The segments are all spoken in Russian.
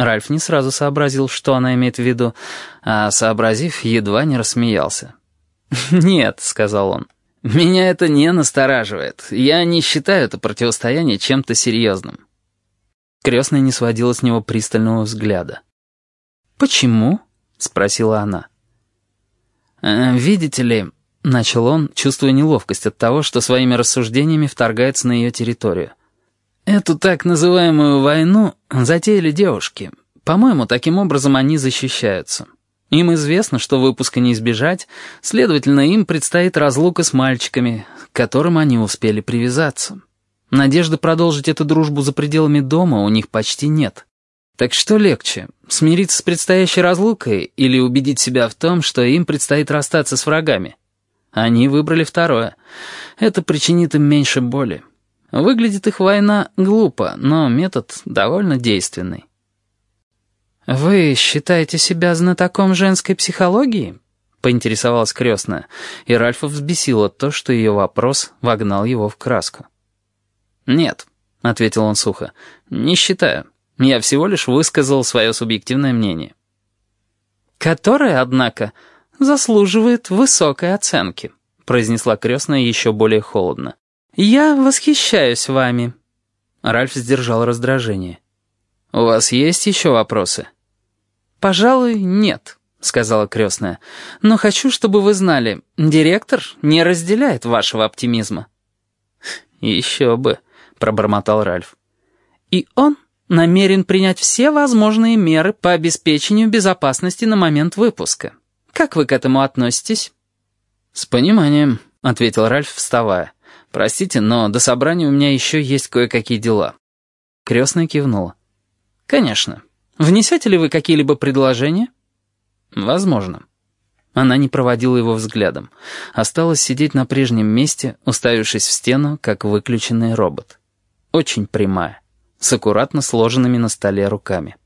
Ральф не сразу сообразил, что она имеет в виду, а, сообразив, едва не рассмеялся. «Нет», — сказал он, — «меня это не настораживает. Я не считаю это противостояние чем-то серьезным». Крестная не сводила с него пристального взгляда. «Почему?» — спросила она. «Э, «Видите ли...» — начал он, чувствуя неловкость от того, что своими рассуждениями вторгается на ее территорию. «Эту так называемую войну затеяли девушки. По-моему, таким образом они защищаются. Им известно, что выпуска не избежать, следовательно, им предстоит разлука с мальчиками, к которым они успели привязаться. Надежды продолжить эту дружбу за пределами дома у них почти нет». Так что легче, смириться с предстоящей разлукой или убедить себя в том, что им предстоит расстаться с врагами? Они выбрали второе. Это причинит им меньше боли. Выглядит их война глупо, но метод довольно действенный. «Вы считаете себя знатоком женской психологии?» — поинтересовалась крестная, и Ральфа взбесило то, что ее вопрос вогнал его в краску. «Нет», — ответил он сухо, — «не считаю». Я всего лишь высказал свое субъективное мнение. «Которое, однако, заслуживает высокой оценки», произнесла крестная еще более холодно. «Я восхищаюсь вами». Ральф сдержал раздражение. «У вас есть еще вопросы?» «Пожалуй, нет», — сказала крестная. «Но хочу, чтобы вы знали, директор не разделяет вашего оптимизма». «Еще бы», — пробормотал Ральф. «И он намерен принять все возможные меры по обеспечению безопасности на момент выпуска. Как вы к этому относитесь?» «С пониманием», — ответил Ральф, вставая. «Простите, но до собрания у меня еще есть кое-какие дела». Крестная кивнула. «Конечно. Внесете ли вы какие-либо предложения?» «Возможно». Она не проводила его взглядом. Осталась сидеть на прежнем месте, уставившись в стену, как выключенный робот. Очень прямая с аккуратно сложенными на столе руками.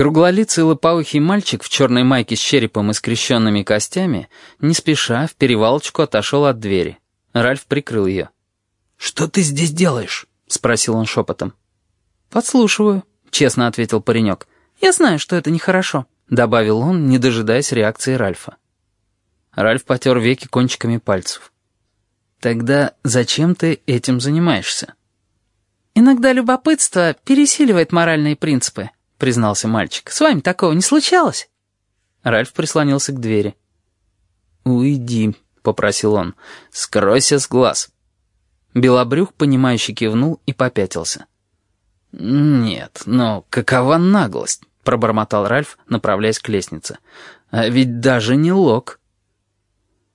Круглолицый лопоухий мальчик в черной майке с черепом и скрещенными костями, не спеша, в перевалочку отошел от двери. Ральф прикрыл ее. «Что ты здесь делаешь?» — спросил он шепотом. «Подслушиваю», — честно ответил паренек. «Я знаю, что это нехорошо», — добавил он, не дожидаясь реакции Ральфа. Ральф потер веки кончиками пальцев. «Тогда зачем ты этим занимаешься?» «Иногда любопытство пересиливает моральные принципы», — признался мальчик. «С вами такого не случалось?» Ральф прислонился к двери. «Уйди», — попросил он. «Скройся с глаз». Белобрюх, понимающе кивнул и попятился. «Нет, но какова наглость?» — пробормотал Ральф, направляясь к лестнице. «А ведь даже не Лок».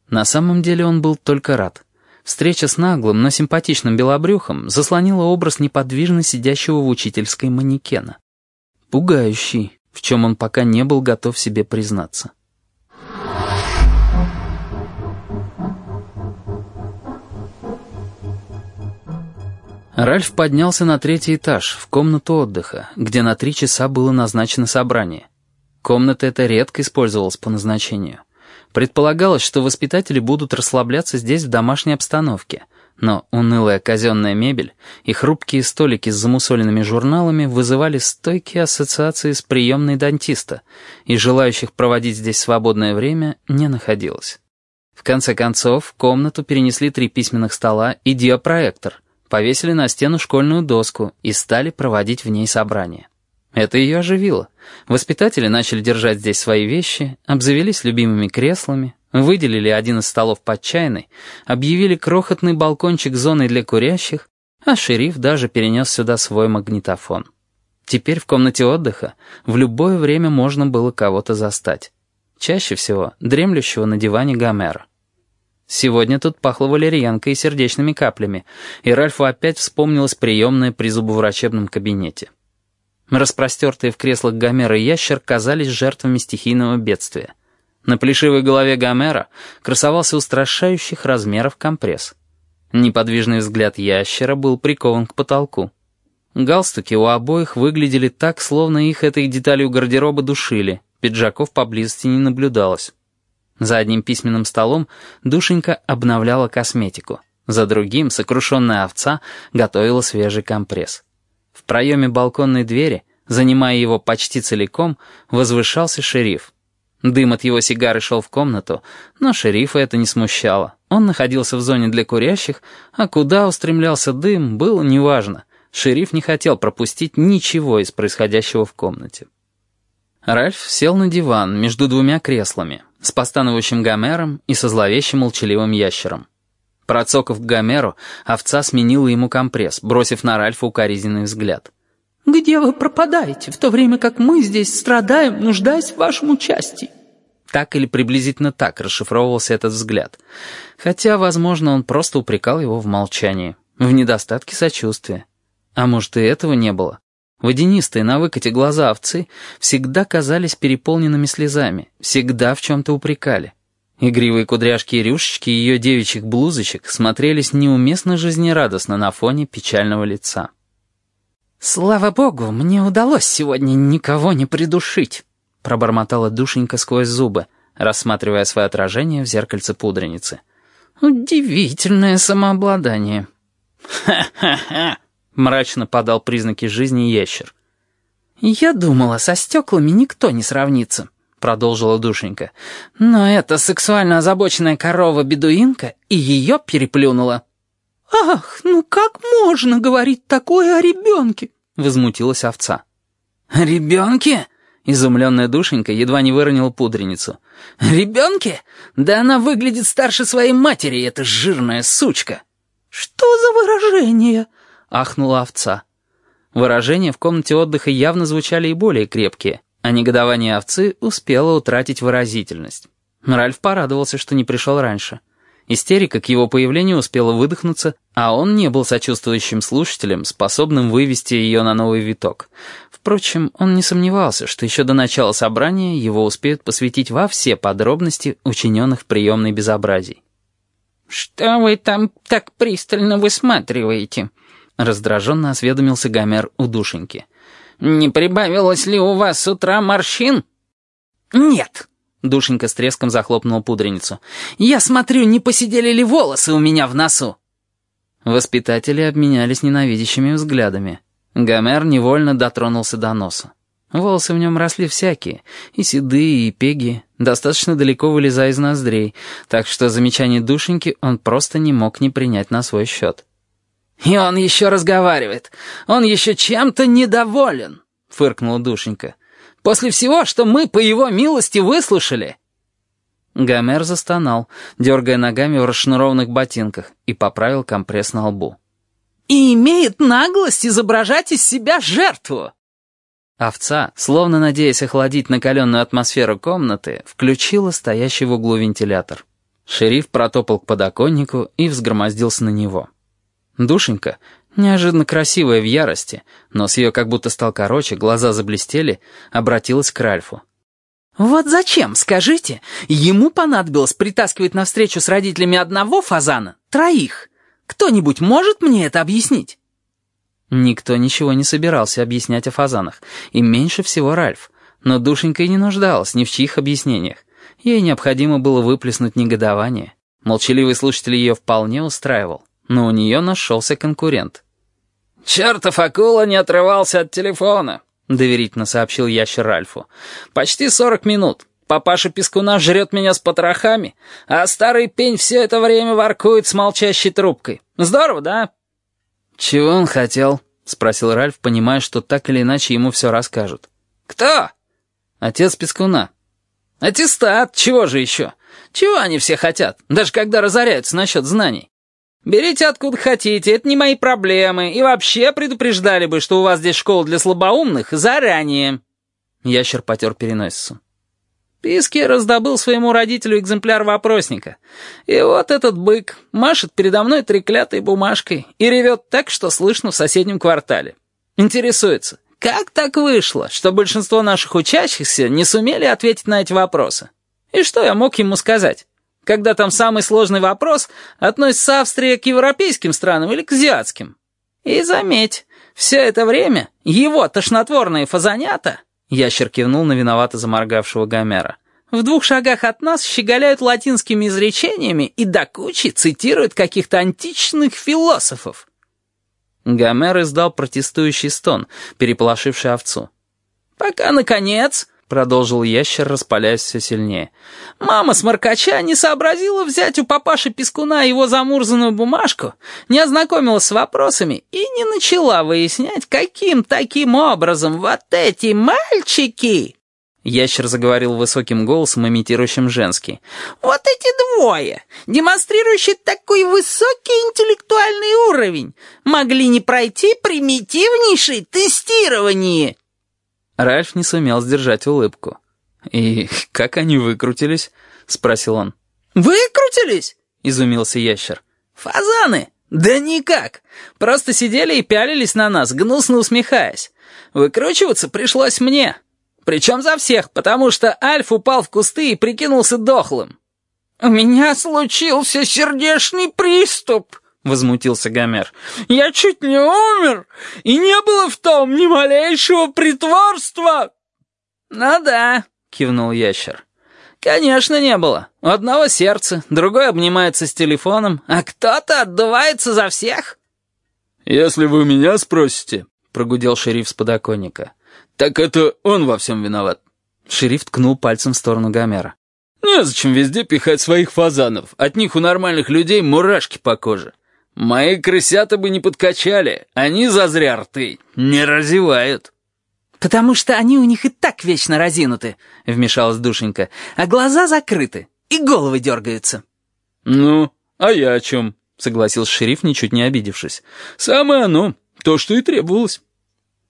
На самом деле он был только рад. Встреча с наглым, но симпатичным белобрюхом заслонила образ неподвижно сидящего в учительской манекена. Пугающий, в чем он пока не был готов себе признаться. Ральф поднялся на третий этаж, в комнату отдыха, где на три часа было назначено собрание. Комната эта редко использовалась по назначению. Предполагалось, что воспитатели будут расслабляться здесь в домашней обстановке, но унылая казенная мебель и хрупкие столики с замусоленными журналами вызывали стойкие ассоциации с приемной дантиста, и желающих проводить здесь свободное время не находилось. В конце концов, в комнату перенесли три письменных стола и диапроектор, повесили на стену школьную доску и стали проводить в ней собрания. Это ее оживило. Воспитатели начали держать здесь свои вещи, обзавелись любимыми креслами, выделили один из столов под чайной, объявили крохотный балкончик зоной для курящих, а шериф даже перенес сюда свой магнитофон. Теперь в комнате отдыха в любое время можно было кого-то застать. Чаще всего дремлющего на диване Гомера. Сегодня тут пахло валерьянкой и сердечными каплями, и Ральфу опять вспомнилась приемная при зубоврачебном кабинете. Распростертые в креслах Гомера и ящер казались жертвами стихийного бедствия. На плешивой голове Гомера красовался устрашающих размеров компресс. Неподвижный взгляд ящера был прикован к потолку. Галстуки у обоих выглядели так, словно их этой деталью гардероба душили, пиджаков поблизости не наблюдалось. За одним письменным столом душенька обновляла косметику. За другим сокрушенная овца готовила свежий компресс. В проеме балконной двери, занимая его почти целиком, возвышался шериф. Дым от его сигары шел в комнату, но шерифа это не смущало. Он находился в зоне для курящих, а куда устремлялся дым, было неважно. Шериф не хотел пропустить ничего из происходящего в комнате. Ральф сел на диван между двумя креслами, с постановающим Гомером и со зловещим молчаливым ящером. Процокав к Гомеру, овца сменила ему компресс, бросив на Ральфа укоризненный взгляд. «Где вы пропадаете, в то время как мы здесь страдаем, нуждаясь в вашем участии?» Так или приблизительно так расшифровывался этот взгляд. Хотя, возможно, он просто упрекал его в молчании, в недостатке сочувствия. А может, и этого не было. Водянистые на выкате глаза овцы всегда казались переполненными слезами, всегда в чем-то упрекали. Игривые кудряшки и рюшечки ее девичьих блузочек смотрелись неуместно жизнерадостно на фоне печального лица. «Слава богу, мне удалось сегодня никого не придушить», пробормотала душенька сквозь зубы, рассматривая свое отражение в зеркальце пудреницы. «Удивительное самообладание». «Ха-ха-ха», — мрачно подал признаки жизни ящер. «Я думала, со стеклами никто не сравнится», — продолжила душенька. «Но эта сексуально озабоченная корова-бедуинка и ее переплюнула». «Ах, ну как можно говорить такое о ребенке?» — возмутилась овца. «Ребенке?» — изумленная душенька едва не выронила пудреницу. «Ребенке? Да она выглядит старше своей матери, эта жирная сучка!» «Что за выражение?» — ахнула овца. Выражения в комнате отдыха явно звучали и более крепкие, а негодование овцы успело утратить выразительность. Ральф порадовался, что не пришел раньше. Истерика к его появлению успела выдохнуться, а он не был сочувствующим слушателем, способным вывести ее на новый виток. Впрочем, он не сомневался, что еще до начала собрания его успеют посвятить во все подробности учиненных приемной безобразий. «Что вы там так пристально высматриваете?» Раздраженно осведомился Гомер у душеньки. «Не прибавилось ли у вас с утра морщин?» «Нет», Душенька с треском захлопнула пудреницу. «Я смотрю, не посидели ли волосы у меня в носу?» Воспитатели обменялись ненавидящими взглядами. Гомер невольно дотронулся до носа. Волосы в нем росли всякие, и седые, и пеги, достаточно далеко вылезая из ноздрей, так что замечание душеньки он просто не мог не принять на свой счет. «И он еще разговаривает. Он еще чем-то недоволен», — фыркнула душенька. После всего, что мы по его милости выслушали». Гомер застонал, дергая ногами в расшнурованных ботинках, и поправил компресс на лбу. «И имеет наглость изображать из себя жертву!» Овца, словно надеясь охладить накаленную атмосферу комнаты, включила стоящий в углу вентилятор. Шериф протопал к подоконнику и взгромоздился на него. Душенька, неожиданно красивая в ярости, нос ее как будто стал короче, глаза заблестели, обратилась к Ральфу. «Вот зачем, скажите, ему понадобилось притаскивать на встречу с родителями одного фазана, троих? Кто-нибудь может мне это объяснить?» Никто ничего не собирался объяснять о фазанах, и меньше всего Ральф, но душенька и не нуждалась ни в чьих объяснениях. Ей необходимо было выплеснуть негодование. Молчаливый слушатель ее вполне устраивал, но у нее нашелся конкурент. «Чертов акула не отрывался от телефона», — доверительно сообщил ящер Ральфу. «Почти сорок минут. Папаша Пескуна жрет меня с потрохами, а старый пень все это время воркует с молчащей трубкой. Здорово, да?» «Чего он хотел?» — спросил Ральф, понимая, что так или иначе ему все расскажут. «Кто?» «Отец Пескуна». «Аттестат, чего же еще? Чего они все хотят, даже когда разоряются насчет знаний?» «Берите откуда хотите, это не мои проблемы, и вообще предупреждали бы, что у вас здесь школа для слабоумных, заранее». Ящер потер переносицу. Писки раздобыл своему родителю экземпляр вопросника. И вот этот бык машет передо мной треклятой бумажкой и ревет так, что слышно в соседнем квартале. Интересуется, как так вышло, что большинство наших учащихся не сумели ответить на эти вопросы? И что я мог ему сказать? Когда там самый сложный вопрос, относится Австрия к европейским странам или к азиатским. И заметь, все это время его тошнотворные фазанята, ящер кивнул на виновато заморгавшего Гомера, В двух шагах от нас щеголяют латинскими изречениями и до кучи цитируют каких-то античных философов». Гомер издал протестующий стон, переполошивший овцу. «Пока, наконец...» — продолжил ящер, распаляясь все сильнее. «Мама сморкача не сообразила взять у папаши Пескуна его замурзанную бумажку, не ознакомилась с вопросами и не начала выяснять, каким таким образом вот эти мальчики...» Ящер заговорил высоким голосом, имитирующим женский. «Вот эти двое, демонстрирующие такой высокий интеллектуальный уровень, могли не пройти примитивнейшее тестирование». Ральф не сумел сдержать улыбку. «И как они выкрутились?» — спросил он. «Выкрутились?» — изумился ящер. «Фазаны? Да никак. Просто сидели и пялились на нас, гнусно усмехаясь. Выкручиваться пришлось мне. Причем за всех, потому что Альф упал в кусты и прикинулся дохлым». «У меня случился сердечный приступ», — возмутился Гомер. «Я чуть не умер, и не было в том ни малейшего притворства!» «Ну да», — кивнул ящер. «Конечно не было. У одного сердце, другой обнимается с телефоном, а кто-то отдувается за всех». «Если вы меня спросите», — прогудел шериф с подоконника, «так это он во всем виноват». Шериф ткнул пальцем в сторону Гомера. «Незачем везде пихать своих фазанов. От них у нормальных людей мурашки по коже. Мои крысята бы не подкачали, они зазря рты не разевают». «Потому что они у них и так вечно разинуты», — вмешалась душенька, «а глаза закрыты, и головы дергаются». «Ну, а я о чем?» — согласился шериф, ничуть не обидевшись. «Самое оно, то, что и требовалось».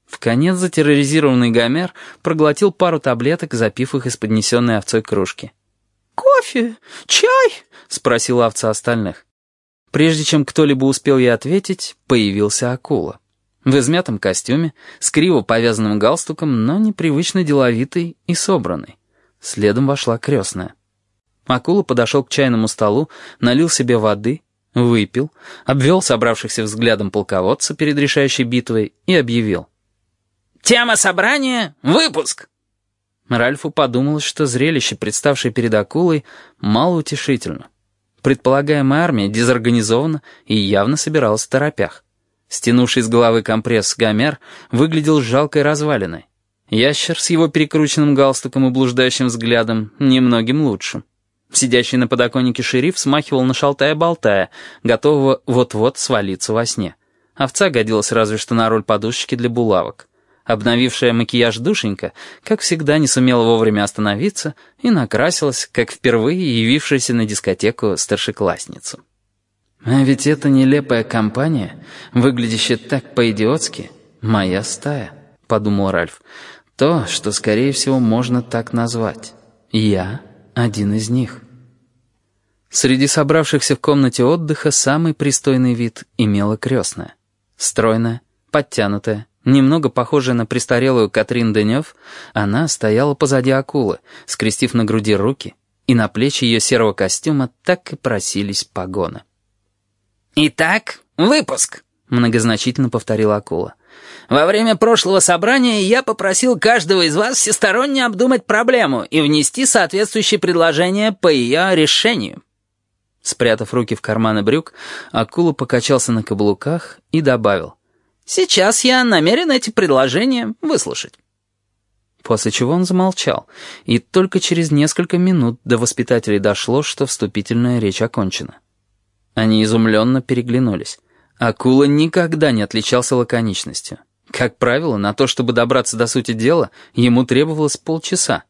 В конец затерроризированный Гомер проглотил пару таблеток, запив их из поднесенной овцой кружки. «Кофе? Чай?» — спросила овца остальных. Прежде чем кто-либо успел ей ответить, появился акула. В измятом костюме, с криво повязанным галстуком, но непривычно деловитый и собранный. Следом вошла крестная. Акула подошел к чайному столу, налил себе воды, выпил, обвел собравшихся взглядом полководца перед решающей битвой и объявил. «Тема собрания — выпуск!» Ральфу подумалось, что зрелище, представшее перед акулой, малоутешительно. Предполагаемая армия дезорганизована и явно собиралась в торопях. Стянувший с головы компресс Гомер выглядел жалкой развалиной. Ящер с его перекрученным галстуком и блуждающим взглядом немногим лучше. Сидящий на подоконнике шериф смахивал на шалтая-болтая, готового вот-вот свалиться во сне. Овца годилась разве что на роль подушечки для булавок. Обновившая макияж душенька, как всегда, не сумела вовремя остановиться и накрасилась, как впервые явившаяся на дискотеку старшеклассницу. А ведь эта нелепая компания, выглядящая так по-идиотски, моя стая, подумал Ральф. То, что, скорее всего, можно так назвать. Я один из них. Среди собравшихся в комнате отдыха самый пристойный вид имела крестная. Стройная, подтянутая, Немного похожая на престарелую Катрин Денев, она стояла позади акулы, скрестив на груди руки, и на плечи ее серого костюма так и просились погоны. «Итак, выпуск», — многозначительно повторила акула. «Во время прошлого собрания я попросил каждого из вас всесторонне обдумать проблему и внести соответствующие предложения по ее решению». Спрятав руки в карманы брюк, акула покачался на каблуках и добавил — Сейчас я намерен эти предложения выслушать». После чего он замолчал, и только через несколько минут до воспитателей дошло, что вступительная речь окончена. Они изумленно переглянулись. Акула никогда не отличался лаконичностью. Как правило, на то, чтобы добраться до сути дела, ему требовалось полчаса.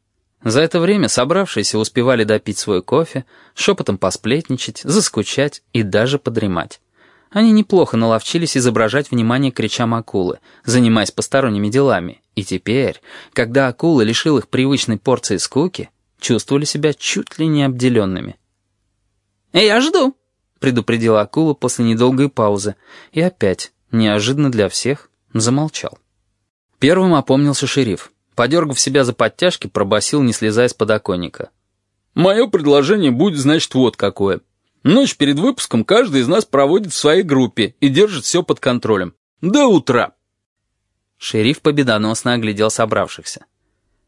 За это время собравшиеся успевали допить свой кофе, шепотом посплетничать, заскучать и даже подремать. Они неплохо наловчились изображать внимание к речам акулы, занимаясь посторонними делами, и теперь, когда акула лишил их привычной порции скуки, чувствовали себя чуть ли не обделенными. «Я жду», — предупредила акула после недолгой паузы, и опять, неожиданно для всех, замолчал. Первым опомнился шериф. Подергав себя за подтяжки, пробасил, не слезая с подоконника. «Мое предложение будет, значит, вот какое. Ночь перед выпуском каждый из нас проводит в своей группе и держит все под контролем. До утра. Шериф победоносно оглядел собравшихся.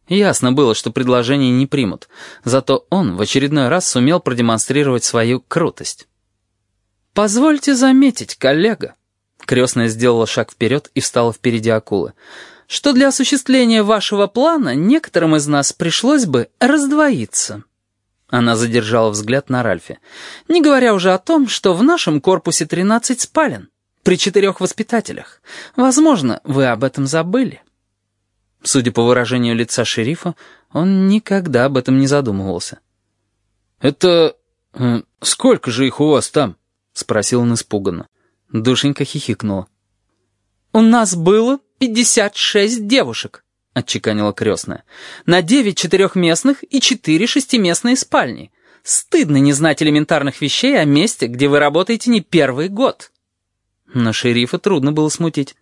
Ясно было, что предложение не примут, зато он в очередной раз сумел продемонстрировать свою крутость. «Позвольте заметить, коллега», — крестная сделала шаг вперед и встала впереди акулы, «что для осуществления вашего плана некоторым из нас пришлось бы раздвоиться». Она задержала взгляд на Ральфе. «Не говоря уже о том, что в нашем корпусе 13 спален, при четырех воспитателях. Возможно, вы об этом забыли». Судя по выражению лица шерифа, он никогда об этом не задумывался. «Это... Э, сколько же их у вас там?» — спросил он испуганно. Душенька хихикнула. «У нас было пятьдесят шесть девушек», — отчеканила крестная. «На девять четырехместных и четыре шестиместные спальни. Стыдно не знать элементарных вещей о месте, где вы работаете не первый год». Но шерифа трудно было смутить.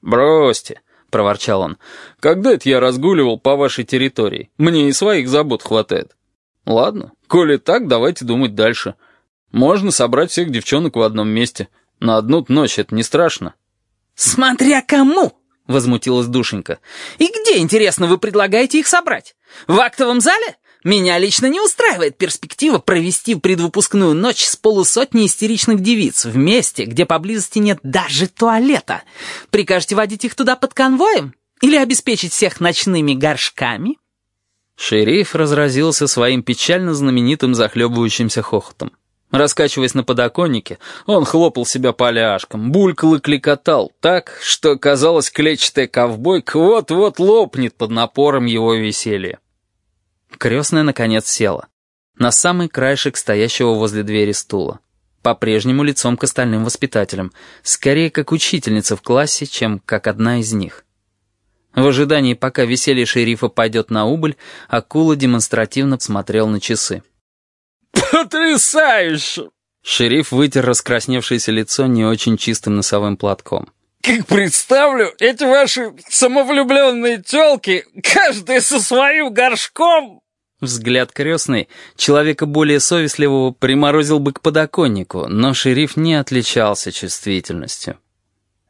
«Бросьте, — проворчал он. «Когда это я разгуливал по вашей территории? Мне и своих забот хватает». «Ладно, коли так, давайте думать дальше. Можно собрать всех девчонок в одном месте. На одну ночь это не страшно». «Смотря кому!» — возмутилась Душенька. «И где, интересно, вы предлагаете их собрать? В актовом зале? Меня лично не устраивает перспектива провести предвыпускную ночь с полусотней истеричных девиц в месте, где поблизости нет даже туалета. Прикажете водить их туда под конвоем? Или обеспечить всех ночными горшками?» Шериф разразился своим печально знаменитым захлебывающимся хохотом. Раскачиваясь на подоконнике, он хлопал себя по ляжкам, булькал и кликотал так, что, казалось, клетчатая ковбойка вот-вот лопнет под напором его веселья. Крестная, наконец, села. На самый краешек стоящего возле двери стула. По-прежнему лицом к остальным воспитателям. Скорее, как учительница в классе, чем как одна из них. В ожидании, пока веселье шерифа пойдет на убыль, акула демонстративно смотрел на часы. «Потрясающе!» Шериф вытер раскрасневшееся лицо не очень чистым носовым платком. «Как представлю, эти ваши самовлюбленные тёлки, каждая со своим горшком!» Взгляд крестный, человека более совестливого, приморозил бы к подоконнику, но шериф не отличался чувствительностью.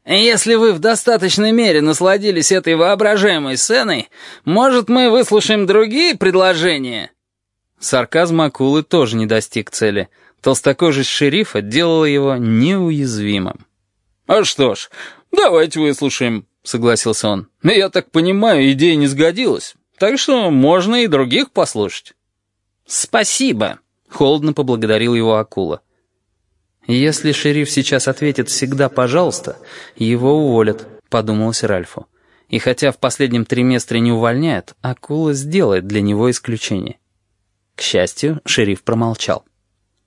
«Если вы в достаточной мере насладились этой воображаемой сценой, может, мы выслушаем другие предложения?» Сарказм акулы тоже не достиг цели. Толстокожесть шерифа делала его неуязвимым. «А что ж, давайте выслушаем», — согласился он. «Я так понимаю, идея не сгодилась, так что можно и других послушать». «Спасибо», — холодно поблагодарил его акула. «Если шериф сейчас ответит «всегда пожалуйста», его уволят», — подумалось Ральфу. И хотя в последнем триместре не увольняют, акула сделает для него исключение. К счастью, шериф промолчал.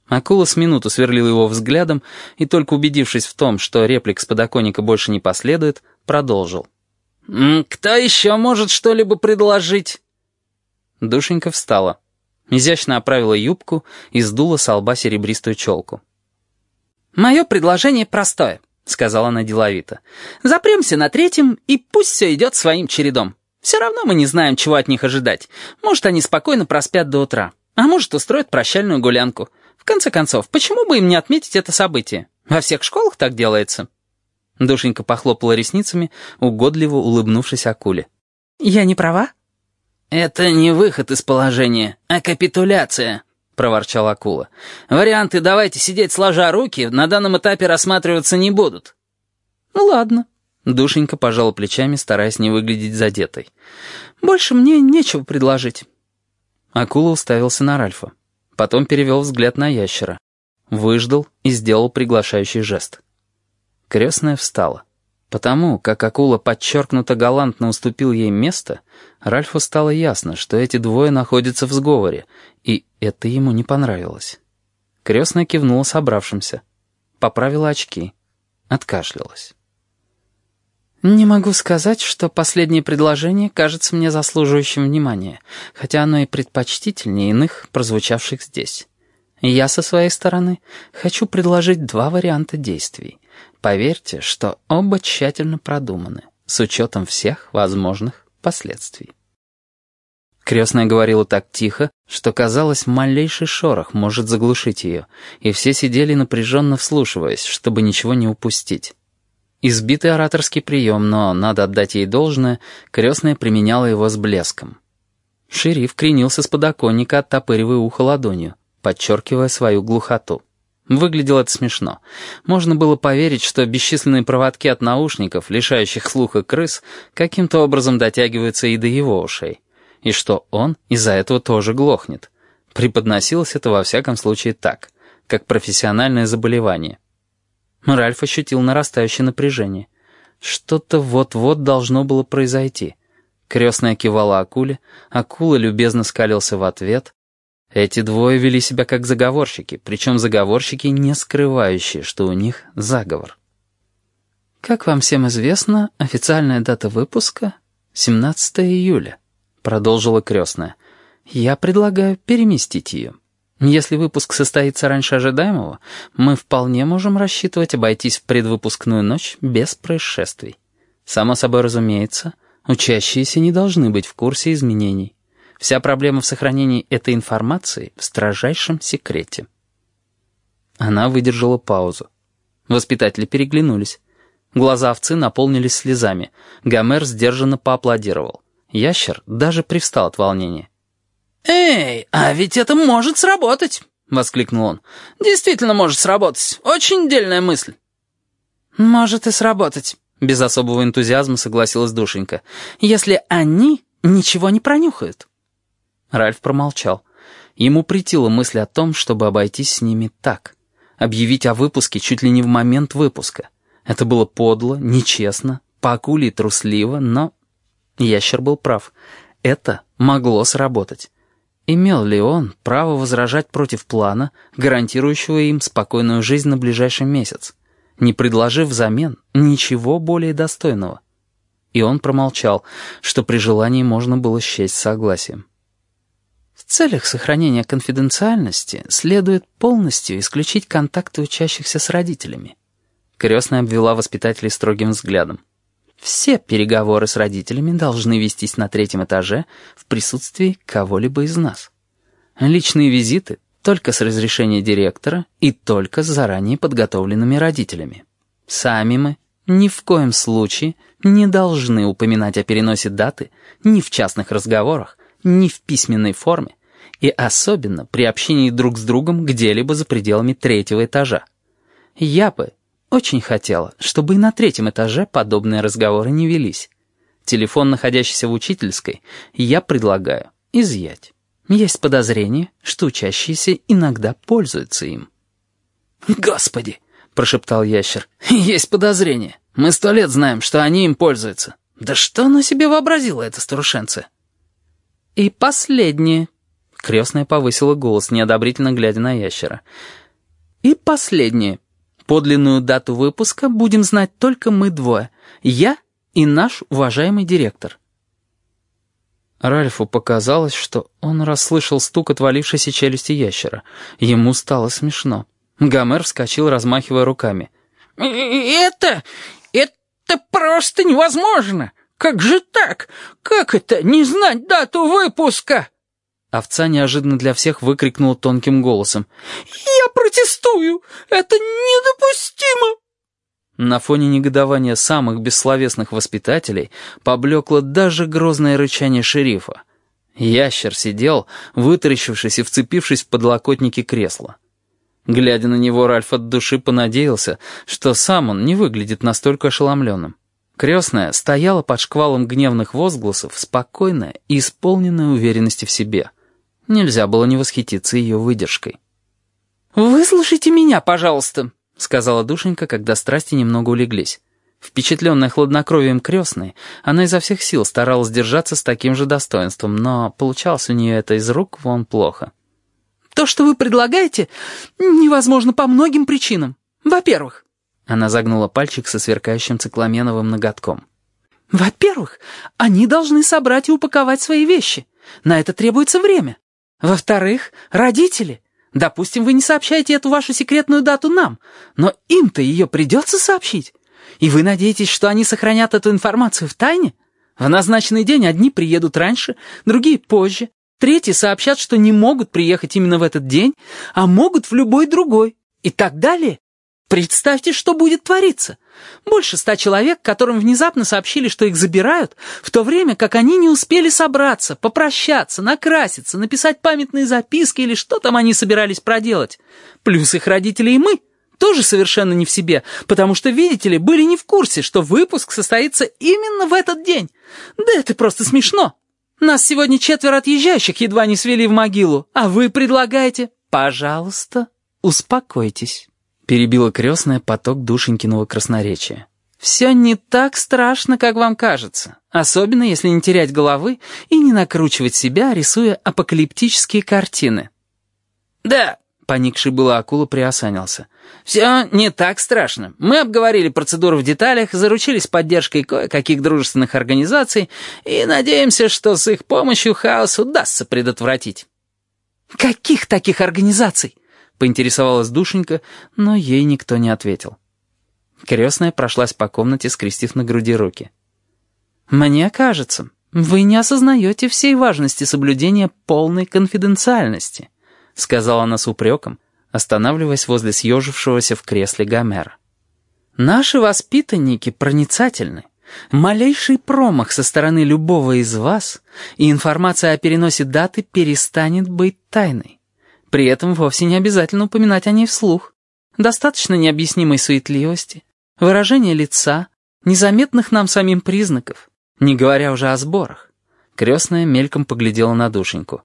Акула с минуту сверлил его взглядом и, только убедившись в том, что реплик с подоконника больше не последует, продолжил. «Кто еще может что-либо предложить?» Душенька встала, изящно оправила юбку и сдула с лба серебристую челку. «Мое предложение простое», — сказала она деловито. «Запремся на третьем, и пусть все идет своим чередом. Все равно мы не знаем, чего от них ожидать. Может, они спокойно проспят до утра, а может, устроят прощальную гулянку. В конце концов, почему бы им не отметить это событие? Во всех школах так делается». Душенька похлопала ресницами, угодливо улыбнувшись акуле. «Я не права?» «Это не выход из положения, а капитуляция», — проворчал акула. «Варианты «давайте сидеть сложа руки» на данном этапе рассматриваться не будут». «Ну ладно», — Душенька пожала плечами, стараясь не выглядеть задетой. «Больше мне нечего предложить». Акула уставился на Ральфа. Потом перевел взгляд на ящера. Выждал и сделал приглашающий жест. Крестная встала. Потому, как акула подчеркнуто галантно уступил ей место, Ральфу стало ясно, что эти двое находятся в сговоре, и это ему не понравилось. Крестная кивнула собравшимся, поправила очки, откашлялась. «Не могу сказать, что последнее предложение кажется мне заслуживающим внимания, хотя оно и предпочтительнее иных, прозвучавших здесь. Я со своей стороны хочу предложить два варианта действий — Поверьте, что оба тщательно продуманы, с учетом всех возможных последствий. Крестная говорила так тихо, что казалось, малейший шорох может заглушить ее, и все сидели напряженно вслушиваясь, чтобы ничего не упустить. Избитый ораторский прием, но, надо отдать ей должное, крестная применяла его с блеском. Шериф кренился с подоконника, оттопыривая ухо ладонью, подчеркивая свою глухоту. Выглядело это смешно. Можно было поверить, что бесчисленные проводки от наушников, лишающих слуха крыс, каким-то образом дотягиваются и до его ушей. И что он из-за этого тоже глохнет. Преподносилось это во всяком случае так, как профессиональное заболевание. Ральф ощутил нарастающее напряжение. Что-то вот-вот должно было произойти. Крестная кивала акуле, акула любезно скалился в ответ. Эти двое вели себя как заговорщики, причем заговорщики, не скрывающие, что у них заговор. «Как вам всем известно, официальная дата выпуска — 17 июля», — продолжила крестная. «Я предлагаю переместить ее. Если выпуск состоится раньше ожидаемого, мы вполне можем рассчитывать обойтись в предвыпускную ночь без происшествий. Само собой разумеется — Учащиеся не должны быть в курсе изменений. Вся проблема в сохранении этой информации в строжайшем секрете. Она выдержала паузу. Воспитатели переглянулись. Глаза овцы наполнились слезами. Гомер сдержанно поаплодировал. Ящер даже привстал от волнения. «Эй, а ведь это может сработать!» — воскликнул он. «Действительно может сработать. Очень дельная мысль». «Может и сработать», без особого энтузиазма согласилась душенька. «Если они ничего не пронюхают». Ральф промолчал. Ему притила мысль о том, чтобы обойтись с ними так. Объявить о выпуске чуть ли не в момент выпуска. Это было подло, нечестно, по акуле трусливо, но... Ящер был прав. Это могло сработать. Имел ли он право возражать против плана, гарантирующего им спокойную жизнь на ближайший месяц? не предложив взамен ничего более достойного. И он промолчал, что при желании можно было счесть согласием. В целях сохранения конфиденциальности следует полностью исключить контакты учащихся с родителями. Крестная обвела воспитателей строгим взглядом. Все переговоры с родителями должны вестись на третьем этаже в присутствии кого-либо из нас. Личные визиты только с разрешения директора и только с заранее подготовленными родителями. Сами мы ни в коем случае не должны упоминать о переносе даты ни в частных разговорах, ни в письменной форме, и особенно при общении друг с другом где-либо за пределами третьего этажа. Я бы очень хотела, чтобы и на третьем этаже подобные разговоры не велись. Телефон, находящийся в учительской, я предлагаю изъять. Есть подозрение, что учащиеся иногда пользуются им. «Господи!» — прошептал ящер. «Есть подозрение. Мы сто лет знаем, что они им пользуются. Да что она себе вообразила, эта старушенция?» «И последнее». Крестная повысила голос, неодобрительно глядя на ящера. «И последнее. Подлинную дату выпуска будем знать только мы двое. Я и наш уважаемый директор». Ральфу показалось, что он расслышал стук отвалившейся челюсти ящера. Ему стало смешно. Гомер вскочил, размахивая руками. «Это... это просто невозможно! Как же так? Как это, не знать дату выпуска?» Овца неожиданно для всех выкрикнула тонким голосом. «Я протестую! Это недопустимо!» На фоне негодования самых бессловесных воспитателей поблекло даже грозное рычание шерифа. Ящер сидел, вытаращившись и вцепившись в подлокотники кресла. Глядя на него, Ральф от души понадеялся, что сам он не выглядит настолько ошеломленным. Крестная стояла под шквалом гневных возгласов, спокойная и исполненная уверенности в себе. Нельзя было не восхититься ее выдержкой. «Выслушайте меня, пожалуйста», — сказала душенька, когда страсти немного улеглись. Впечатленная хладнокровием крестной, она изо всех сил старалась держаться с таким же достоинством, но получалось у нее это из рук вон плохо. «То, что вы предлагаете, невозможно по многим причинам. Во-первых...» Она загнула пальчик со сверкающим цикламеновым ноготком. «Во-первых, они должны собрать и упаковать свои вещи. На это требуется время. Во-вторых, родители. Допустим, вы не сообщаете эту вашу секретную дату нам, но им-то ее придется сообщить. И вы надеетесь, что они сохранят эту информацию в тайне? В назначенный день одни приедут раньше, другие позже. Третьи сообщат, что не могут приехать именно в этот день, а могут в любой другой. И так далее. Представьте, что будет твориться. Больше ста человек, которым внезапно сообщили, что их забирают, в то время как они не успели собраться, попрощаться, накраситься, написать памятные записки или что там они собирались проделать. Плюс их родители и мы тоже совершенно не в себе, потому что, видите ли, были не в курсе, что выпуск состоится именно в этот день. Да это просто смешно. Нас сегодня четверо отъезжающих едва не свели в могилу, а вы предлагаете... Пожалуйста, успокойтесь перебила крестная поток душенькиного красноречия. «Все не так страшно, как вам кажется, особенно если не терять головы и не накручивать себя, рисуя апокалиптические картины». «Да», — поникший было акула приосанился, — «все не так страшно. Мы обговорили процедуру в деталях, заручились поддержкой кое-каких дружественных организаций и надеемся, что с их помощью хаос удастся предотвратить». «Каких таких организаций?» Поинтересовалась душенька, но ей никто не ответил. Крестная прошлась по комнате, скрестив на груди руки. «Мне кажется, вы не осознаете всей важности соблюдения полной конфиденциальности», сказала она с упреком, останавливаясь возле съежившегося в кресле Гомера. «Наши воспитанники проницательны. Малейший промах со стороны любого из вас, и информация о переносе даты перестанет быть тайной. При этом вовсе не обязательно упоминать о ней вслух. Достаточно необъяснимой суетливости, выражения лица, незаметных нам самим признаков, не говоря уже о сборах. Крестная мельком поглядела на душеньку.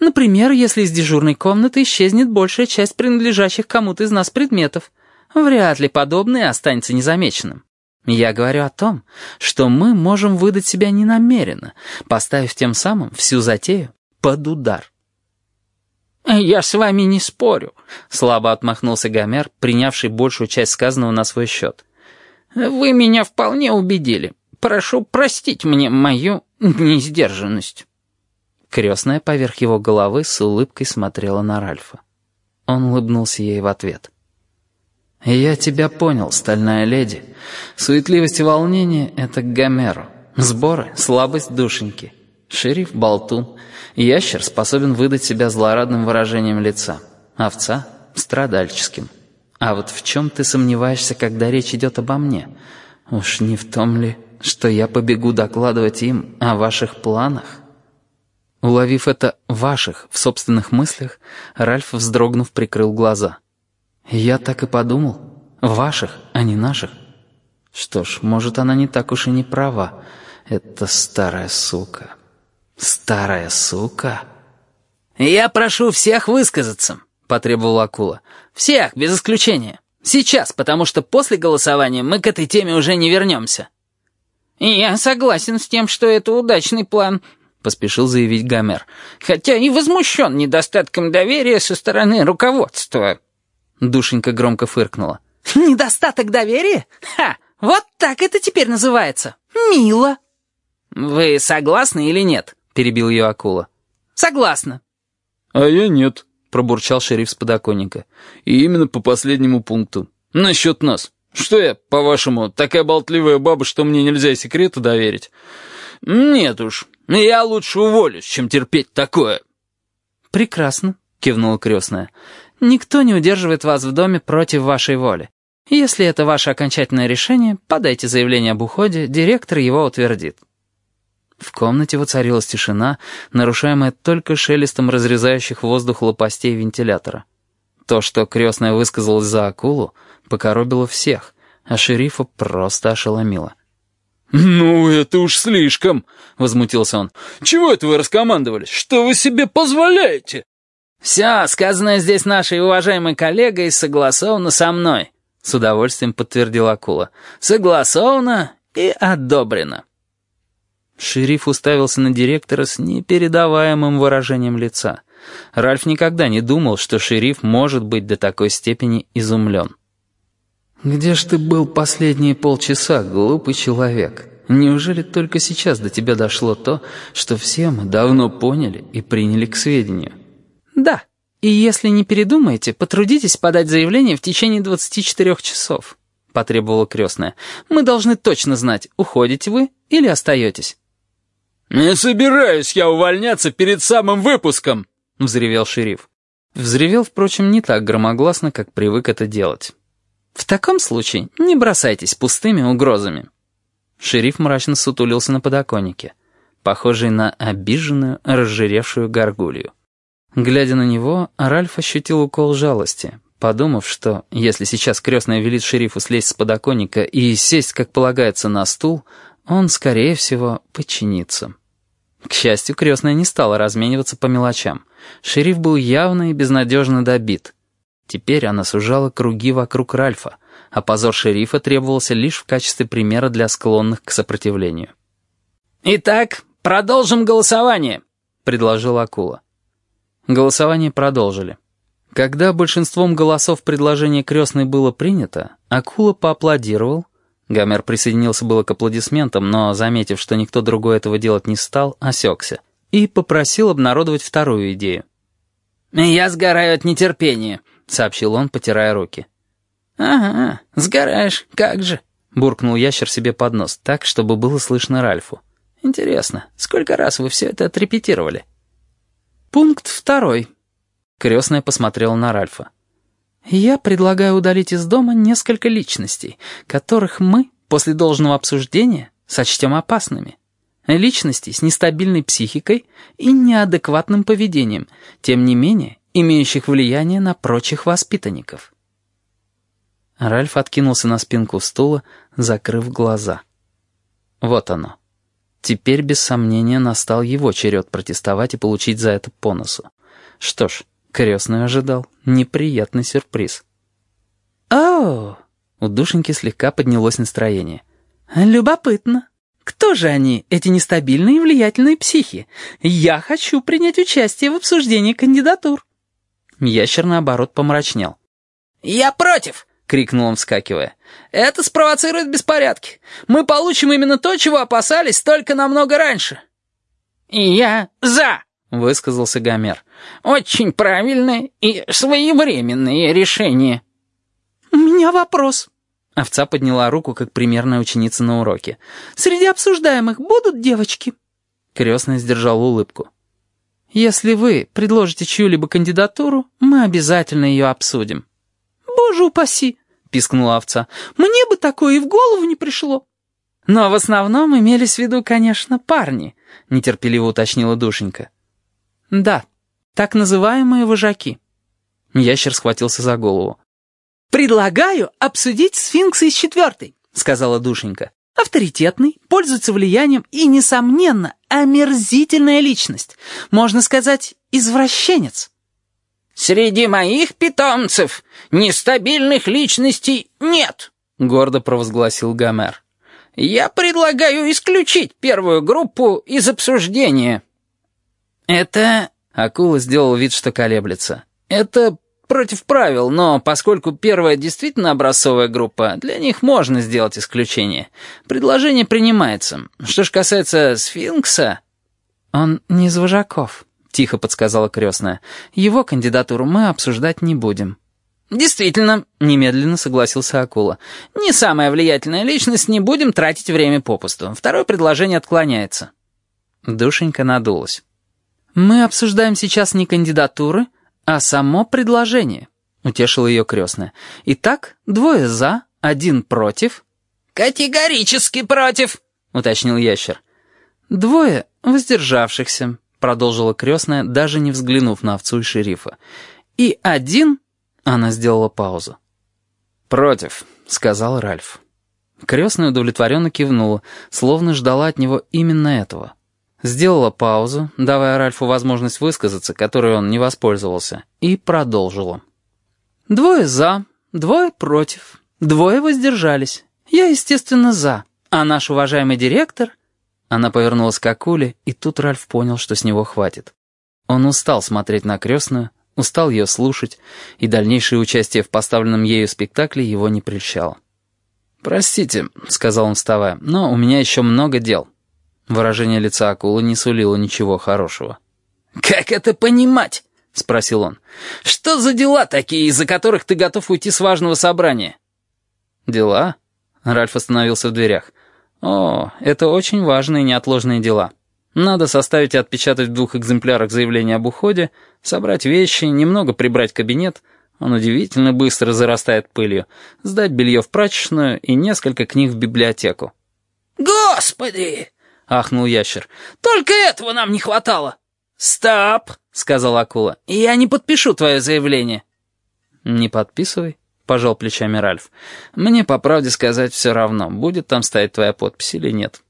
Например, если из дежурной комнаты исчезнет большая часть принадлежащих кому-то из нас предметов, вряд ли подобное останется незамеченным. Я говорю о том, что мы можем выдать себя ненамеренно, поставив тем самым всю затею под удар. «Я с вами не спорю», — слабо отмахнулся Гомер, принявший большую часть сказанного на свой счет. «Вы меня вполне убедили. Прошу простить мне мою несдержанность». Крестная поверх его головы с улыбкой смотрела на Ральфа. Он улыбнулся ей в ответ. «Я тебя понял, стальная леди. Суетливость и волнение — это к Гомеру. Сборы — слабость душеньки. Шериф — болтун. Ящер способен выдать себя злорадным выражением лица. Овца — страдальческим. А вот в чем ты сомневаешься, когда речь идет обо мне? Уж не в том ли, что я побегу докладывать им о ваших планах? Уловив это «ваших» в собственных мыслях, Ральф, вздрогнув, прикрыл глаза. «Я так и подумал. Ваших, а не наших. Что ж, может, она не так уж и не права. Это старая сука». «Старая сука!» «Я прошу всех высказаться», — потребовал акула. «Всех, без исключения. Сейчас, потому что после голосования мы к этой теме уже не вернемся». «Я согласен с тем, что это удачный план», — поспешил заявить Гомер. «Хотя и возмущен недостатком доверия со стороны руководства». Душенька громко фыркнула. «Недостаток доверия? Ха! Вот так это теперь называется. Мило!» «Вы согласны или нет?» — перебил ее акула. «Согласна». «А я нет», — пробурчал шериф с подоконника. «И именно по последнему пункту. Насчет нас. Что я, по-вашему, такая болтливая баба, что мне нельзя секреты доверить? Нет уж, я лучше уволюсь, чем терпеть такое». «Прекрасно», — кивнула крестная. «Никто не удерживает вас в доме против вашей воли. Если это ваше окончательное решение, подайте заявление об уходе, директор его утвердит». В комнате воцарилась тишина, нарушаемая только шелестом разрезающих воздух лопастей вентилятора. То, что крестная высказалась за акулу, покоробило всех, а шерифа просто ошеломило. «Ну, это уж слишком!» — возмутился он. «Чего это вы раскомандовались? Что вы себе позволяете?» «Все, сказанное здесь нашей уважаемой коллегой, согласовано со мной», — с удовольствием подтвердил акула. «Согласовано и одобрено». Шериф уставился на директора с непередаваемым выражением лица. Ральф никогда не думал, что шериф может быть до такой степени изумлен. «Где ж ты был последние полчаса, глупый человек? Неужели только сейчас до тебя дошло то, что все мы давно поняли и приняли к сведению?» «Да, и если не передумаете, потрудитесь подать заявление в течение 24 часов», — потребовала крестная. «Мы должны точно знать, уходите вы или остаетесь». «Не собираюсь я увольняться перед самым выпуском!» — взревел шериф. Взревел, впрочем, не так громогласно, как привык это делать. В таком случае не бросайтесь пустыми угрозами». Шериф мрачно сутулился на подоконнике, похожий на обиженную, разжиревшую горгулью. Глядя на него, Ральф ощутил укол жалости, подумав, что если сейчас крестная велит шерифу слезть с подоконника и сесть, как полагается, на стул, он, скорее всего, подчинится. К счастью, крестная не стала размениваться по мелочам. Шериф был явно и безнадежно добит. Теперь она сужала круги вокруг Ральфа, а позор шерифа требовался лишь в качестве примера для склонных к сопротивлению. «Итак, продолжим голосование», — предложила акула. Голосование продолжили. Когда большинством голосов предложение крестной было принято, акула поаплодировал. Гомер присоединился было к аплодисментам, но, заметив, что никто другой этого делать не стал, осекся и попросил обнародовать вторую идею. «Я сгораю от нетерпения», — сообщил он, потирая руки. «Ага, сгораешь, как же», — буркнул ящер себе под нос, так, чтобы было слышно Ральфу. «Интересно, сколько раз вы все это отрепетировали?» «Пункт второй». Крестная посмотрела на Ральфа. «Я предлагаю удалить из дома несколько личностей, которых мы, после должного обсуждения, сочтем опасными. Личности с нестабильной психикой и неадекватным поведением, тем не менее, имеющих влияние на прочих воспитанников». Ральф откинулся на спинку стула, закрыв глаза. Вот оно. Теперь, без сомнения, настал его черед протестовать и получить за это по носу. Что ж, крестный ожидал неприятный сюрприз. «О!» — у душеньки слегка поднялось настроение. «Любопытно. Кто же они, эти нестабильные и влиятельные психи? Я хочу принять участие в обсуждении кандидатур». Ящер, наоборот, помрачнел. «Я против!» — крикнул он, вскакивая. «Это спровоцирует беспорядки. Мы получим именно то, чего опасались, только намного раньше». «И я за!» — высказался Гомер. «Очень правильное и своевременное решение». «У меня вопрос». Овца подняла руку, как примерная ученица на уроке. «Среди обсуждаемых будут девочки?» Крестный сдержал улыбку. «Если вы предложите чью-либо кандидатуру, мы обязательно ее обсудим». «Боже упаси!» — пискнула овца. «Мне бы такое и в голову не пришло». «Но в основном имелись в виду, конечно, парни», — нетерпеливо уточнила душенька. «Да, так называемые вожаки». Ящер схватился за голову. «Предлагаю обсудить сфинкса из четвертой», — сказала душенька. «Авторитетный, пользуется влиянием и, несомненно, омерзительная личность. Можно сказать, извращенец». «Среди моих питомцев нестабильных личностей нет», — гордо провозгласил Гомер. «Я предлагаю исключить первую группу из обсуждения». «Это...» — акула сделал вид, что колеблется. «Это против правил, но поскольку первая действительно образцовая группа, для них можно сделать исключение. Предложение принимается. Что ж касается сфинкса...» «Он не из вожаков», — тихо подсказала крестная. «Его кандидатуру мы обсуждать не будем». «Действительно», — немедленно согласился Акула. «Не самая влиятельная личность, не будем тратить время попусту. Второе предложение отклоняется». Душенька надулась. «Мы обсуждаем сейчас не кандидатуры, а само предложение», — утешила ее крестная. «Итак, двое за, один против». «Категорически против», — уточнил ящер. «Двое воздержавшихся», продолжила крестная, даже не взглянув на овцу и шерифа. «И один...» — она сделала паузу. «Против», — сказал Ральф. Крестная удовлетворенно кивнула, словно ждала от него именно этого. Сделала паузу, давая Ральфу возможность высказаться, которой он не воспользовался, и продолжила. «Двое за, двое против, двое воздержались. Я, естественно, за, а наш уважаемый директор она повернулась к Акуле, и тут Ральф понял, что с него хватит. Он устал смотреть на крестную, устал ее слушать, и дальнейшее участие в поставленном ею спектакле его не прельщало. «Простите», — сказал он, вставая, — «но у меня еще много дел». Выражение лица акулы не сулило ничего хорошего. «Как это понимать?» — спросил он. «Что за дела такие, из-за которых ты готов уйти с важного собрания?» «Дела?» — Ральф остановился в дверях. О, это очень важные неотложные дела. Надо составить и отпечатать в двух экземплярах заявление об уходе, собрать вещи, немного прибрать кабинет, Он удивительно быстро зарастает пылью. Сдать белье в прачечную и несколько книг в библиотеку. «Господи!» — ахнул ящер. «Только этого нам не хватало!» «Стоп!» — сказала акула. «Я не подпишу твое заявление». «Не подписывай», — пожал плечами Ральф. «Мне, по правде сказать, все равно, будет там стоять твоя подпись или нет».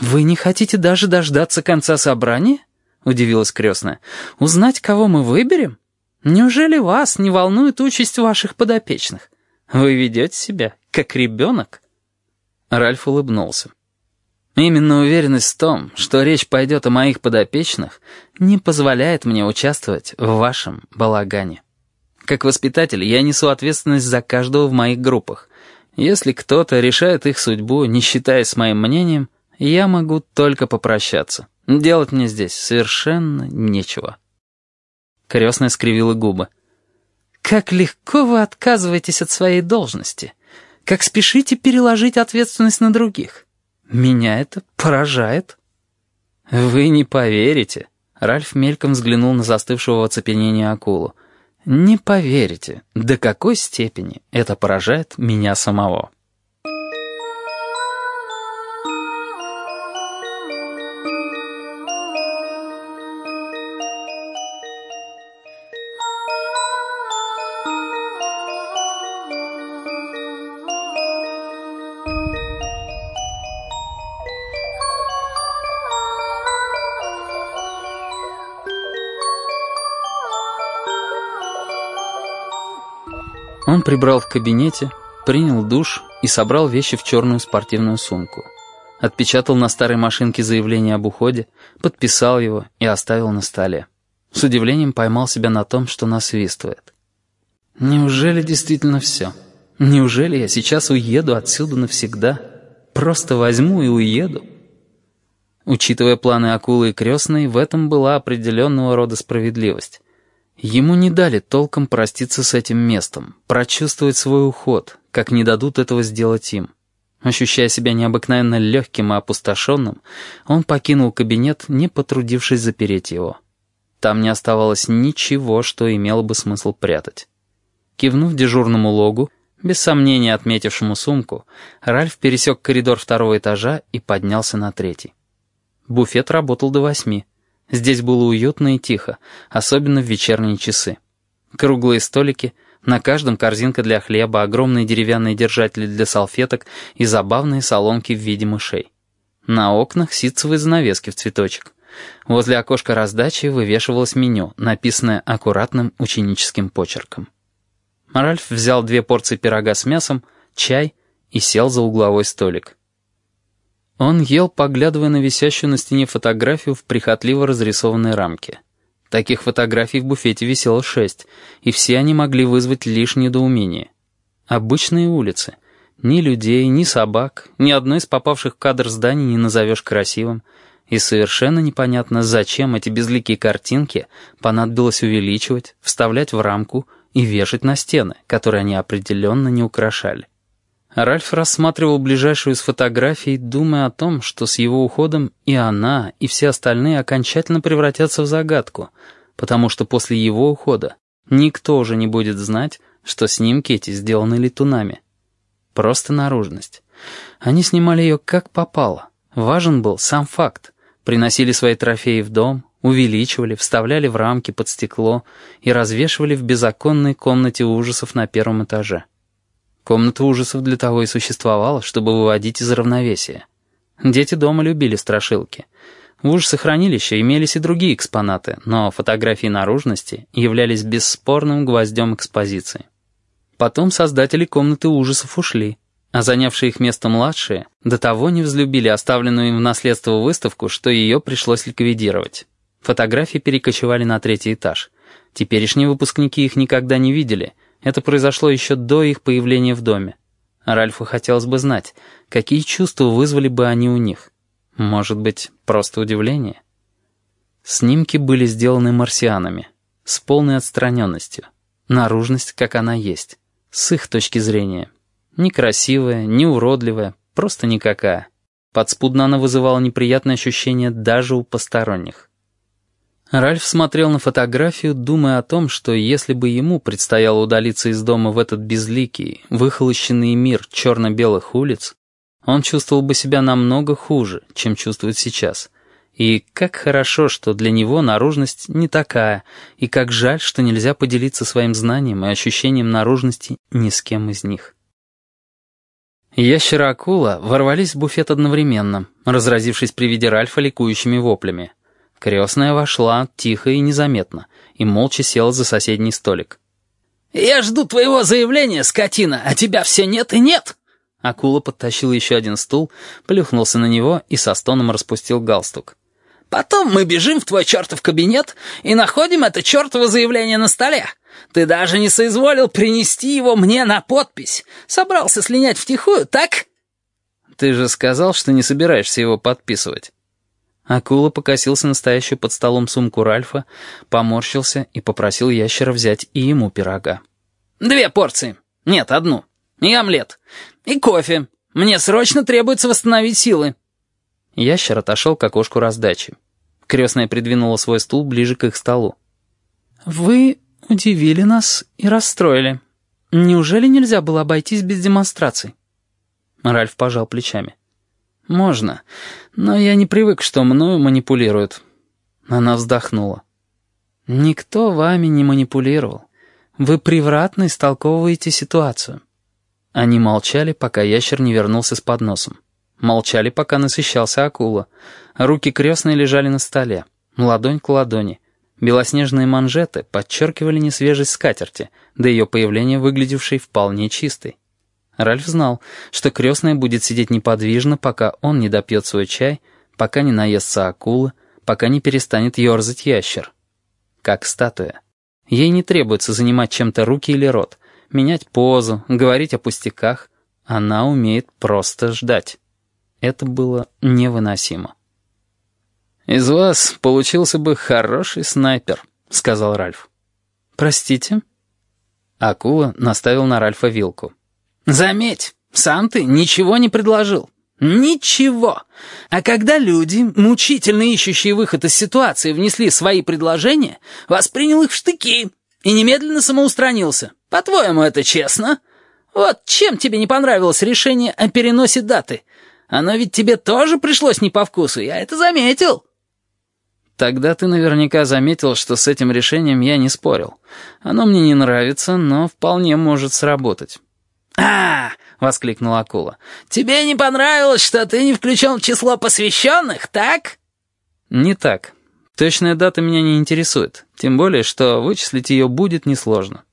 «Вы не хотите даже дождаться конца собрания?» — удивилась крестная. «Узнать, кого мы выберем? Неужели вас не волнует участь ваших подопечных? Вы ведете себя как ребенок?» Ральф улыбнулся. Именно уверенность в том, что речь пойдет о моих подопечных, не позволяет мне участвовать в вашем балагане. Как воспитатель я несу ответственность за каждого в моих группах. Если кто-то решает их судьбу, не считаясь с моим мнением, я могу только попрощаться. Делать мне здесь совершенно нечего. Крестная скривила губы. «Как легко вы отказываетесь от своей должности. Как спешите переложить ответственность на других. Меня это поражает». «Вы не поверите», — Ральф мельком взглянул на застывшего в оцепенении акулу. «Не поверите, до какой степени это поражает меня самого». Он прибрал в кабинете, принял душ и собрал вещи в черную спортивную сумку. Отпечатал на старой машинке заявление об уходе, подписал его и оставил на столе. С удивлением поймал себя на том, что насвистывает. «Неужели действительно все? Неужели я сейчас уеду отсюда навсегда? Просто возьму и уеду?» Учитывая планы акулы и крестной, в этом была определенного рода справедливость. Ему не дали толком проститься с этим местом, прочувствовать свой уход, как не дадут этого сделать им. Ощущая себя необыкновенно легким и опустошенным, он покинул кабинет, не потрудившись запереть его. Там не оставалось ничего, что имело бы смысл прятать. Кивнув дежурному логу, без сомнения отметившему сумку, Ральф пересек коридор второго этажа и поднялся на третий. Буфет работал до восьми. Здесь было уютно и тихо, особенно в вечерние часы. Круглые столики, на каждом корзинка для хлеба, огромные деревянные держатели для салфеток и забавные соломки в виде мышей. На окнах ситцевые занавески в цветочек. Возле окошка раздачи вывешивалось меню, написанное аккуратным ученическим почерком. Ральф взял две порции пирога с мясом, чай и сел за угловой столик. Он ел, поглядывая на висящую на стене фотографию в прихотливо разрисованной рамке. Таких фотографий в буфете висело шесть, и все они могли вызвать лишь недоумение. Обычные улицы. Ни людей, ни собак, ни одно из попавших в кадр зданий не назовешь красивым. И совершенно непонятно, зачем эти безликие картинки понадобилось увеличивать, вставлять в рамку и вешать на стены, которые они определенно не украшали. Ральф рассматривал ближайшую из фотографий, думая о том, что с его уходом и она, и все остальные окончательно превратятся в загадку, потому что после его ухода никто уже не будет знать, что снимки эти сделаны летунами. Просто наружность. Они снимали ее как попало. Важен был сам факт. Приносили свои трофеи в дом, увеличивали, вставляли в рамки под стекло и развешивали в беззаконной комнате ужасов на первом этаже. Комната ужасов для того и существовала, чтобы выводить из равновесия. Дети дома любили страшилки. В ужасы хранилища имелись и другие экспонаты, но фотографии наружности являлись бесспорным гвоздем экспозиции. Потом создатели комнаты ужасов ушли, а занявшие их место младшие до того не взлюбили оставленную им в наследство выставку, что ее пришлось ликвидировать. Фотографии перекочевали на третий этаж. Теперешние выпускники их никогда не видели — это произошло еще до их появления в доме. Ральфу хотелось бы знать, какие чувства вызвали бы они у них. Может быть, просто удивление? Снимки были сделаны марсианами, с полной отстраненностью. Наружность, как она есть, с их точки зрения. Некрасивая, не уродливая, просто никакая. Подспудно она вызывала неприятное ощущение даже у посторонних. Ральф смотрел на фотографию, думая о том, что если бы ему предстояло удалиться из дома в этот безликий, выхолощенный мир черно-белых улиц, он чувствовал бы себя намного хуже, чем чувствует сейчас. И как хорошо, что для него наружность не такая, и как жаль, что нельзя поделиться своим знанием и ощущением наружности ни с кем из них. Ящера-акула ворвались в буфет одновременно, разразившись при виде Ральфа ликующими воплями. Крестная вошла тихо и незаметно, и молча села за соседний столик. «Я жду твоего заявления, скотина, а тебя все нет и нет!» Акула подтащил еще один стул, плюхнулся на него и со стоном распустил галстук. «Потом мы бежим в твой чертов кабинет и находим это чертово заявление на столе. Ты даже не соизволил принести его мне на подпись. Собрался слинять втихую, так?» «Ты же сказал, что не собираешься его подписывать». Акула покосился настоящую под столом сумку Ральфа, поморщился и попросил ящера взять и ему пирога. «Две порции. Нет, одну. И омлет. И кофе. Мне срочно требуется восстановить силы». Ящер отошел к окошку раздачи. Крестная придвинула свой стул ближе к их столу. «Вы удивили нас и расстроили. Неужели нельзя было обойтись без демонстраций?» Ральф пожал плечами. «Можно, но я не привык, что мною манипулируют». Она вздохнула. «Никто вами не манипулировал. Вы превратно истолковываете ситуацию». Они молчали, пока ящер не вернулся с подносом. Молчали, пока насыщался акула. Руки крестные лежали на столе, ладонь к ладони. Белоснежные манжеты подчеркивали несвежесть скатерти, до ее появления выглядевшей вполне чистой. Ральф знал, что крестная будет сидеть неподвижно, пока он не допьет свой чай, пока не наестся акула, пока не перестанет ерзать ящер. Как статуя. Ей не требуется занимать чем-то руки или рот, менять позу, говорить о пустяках. Она умеет просто ждать. Это было невыносимо. «Из вас получился бы хороший снайпер», — сказал Ральф. «Простите?» Акула наставил на Ральфа вилку. Заметь, сам ты ничего не предложил. Ничего. А когда люди, мучительно ищущие выход из ситуации, внесли свои предложения, воспринял их в штыки и немедленно самоустранился. По-твоему, это честно? Вот чем тебе не понравилось решение о переносе даты? Оно ведь тебе тоже пришлось не по вкусу, я это заметил. Тогда ты наверняка заметил, что с этим решением я не спорил. Оно мне не нравится, но вполне может сработать. «А!» — воскликнула акула. «Тебе не понравилось, что ты не включен в число посвященных, так?» «Не так. Точная дата меня не интересует. Тем более, что вычислить ее будет несложно».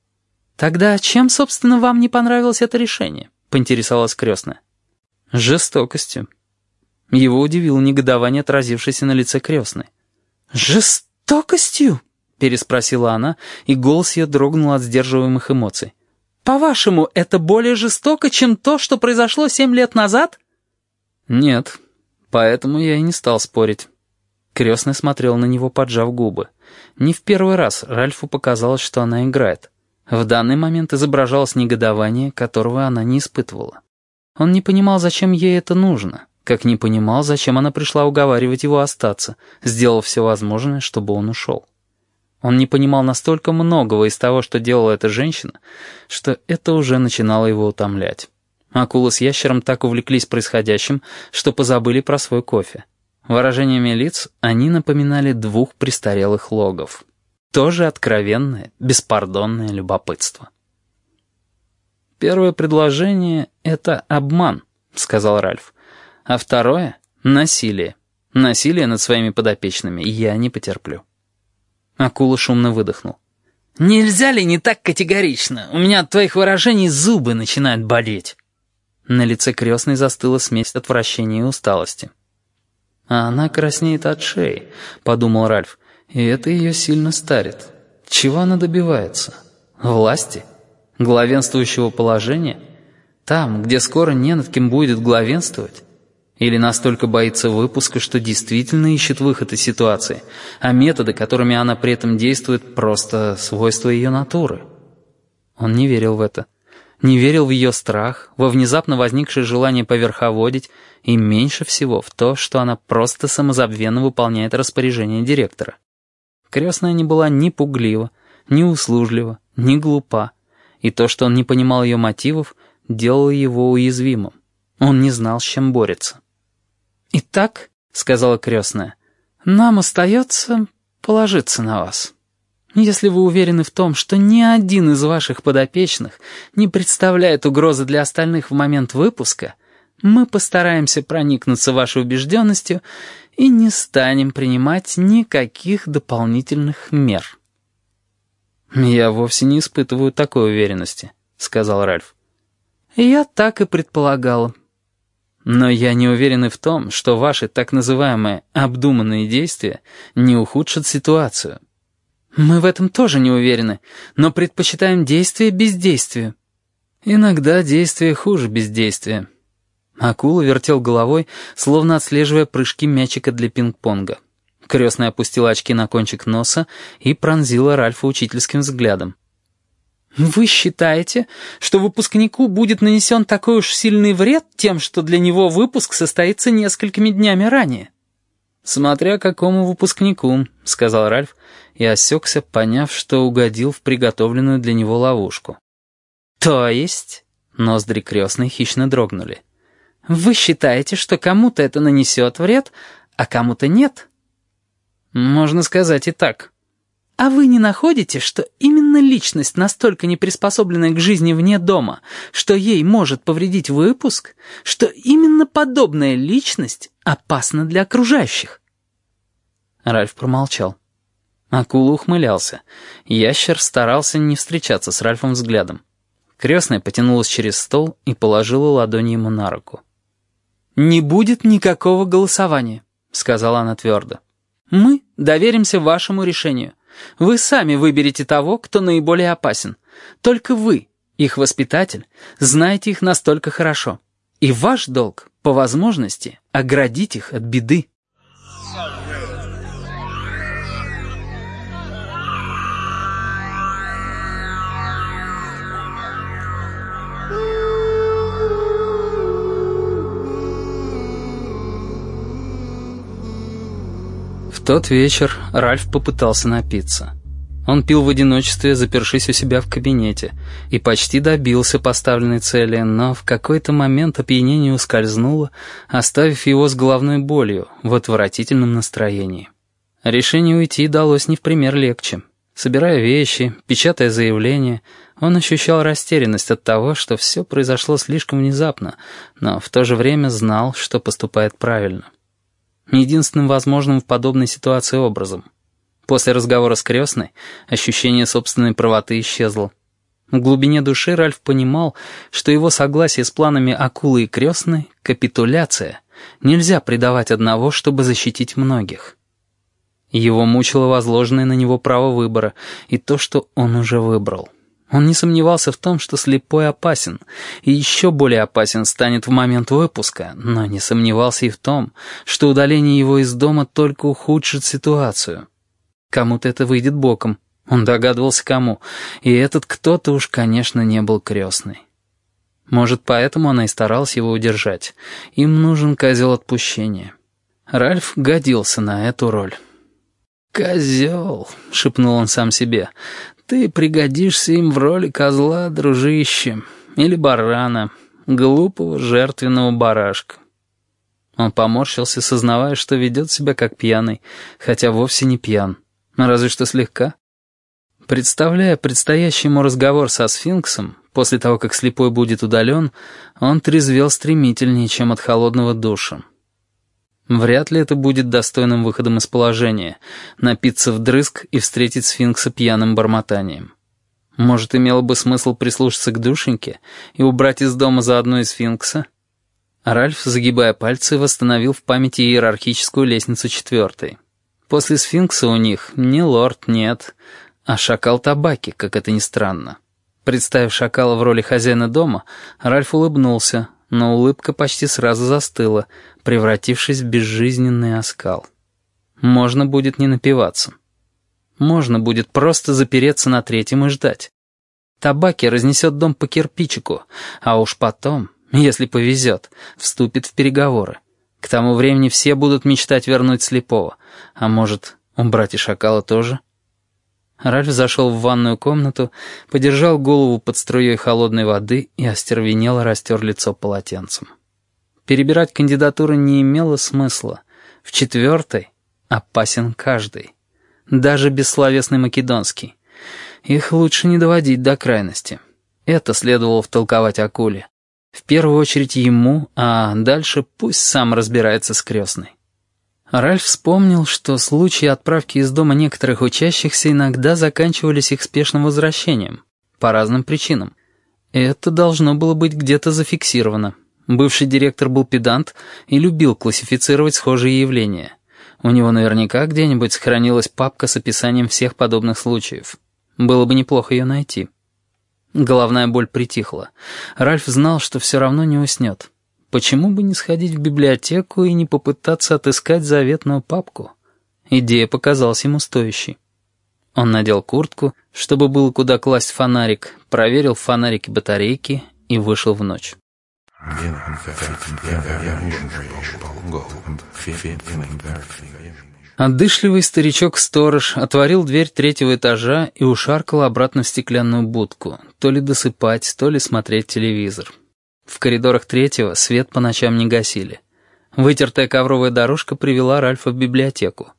«Тогда чем, собственно, вам не понравилось это решение?» — поинтересовалась крестная. «Жестокостью». Его удивило негодование, отразившееся на лице крестной. «Жестокостью?» — переспросила она, и голос ее дрогнул от сдерживаемых эмоций. По-вашему, это более жестоко, чем то, что произошло семь лет назад? Нет, поэтому я и не стал спорить. Крестный смотрел на него, поджав губы. Не в первый раз Ральфу показалось, что она играет. В данный момент изображалось негодование, которого она не испытывала. Он не понимал, зачем ей это нужно, как не понимал, зачем она пришла уговаривать его остаться, сделав все возможное, чтобы он ушел. Он не понимал настолько многого из того, что делала эта женщина, что это уже начинало его утомлять. Акула с ящером так увлеклись происходящим, что позабыли про свой кофе. Выражениями лиц они напоминали двух престарелых логов. Тоже откровенное, беспардонное любопытство. «Первое предложение — это обман», — сказал Ральф. «А второе — насилие. Насилие над своими подопечными я не потерплю». Акула шумно выдохнул. «Нельзя ли не так категорично? У меня от твоих выражений зубы начинают болеть». На лице крестной застыла смесь отвращения и усталости. «А она краснеет от шеи», — подумал Ральф, — «и это ее сильно старит. Чего она добивается? Власти? Главенствующего положения? Там, где скоро не над кем будет главенствовать?» Или настолько боится выпуска, что действительно ищет выход из ситуации, а методы, которыми она при этом действует, просто свойства ее натуры. Он не верил в это. Не верил в ее страх, во внезапно возникшее желание поверховодить и меньше всего в то, что она просто самозабвенно выполняет распоряжение директора. Крестная не была ни пуглива, ни услужлива, ни глупа, и то, что он не понимал ее мотивов, делало его уязвимым. Он не знал, с чем борется. «Итак», — сказала крестная, — «нам остается положиться на вас. Если вы уверены в том, что ни один из ваших подопечных не представляет угрозы для остальных в момент выпуска, мы постараемся проникнуться вашей убежденностью и не станем принимать никаких дополнительных мер». «Я вовсе не испытываю такой уверенности», — сказал Ральф. «Я так и предполагала». «Но я не уверен и в том, что ваши так называемые обдуманные действия не ухудшат ситуацию». «Мы в этом тоже не уверены, но предпочитаем действие бездействию». «Иногда действие хуже бездействия». Акула вертел головой, словно отслеживая прыжки мячика для пинг-понга. Крестная опустила очки на кончик носа и пронзила Ральфа учительским взглядом. «Вы считаете, что выпускнику будет нанесен такой уж сильный вред тем, что для него выпуск состоится несколькими днями ранее?» «Смотря какому выпускнику», — сказал Ральф и осекся, поняв, что угодил в приготовленную для него ловушку. «То есть?» — ноздри крестной хищно дрогнули. «Вы считаете, что кому-то это нанесет вред, а кому-то нет?» Можно сказать и так. А вы не находите, что именно личность настолько не приспособленная к жизни вне дома, что ей может повредить выпуск, что именно подобная личность опасна для окружающих? Ральф промолчал. Акула ухмылялся. Ящер старался не встречаться с Ральфом взглядом. Крестная потянулась через стол и положила ладонь ему на руку. «Не будет никакого голосования», — сказала она твердо. Мы доверимся вашему решению. Вы сами выберете того, кто наиболее опасен. Только вы, их воспитатель, знаете их настолько хорошо. И ваш долг, по возможности, оградить их от беды. Тот вечер Ральф попытался напиться. Он пил в одиночестве, запершись у себя в кабинете, и почти добился поставленной цели, но в какой-то момент опьянение ускользнуло, оставив его с головной болью в отвратительном настроении. Решение уйти далось не в пример легче. Собирая вещи, печатая заявление, он ощущал растерянность от того, что все произошло слишком внезапно, но в то же время знал, что поступает правильно единственным возможным в подобной ситуации образом. После разговора с крестной ощущение собственной правоты исчезло. В глубине души Ральф понимал, что его согласие с планами акулы и крестной — капитуляция. Нельзя предавать одного, чтобы защитить многих. Его мучило возложенное на него право выбора и то, что он уже выбрал. Он не сомневался в том, что слепой опасен, и еще более опасен станет в момент выпуска, но не сомневался и в том, что удаление его из дома только ухудшит ситуацию. Кому-то это выйдет боком, он догадывался кому, и этот кто-то уж, конечно, не был крестный. Может, поэтому она и старалась его удержать. Им нужен козел отпущения. Ральф годился на эту роль. «Козел», — шепнул он сам себе, ты пригодишься им в роли козла, дружище, или барана, глупого жертвенного барашка. Он поморщился, сознавая, что ведет себя как пьяный, хотя вовсе не пьян, разве что слегка. Представляя предстоящий ему разговор со сфинксом, после того, как слепой будет удален, он трезвел стремительнее, чем от холодного душа. Вряд ли это будет достойным выходом из положения — напиться вдрызг и встретить сфинкса пьяным бормотанием. Может, имело бы смысл прислушаться к душеньке и убрать из дома заодно и сфинкса? Ральф, загибая пальцы, восстановил в памяти иерархическую лестницу четвертой. После сфинкса у них ни лорд, нет, а шакал табаки, как это ни странно. Представив шакала в роли хозяина дома, Ральф улыбнулся, но улыбка почти сразу застыла, превратившись в безжизненный оскал. Можно будет не напиваться. Можно будет просто запереться на третьем и ждать. Табаки разнесет дом по кирпичику, а уж потом, если повезет, вступит в переговоры. К тому времени все будут мечтать вернуть слепого, а может, убрать и шакала тоже — Ральф зашел в ванную комнату, подержал голову под струей холодной воды и остервенело растер лицо полотенцем. Перебирать кандидатуры не имело смысла. В четвертой опасен каждый. Даже бессловесный македонский. Их лучше не доводить до крайности. Это следовало втолковать акуле. В первую очередь ему, а дальше пусть сам разбирается с крестной. Ральф вспомнил, что случаи отправки из дома некоторых учащихся иногда заканчивались их спешным возвращением. По разным причинам. Это должно было быть где-то зафиксировано. Бывший директор был педант и любил классифицировать схожие явления. У него наверняка где-нибудь сохранилась папка с описанием всех подобных случаев. Было бы неплохо ее найти. Головная боль притихла. Ральф знал, что все равно не уснет. Почему бы не сходить в библиотеку и не попытаться отыскать заветную папку? Идея показалась ему стоящей. Он надел куртку, чтобы было куда класть фонарик, проверил в фонарике батарейки и вышел в ночь. Отдышливый старичок-сторож отворил дверь третьего этажа и ушаркал обратно в стеклянную будку, то ли досыпать, то ли смотреть телевизор. В коридорах третьего свет по ночам не гасили. Вытертая ковровая дорожка привела Ральфа в библиотеку.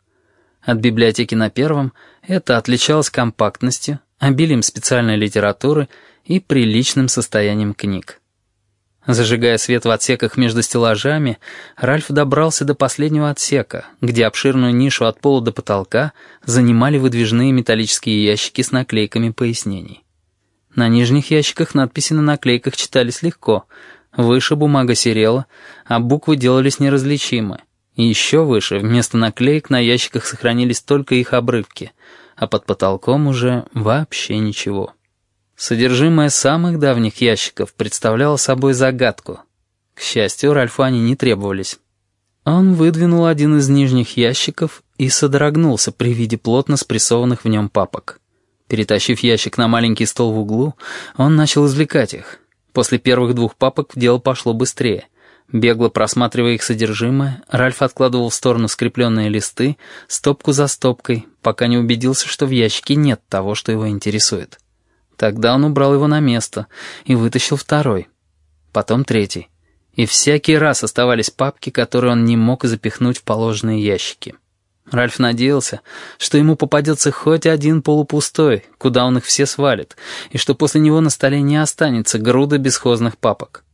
От библиотеки на первом это отличалось компактностью, обилием специальной литературы и приличным состоянием книг. Зажигая свет в отсеках между стеллажами, Ральф добрался до последнего отсека, где обширную нишу от пола до потолка занимали выдвижные металлические ящики с наклейками пояснений. На нижних ящиках надписи на наклейках читались легко, выше бумага серела, а буквы делались неразличимы. И еще выше, вместо наклеек на ящиках сохранились только их обрывки, а под потолком уже вообще ничего. Содержимое самых давних ящиков представляло собой загадку. К счастью, Ральфу они не требовались. Он выдвинул один из нижних ящиков и содрогнулся при виде плотно спрессованных в нем папок. Перетащив ящик на маленький стол в углу, он начал извлекать их. После первых двух папок дело пошло быстрее. Бегло просматривая их содержимое, Ральф откладывал в сторону скрепленные листы, стопку за стопкой, пока не убедился, что в ящике нет того, что его интересует. Тогда он убрал его на место и вытащил второй, потом третий. И всякий раз оставались папки, которые он не мог запихнуть в положенные ящики. Ральф надеялся, что ему попадется хоть один полупустой, куда он их все свалит, и что после него на столе не останется груда бесхозных папок.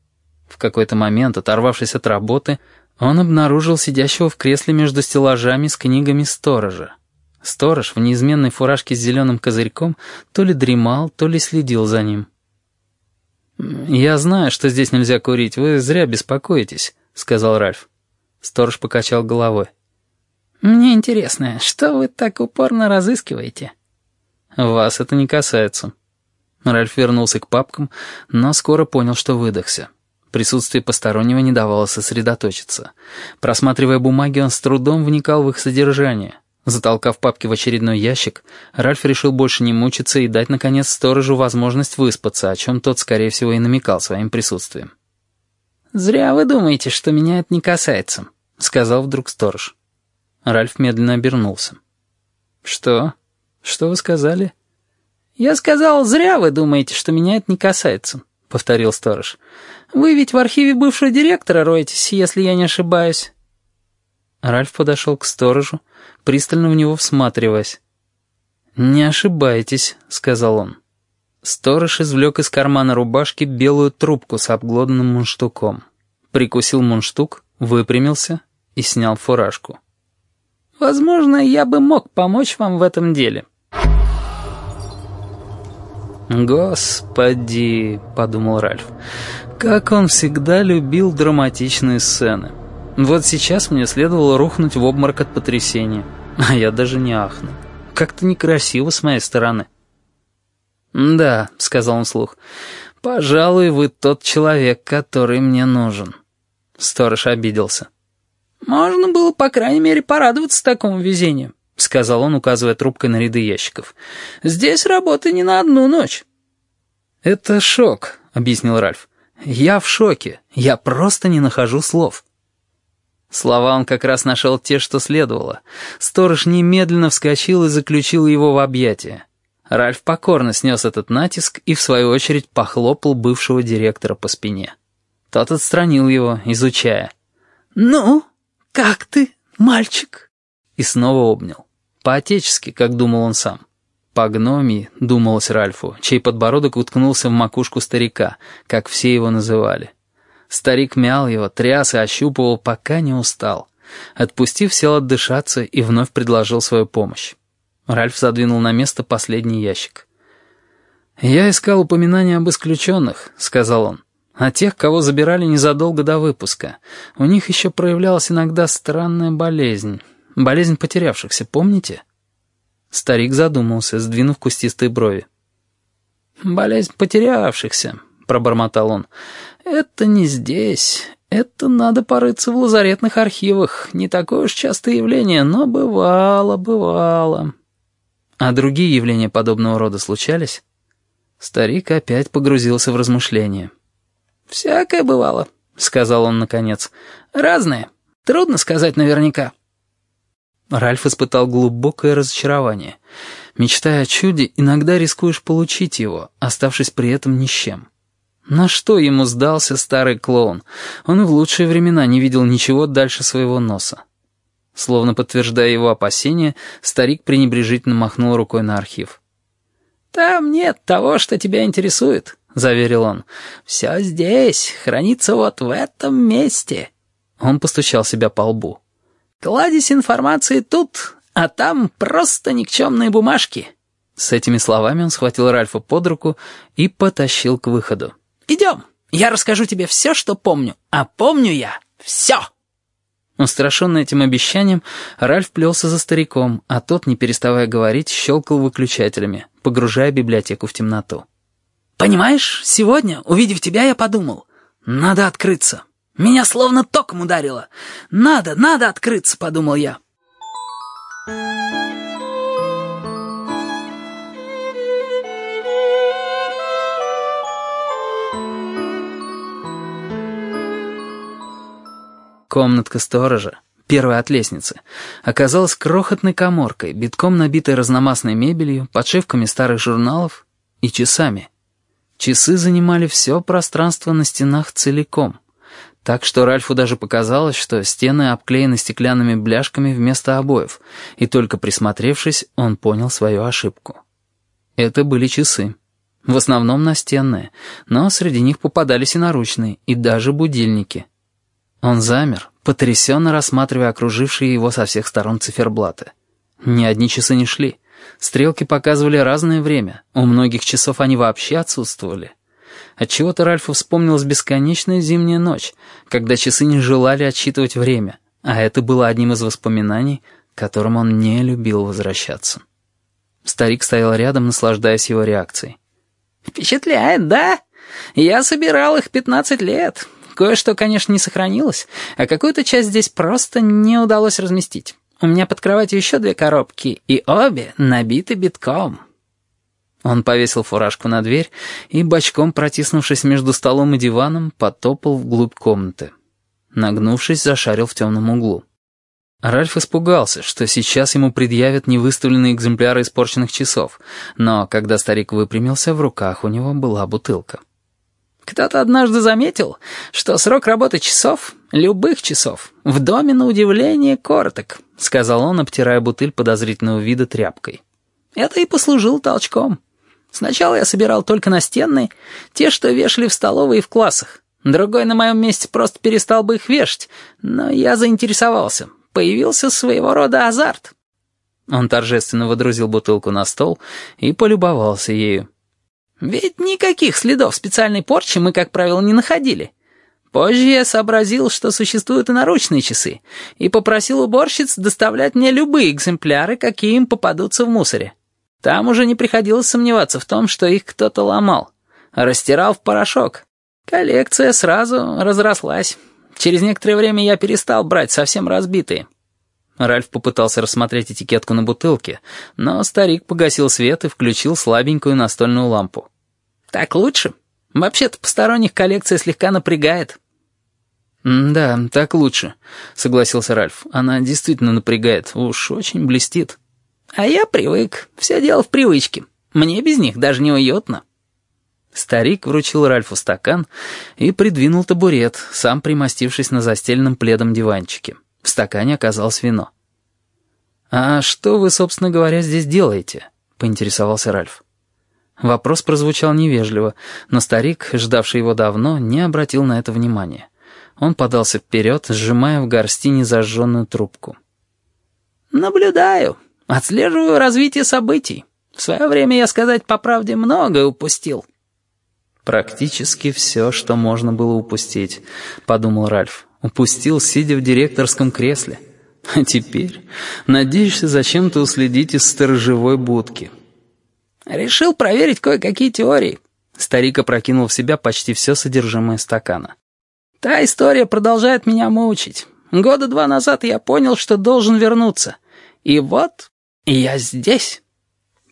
В какой-то момент, оторвавшись от работы, он обнаружил сидящего в кресле между стеллажами с книгами сторожа. Сторож в неизменной фуражке с зеленым козырьком то ли дремал, то ли следил за ним. «Я знаю, что здесь нельзя курить, вы зря беспокоитесь», — сказал Ральф. Сторож покачал головой. «Мне интересно, что вы так упорно разыскиваете?» «Вас это не касается». Ральф вернулся к папкам, но скоро понял, что выдохся. Присутствие постороннего не давало сосредоточиться. Просматривая бумаги, он с трудом вникал в их содержание. Затолкав папки в очередной ящик, Ральф решил больше не мучиться и дать, наконец, сторожу возможность выспаться, о чем тот, скорее всего, и намекал своим присутствием. «Зря вы думаете, что меня это не касается», — сказал вдруг сторож. Ральф медленно обернулся. «Что? Что вы сказали?» «Я сказал, зря вы думаете, что меня это не касается», — повторил сторож. «Вы ведь в архиве бывшего директора роетесь, если я не ошибаюсь». Ральф подошел к сторожу, пристально в него всматриваясь. «Не ошибаетесь», — сказал он. Сторож извлек из кармана рубашки белую трубку с обглоданным мундштуком. Прикусил мундштук, выпрямился и снял фуражку. «Возможно, я бы мог помочь вам в этом деле». «Господи», — подумал Ральф, — «как он всегда любил драматичные сцены». Вот сейчас мне следовало рухнуть в обморок от потрясения, а я даже не ахнул. Как-то некрасиво с моей стороны. «Да», — сказал он вслух, — «пожалуй, вы тот человек, который мне нужен». Сторож обиделся. «Можно было, по крайней мере, порадоваться такому везению», — сказал он, указывая трубкой на ряды ящиков. «Здесь работа не на одну ночь». «Это шок», — объяснил Ральф. «Я в шоке. Я просто не нахожу слов». Слова он как раз нашел те, что следовало. Сторож немедленно вскочил и заключил его в объятия. Ральф покорно снес этот натиск и, в свою очередь, похлопал бывшего директора по спине. Тот отстранил его, изучая. «Ну, как ты, мальчик?» И снова обнял. По-отечески, как думал он сам. По гномии, думалось Ральфу, чей подбородок уткнулся в макушку старика, как все его называли. Старик мял его, тряс и ощупывал, пока не устал. Отпустив, сел отдышаться и вновь предложил свою помощь. Ральф задвинул на место последний ящик. «Я искал упоминания об исключенных», — сказал он. «О тех, кого забирали незадолго до выпуска. У них еще проявлялась иногда странная болезнь. Болезнь потерявшихся, помните?» Старик задумался, сдвинув кустистые брови. «Болезнь потерявшихся», — пробормотал он. «Это не здесь. Это надо порыться в лазаретных архивах. Не такое уж частое явление, но бывало, бывало». «А другие явления подобного рода случались?» Старик опять погрузился в размышления. «Всякое бывало», — сказал он наконец. «Разное. Трудно сказать наверняка». Ральф испытал глубокое разочарование. Мечтая о чуде, иногда рискуешь получить его, оставшись при этом ни с чем. На что ему сдался старый клоун? Он в лучшие времена не видел ничего дальше своего носа. Словно подтверждая его опасения, старик пренебрежительно махнул рукой на архив. «Там нет того, что тебя интересует», — заверил он. «Все здесь, хранится вот в этом месте». Он постучал себя по лбу. Кладезь информации тут, а там просто никчемные бумажки». С этими словами он схватил Ральфа под руку и потащил к выходу. «Идем, я расскажу тебе все, что помню, а помню я все». Устрашенный этим обещанием, Ральф плелся за стариком, а тот, не переставая говорить, щелкал выключателями, погружая библиотеку в темноту. «Понимаешь, сегодня, увидев тебя, я подумал, надо открыться». Меня словно током ударило. «Надо, надо открыться», — подумал я. Комнатка сторожа, первая от лестницы, оказалась крохотной коморкой, битком набитой разномастной мебелью, подшивками старых журналов и часами. Часы занимали все пространство на стенах целиком — так что Ральфу даже показалось, что стены обклеены стеклянными бляшками вместо обоев, и только присмотревшись, он понял свою ошибку. Это были часы. В основном настенные, но среди них попадались и наручные, и даже будильники. Он замер, потрясенно рассматривая окружившие его со всех сторон циферблаты. Ни одни часы не шли. Стрелки показывали разное время, у многих часов они вообще отсутствовали. Отчего-то Ральфу вспомнилась бесконечная зимняя ночь, когда часы не желали отсчитывать время, а это было одним из воспоминаний, к которым он не любил возвращаться. Старик стоял рядом, наслаждаясь его реакцией. «Впечатляет, да? Я собирал их пятнадцать лет. Кое-что, конечно, не сохранилось, а какую-то часть здесь просто не удалось разместить. У меня под кроватью еще две коробки, и обе набиты битком». Он повесил фуражку на дверь и, бочком протиснувшись между столом и диваном, потопал вглубь комнаты. Нагнувшись, зашарил в темном углу. Ральф испугался, что сейчас ему предъявят невыставленные экземпляры испорченных часов, но когда старик выпрямился, в руках у него была бутылка. «Кто-то однажды заметил, что срок работы часов, любых часов, в доме на удивление короток», — сказал он, обтирая бутыль подозрительного вида тряпкой. «Это и послужил толчком». Сначала я собирал только настенные, те, что вешали в столовой и в классах. Другой на моем месте просто перестал бы их вешать, но я заинтересовался. Появился своего рода азарт. Он торжественно водрузил бутылку на стол и полюбовался ею. Ведь никаких следов специальной порчи мы, как правило, не находили. Позже я сообразил, что существуют и наручные часы, и попросил уборщиц доставлять мне любые экземпляры, какие им попадутся в мусоре. Там уже не приходилось сомневаться в том, что их кто-то ломал. Растирал в порошок. Коллекция сразу разрослась. Через некоторое время я перестал брать совсем разбитые. Ральф попытался рассмотреть этикетку на бутылке, но старик погасил свет и включил слабенькую настольную лампу. «Так лучше. Вообще-то посторонних коллекция слегка напрягает». «Да, так лучше», — согласился Ральф. «Она действительно напрягает, уж очень блестит». А я привык. Все дело в привычке. Мне без них даже неуютно». Старик вручил Ральфу стакан и придвинул табурет, сам примостившись на застеленном пледом диванчике. В стакане оказалось вино. «А что вы, собственно говоря, здесь делаете?» — поинтересовался Ральф. Вопрос прозвучал невежливо, но старик, ждавший его давно, не обратил на это внимания. Он подался вперед, сжимая в горсти незажженную трубку. «Наблюдаю, отслеживаю развитие событий. В свое время, я сказать по правде, многое упустил». «Практически все, что можно было упустить», — подумал Ральф. «Упустил, сидя в директорском кресле. А теперь надеешься зачем-то уследить из сторожевой будки». «Решил проверить кое-какие теории». Старик опрокинул в себя почти все содержимое стакана. «Та история продолжает меня мучить. Года два назад я понял, что должен вернуться. И вот я здесь».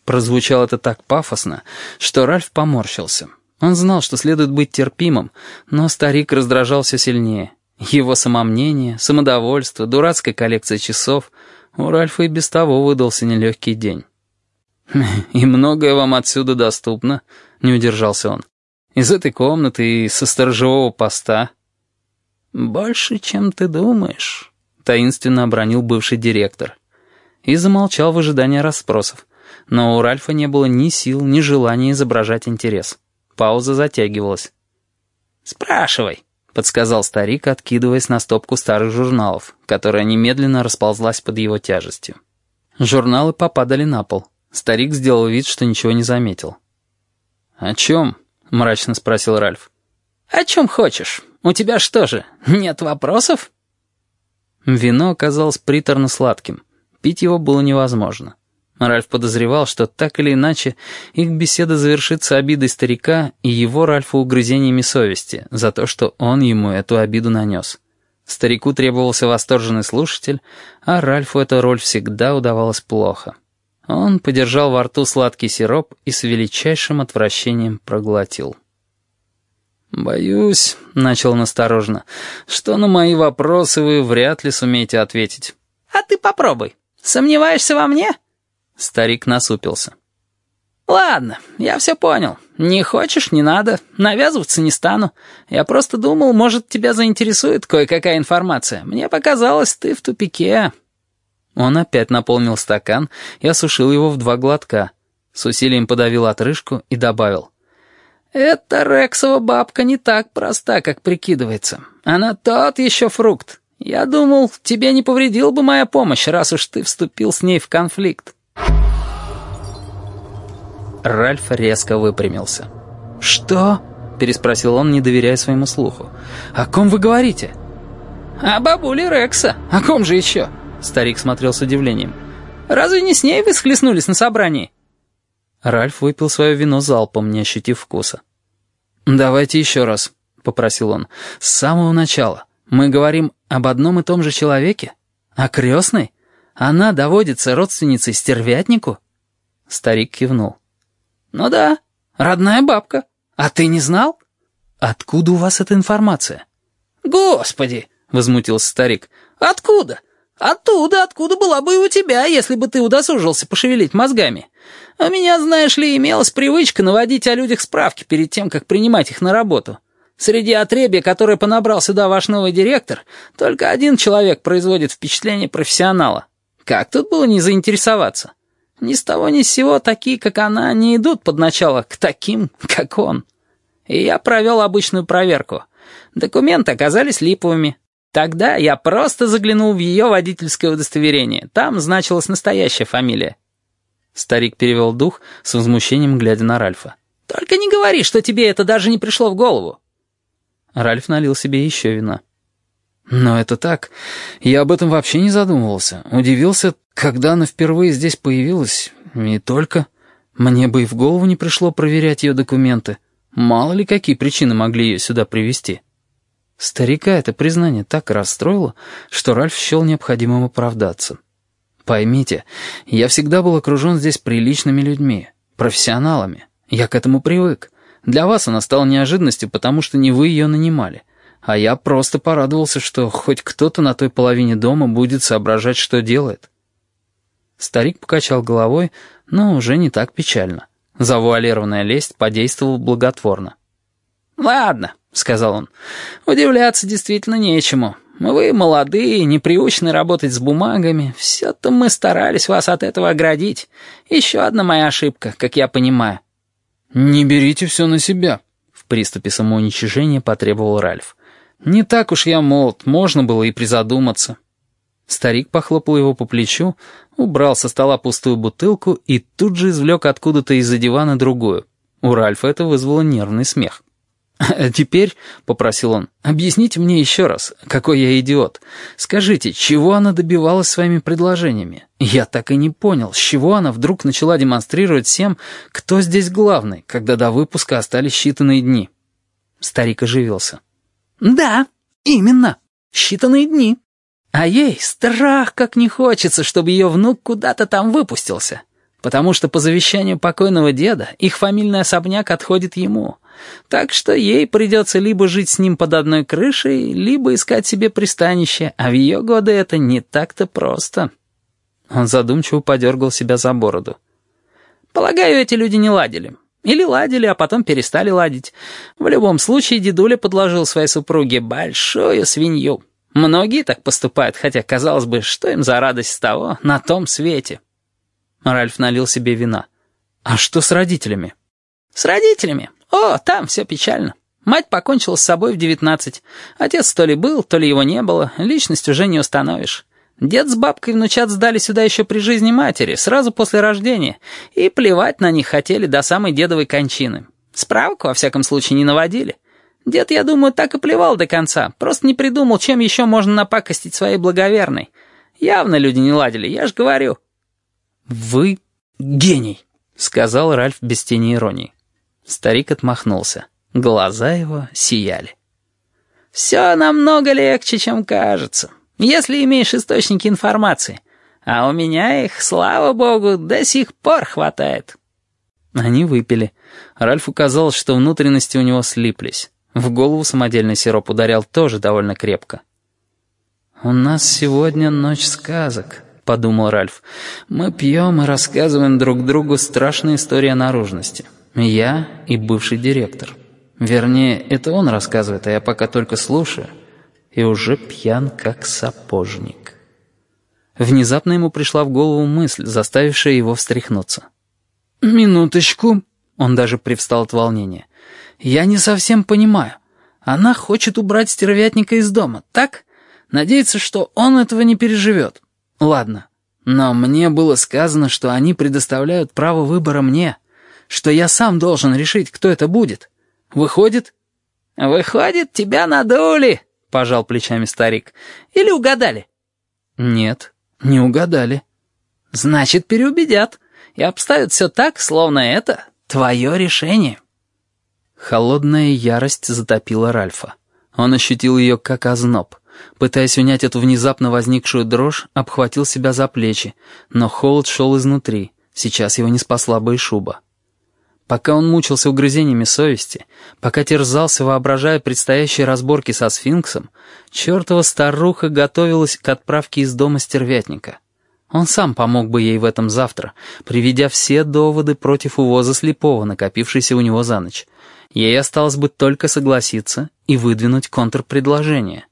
Прозвучало это так пафосно, что Ральф поморщился. Он знал, что следует быть терпимым, но старик раздражался сильнее. Его самомнение, самодовольство, дурацкая коллекция часов — у Ральфа и без того выдался нелегкий день. «И многое вам отсюда доступно», — не удержался он. «Из этой комнаты и со сторожевого поста». «Больше, чем ты думаешь», — таинственно обронил бывший директор. И замолчал в ожидании расспросов. Но у Ральфа не было ни сил, ни желания изображать интерес. Пауза затягивалась. «Спрашивай», — подсказал старик, откидываясь на стопку старых журналов, которая немедленно расползлась под его тяжестью. Журналы попадали на пол. Старик сделал вид, что ничего не заметил. «О чем?» — мрачно спросил Ральф. «О чем хочешь? У тебя что же, нет вопросов?» Вино оказалось приторно-сладким. Пить его было невозможно. Ральф подозревал, что так или иначе их беседа завершится обидой старика и его Ральфу угрызениями совести за то, что он ему эту обиду нанес. Старику требовался восторженный слушатель, а Ральфу эта роль всегда удавалась плохо. Он подержал во рту сладкий сироп и с величайшим отвращением проглотил. «Боюсь», — начал он осторожно, — «что на мои вопросы вы вряд ли сумеете ответить». «А ты попробуй. Сомневаешься во мне?» Старик насупился. «Ладно, я все понял. Не хочешь, не надо. Навязываться не стану. Я просто думал, может, тебя заинтересует кое-какая информация. Мне показалось, ты в тупике». Он опять наполнил стакан и осушил его в два глотка. С усилием подавил отрыжку и добавил. «Эта Рексова бабка не так проста, как прикидывается. Она тот еще фрукт. Я думал, тебе не повредила бы моя помощь, раз уж ты вступил с ней в конфликт». Ральф резко выпрямился. «Что?» — переспросил он, не доверяя своему слуху. «О ком вы говорите?» «О бабуле Рекса. О ком же еще?» Старик смотрел с удивлением. «Разве не с ней вы схлестнулись на собрании?» Ральф выпил свое вино залпом, не ощутив вкуса. «Давайте еще раз», — попросил он. «С самого начала. Мы говорим об одном и том же человеке? О крестной? Она доводится родственницей стервятнику?» Старик кивнул. «Ну да, родная бабка. А ты не знал?» «Откуда у вас эта информация?» «Господи!» — возмутился старик. «Откуда? Оттуда, откуда была бы и у тебя, если бы ты удосужился пошевелить мозгами. У меня, знаешь ли, имелась привычка наводить о людях справки перед тем, как принимать их на работу. Среди отребья, которое понабрал сюда ваш новый директор, только один человек производит впечатление профессионала. Как тут было не заинтересоваться?» Ни с того ни с сего такие, как она, не идут под начало к таким, как он. И я провел обычную проверку. Документы оказались липовыми. Тогда я просто заглянул в ее водительское удостоверение. Там значилась настоящая фамилия. Старик перевел дух, с возмущением глядя на Ральфа. «Только не говори, что тебе это даже не пришло в голову». Ральф налил себе еще вина. «Но это так. Я об этом вообще не задумывался. Удивился, когда она впервые здесь появилась. Не только. Мне бы и в голову не пришло проверять ее документы. Мало ли какие причины могли ее сюда привести. Старика это признание так расстроило, что Ральф счел необходимым оправдаться. Поймите, я всегда был окружен здесь приличными людьми, профессионалами. Я к этому привык. Для вас она стала неожиданностью, потому что не вы ее нанимали. А я просто порадовался, что хоть кто-то на той половине дома будет соображать, что делает. Старик покачал головой, но уже не так печально. Завуалированная лесть подействовала благотворно. «Ладно», — сказал он, — «удивляться действительно нечему. Вы молодые, неприучены работать с бумагами. Все-то мы старались вас от этого оградить. Еще одна моя ошибка, как я понимаю». «Не берите все на себя», — в приступе самоуничижения потребовал Ральф. «Не так уж я молод, можно было и призадуматься». Старик похлопал его по плечу, убрал со стола пустую бутылку и тут же извлек откуда-то из-за дивана другую. У Ральфа это вызвало нервный смех. «А теперь», — попросил он, — «объясните мне еще раз, какой я идиот. Скажите, чего она добивалась своими предложениями? Я так и не понял, с чего она вдруг начала демонстрировать всем, кто здесь главный, когда до выпуска остались считанные дни». Старик оживился. «Да, именно, считанные дни. А ей страх как не хочется, чтобы ее внук куда-то там выпустился. Потому что по завещанию покойного деда их фамильный особняк отходит ему. Так что ей придется либо жить с ним под одной крышей, либо искать себе пристанище, а в ее годы это не так-то просто. Он задумчиво подергал себя за бороду. «Полагаю, эти люди не ладили. Или ладили, а потом перестали ладить. В любом случае, дедуля подложил своей супруге большую свинью». Многие так поступают, хотя, казалось бы, что им за радость с того на том свете. Ральф налил себе вина. «А что с родителями?» «С родителями? О, там все печально. Мать покончила с собой в девятнадцать. Отец то ли был, то ли его не было. Личность уже не установишь. Дед с бабкой внучат сдали сюда еще при жизни матери, сразу после рождения, и плевать на них хотели до самой дедовой кончины. Справку, во всяком случае, не наводили. Дед, я думаю, так и плевал до конца, просто не придумал, чем еще можно напакостить своей благоверной. Явно люди не ладили, я ж говорю». «Вы гений», — сказал Ральф без тени иронии. Старик отмахнулся. Глаза его сияли. «Все намного легче, чем кажется, если имеешь источники информации. А у меня их, слава богу, до сих пор хватает». Они выпили. Ральфу казалось, что внутренности у него слиплись. В голову самодельный сироп ударял тоже довольно крепко. «У нас сегодня ночь сказок», — подумал Ральф. «Мы пьем и рассказываем друг другу страшные истории о наружности. Я и бывший директор. Вернее, это он рассказывает, а я пока только слушаю. И уже пьян, как сапожник». Внезапно ему пришла в голову мысль, заставившая его встряхнуться. «Минуточку», — он даже привстал от волнения. «Я не совсем понимаю. Она хочет убрать стервятника из дома, так? Надеется, что он этого не переживет. Ладно. Но мне было сказано, что они предоставляют право выбора мне, что я сам должен решить, кто это будет. Выходит...» «Выходит, тебя надули», — пожал плечами старик. «Или угадали?» «Нет, не угадали». «Значит, переубедят и обставят все так, словно это твое решение». Холодная ярость затопила Ральфа. Он ощутил ее как озноб. Пытаясь унять эту внезапно возникшую дрожь, обхватил себя за плечи, но холод шел изнутри, сейчас его не спасла бы и шуба. Пока он мучился угрызениями совести, пока терзался, воображая предстоящие разборки со сфинксом, чертова старуха готовилась к отправке из дома стервятника. Он сам помог бы ей в этом завтра, приведя все доводы против увоза слепого, накопившиеся у него за ночь, Ей осталось бы только согласиться и выдвинуть контрпредложение,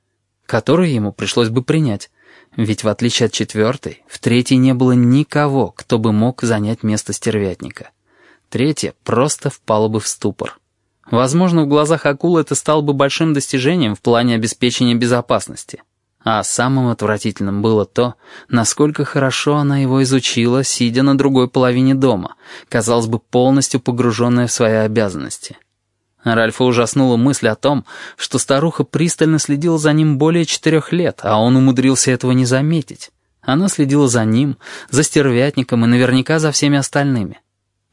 которое ему пришлось бы принять, ведь в отличие от четвертой, в третьей не было никого, кто бы мог занять место стервятника. Третья просто впала бы в ступор. Возможно, в глазах акулы это стало бы большим достижением в плане обеспечения безопасности. А самым отвратительным было то, насколько хорошо она его изучила, сидя на другой половине дома, казалось бы, полностью погруженная в свои обязанности. Ральфа ужаснула мысль о том, что старуха пристально следила за ним более четырех лет, а он умудрился этого не заметить. Она следила за ним, за стервятником и наверняка за всеми остальными.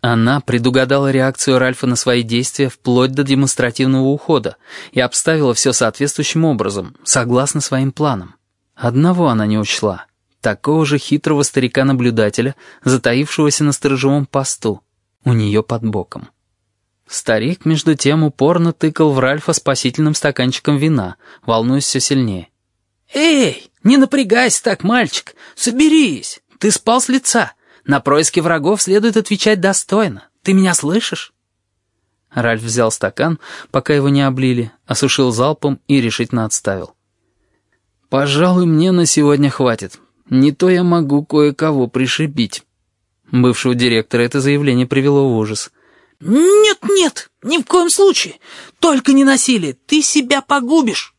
Она предугадала реакцию Ральфа на свои действия вплоть до демонстративного ухода и обставила все соответствующим образом, согласно своим планам. Одного она не учла — такого же хитрого старика-наблюдателя, затаившегося на сторожевом посту, у нее под боком. Старик, между тем, упорно тыкал в Ральфа спасительным стаканчиком вина, волнуясь все сильнее. «Эй, не напрягайся так, мальчик! Соберись! Ты спал с лица! На происки врагов следует отвечать достойно. Ты меня слышишь?» Ральф взял стакан, пока его не облили, осушил залпом и решительно отставил. «Пожалуй, мне на сегодня хватит. Не то я могу кое-кого пришибить». Бывшего директора это заявление привело в ужас. «Нет-нет, ни в коем случае. Только не насилие. Ты себя погубишь».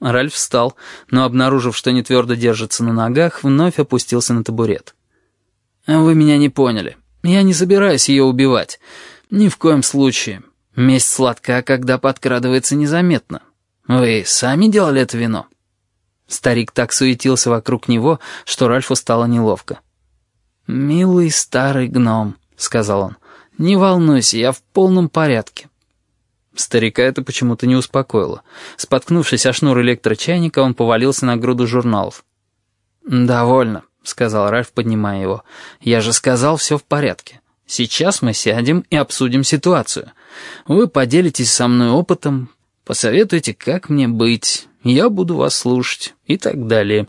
Ральф встал, но, обнаружив, что не твердо держится на ногах, вновь опустился на табурет. «Вы меня не поняли. Я не собираюсь ее убивать. Ни в коем случае. Месть сладка, когда подкрадывается незаметно. Вы сами делали это вино?» Старик так суетился вокруг него, что Ральфу стало неловко. «Милый старый гном», — сказал он, — «не волнуйся, я в полном порядке». Старика это почему-то не успокоило. Споткнувшись о шнур электрочайника, он повалился на груду журналов. «Довольно», — сказал Ральф, поднимая его. «Я же сказал, все в порядке. Сейчас мы сядем и обсудим ситуацию. Вы поделитесь со мной опытом, посоветуйте, как мне быть, я буду вас слушать и так далее».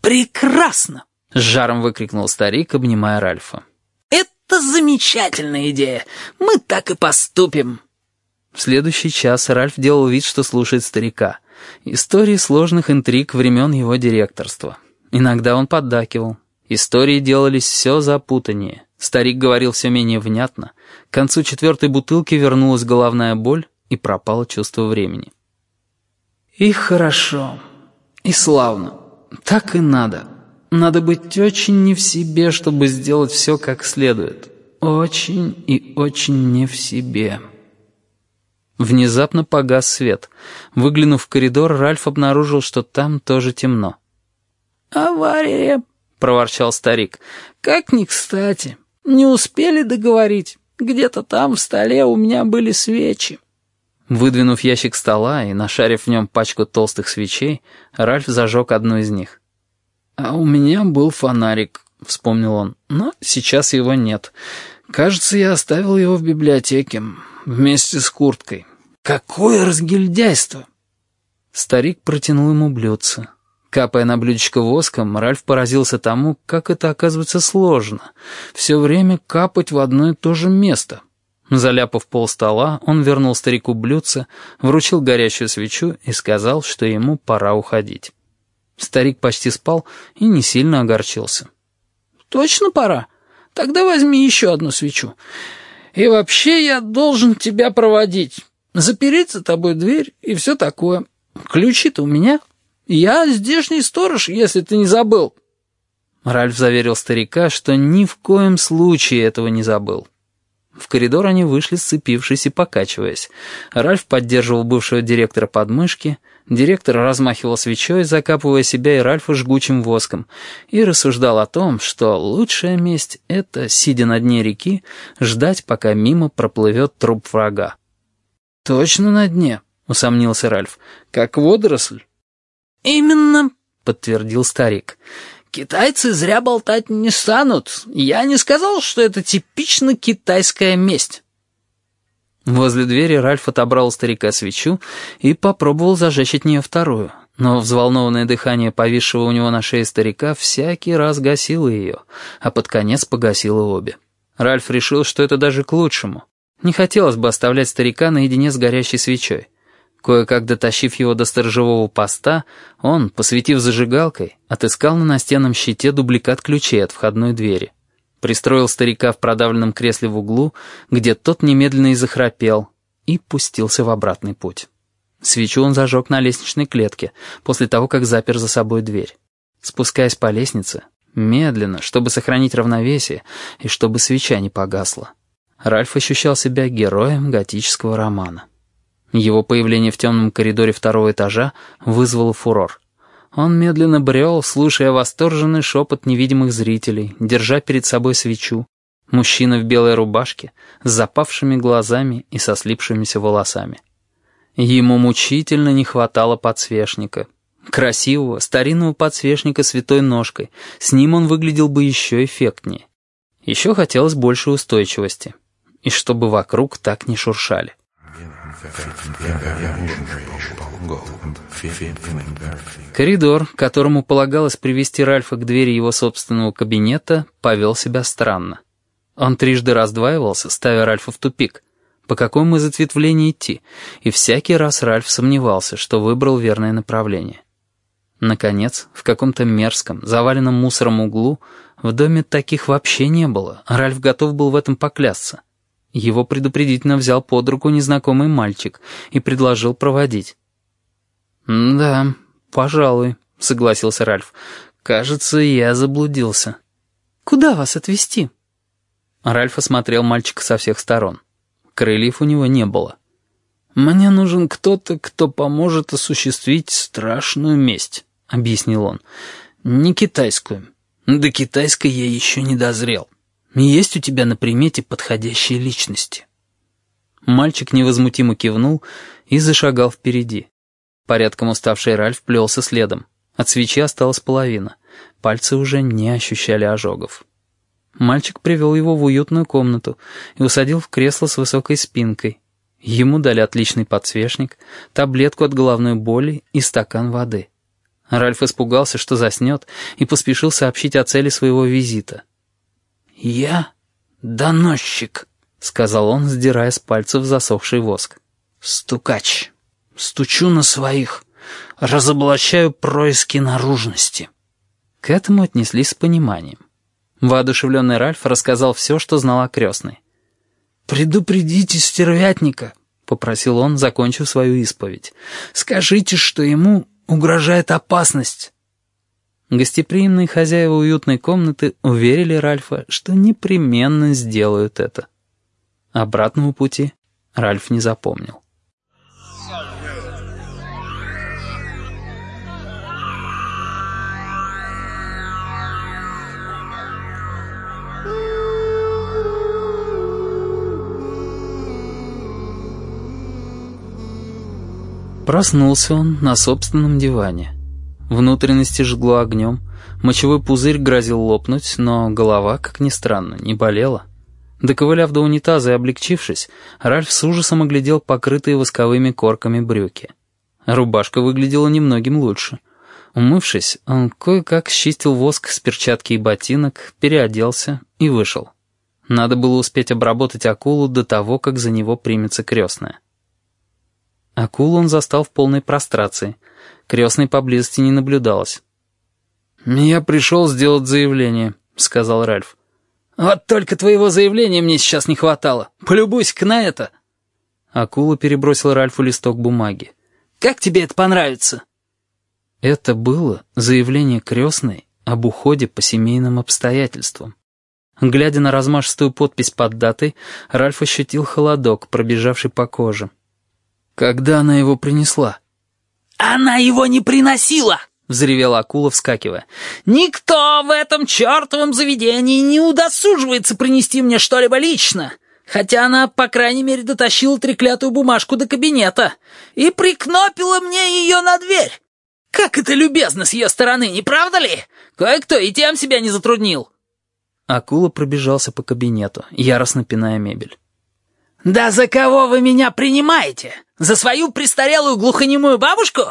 «Прекрасно!» — с жаром выкрикнул старик, обнимая Ральфа. «Это замечательная идея. Мы так и поступим». В следующий час Ральф делал вид, что слушает старика. Истории сложных интриг времен его директорства. Иногда он поддакивал. Истории делались все запутаннее. Старик говорил все менее внятно. К концу четвертой бутылки вернулась головная боль и пропало чувство времени. «И хорошо, и славно. Так и надо. Надо быть очень не в себе, чтобы сделать все как следует. Очень и очень не в себе». Внезапно погас свет. Выглянув в коридор, Ральф обнаружил, что там тоже темно. «Авария», — проворчал старик. «Как ни кстати. Не успели договорить. Где-то там в столе у меня были свечи». Выдвинув ящик стола и нашарив в нем пачку толстых свечей, Ральф зажег одну из них. «А у меня был фонарик», — вспомнил он, — «но сейчас его нет. Кажется, я оставил его в библиотеке вместе с курткой. Какое разгильдяйство!» Старик протянул ему блюдце. Капая на блюдечко воском, Ральф поразился тому, как это оказывается сложно. Все время капать в одно и то же место. Заляпав пол стола, он вернул старику блюдце, вручил горящую свечу и сказал, что ему пора уходить. Старик почти спал и не сильно огорчился. «Точно пора? Тогда возьми еще одну свечу. И вообще я должен тебя проводить. Запереть за тобой дверь и все такое. Ключи-то у меня. Я здешний сторож, если ты не забыл». Ральф заверил старика, что ни в коем случае этого не забыл. В коридор они вышли, сцепившись и покачиваясь. Ральф поддерживал бывшего директора под мышки, директор размахивал свечой, закапывая себя и Ральфа жгучим воском, и рассуждал о том, что лучшая месть — это, сидя на дне реки, ждать, пока мимо проплывет труп врага. «Точно на дне», — усомнился Ральф, — «как водоросль». «Именно», — подтвердил старик, — Китайцы зря болтать не станут. Я не сказал, что это типично китайская месть. Возле двери Ральф отобрал старика свечу и попробовал зажечь от нее вторую. Но взволнованное дыхание повисшего у него на шее старика всякий раз гасило ее, а под конец погасило обе. Ральф решил, что это даже к лучшему. Не хотелось бы оставлять старика наедине с горящей свечой. Кое-как дотащив его до сторожевого поста, он, посветив зажигалкой, отыскал на настенном щите дубликат ключей от входной двери. Пристроил старика в продавленном кресле в углу, где тот немедленно и захрапел, и пустился в обратный путь. Свечу он зажег на лестничной клетке, после того, как запер за собой дверь. Спускаясь по лестнице, медленно, чтобы сохранить равновесие и чтобы свеча не погасла, Ральф ощущал себя героем готического романа. Его появление в темном коридоре второго этажа вызвало фурор. Он медленно брел, слушая восторженный шепот невидимых зрителей, держа перед собой свечу. Мужчина в белой рубашке, с запавшими глазами и со слипшимися волосами. Ему мучительно не хватало подсвечника. Красивого, старинного подсвечника с витой ножкой. С ним он выглядел бы еще эффектнее. Еще хотелось больше устойчивости. И чтобы вокруг так не шуршали. Коридор, которому полагалось привести Ральфа к двери его собственного кабинета, повел себя странно. Он трижды раздваивался, ставя Ральфа в тупик. По какому из ответвлений идти? И всякий раз Ральф сомневался, что выбрал верное направление. Наконец, в каком-то мерзком, заваленном мусором углу, в доме таких вообще не было. Ральф готов был в этом поклясться. Его предупредительно взял под руку незнакомый мальчик и предложил проводить. «Да, пожалуй», — согласился Ральф. «Кажется, я заблудился». «Куда вас отвезти?» Ральф осмотрел мальчика со всех сторон. Крыльев у него не было. «Мне нужен кто-то, кто поможет осуществить страшную месть», — объяснил он. «Не китайскую. До китайской я еще не дозрел. Есть у тебя на примете подходящие личности». Мальчик невозмутимо кивнул и зашагал впереди. Порядком уставший Ральф плелся следом. От свечи осталась половина. Пальцы уже не ощущали ожогов. Мальчик привел его в уютную комнату и усадил в кресло с высокой спинкой, Ему дали отличный подсвечник, таблетку от головной боли и стакан воды. Ральф испугался, что заснет, и поспешил сообщить о цели своего визита. «Я доносчик», — сказал он, сдирая с пальцев засохший воск. «Стукач. Стучу на своих. Разоблачаю происки наружности». К этому отнеслись с пониманием. Воодушевленный Ральф рассказал все, что знал о крестной. «Предупредите стервятника», — попросил он, закончив свою исповедь. «Скажите, что ему угрожает опасность». Гостеприимные хозяева уютной комнаты уверили Ральфа, что непременно сделают это. Обратного пути Ральф не запомнил. Проснулся он на собственном диване. Внутренности жгло огнем, мочевой пузырь грозил лопнуть, но голова, как ни странно, не болела. Доковыляв до унитаза и облегчившись, Ральф с ужасом оглядел покрытые восковыми корками брюки. Рубашка выглядела немногим лучше. Умывшись, он кое-как счистил воск с перчатки и ботинок, переоделся и вышел. Надо было успеть обработать акулу до того, как за него примется крестная. Акулу он застал в полной прострации. Крестной поблизости не наблюдалось. «Я пришел сделать заявление», — сказал Ральф. «Вот только твоего заявления мне сейчас не хватало. Полюбуйся-ка на это». Акула перебросила Ральфу листок бумаги. «Как тебе это понравится?» Это было заявление крестной об уходе по семейным обстоятельствам. Глядя на размашистую подпись под датой, Ральф ощутил холодок, пробежавший по коже. «Когда она его принесла?» «Она его не приносила!» — взревела акула, вскакивая. «Никто в этом чертовом заведении не удосуживается принести мне что-либо лично, хотя она, по крайней мере, дотащила треклятую бумажку до кабинета и прикнопила мне ее на дверь. Как это любезно с ее стороны, не правда ли? Кое-кто и тем себя не затруднил». Акула пробежался по кабинету, яростно пиная мебель. «Да за кого вы меня принимаете? За свою престарелую глухонемую бабушку?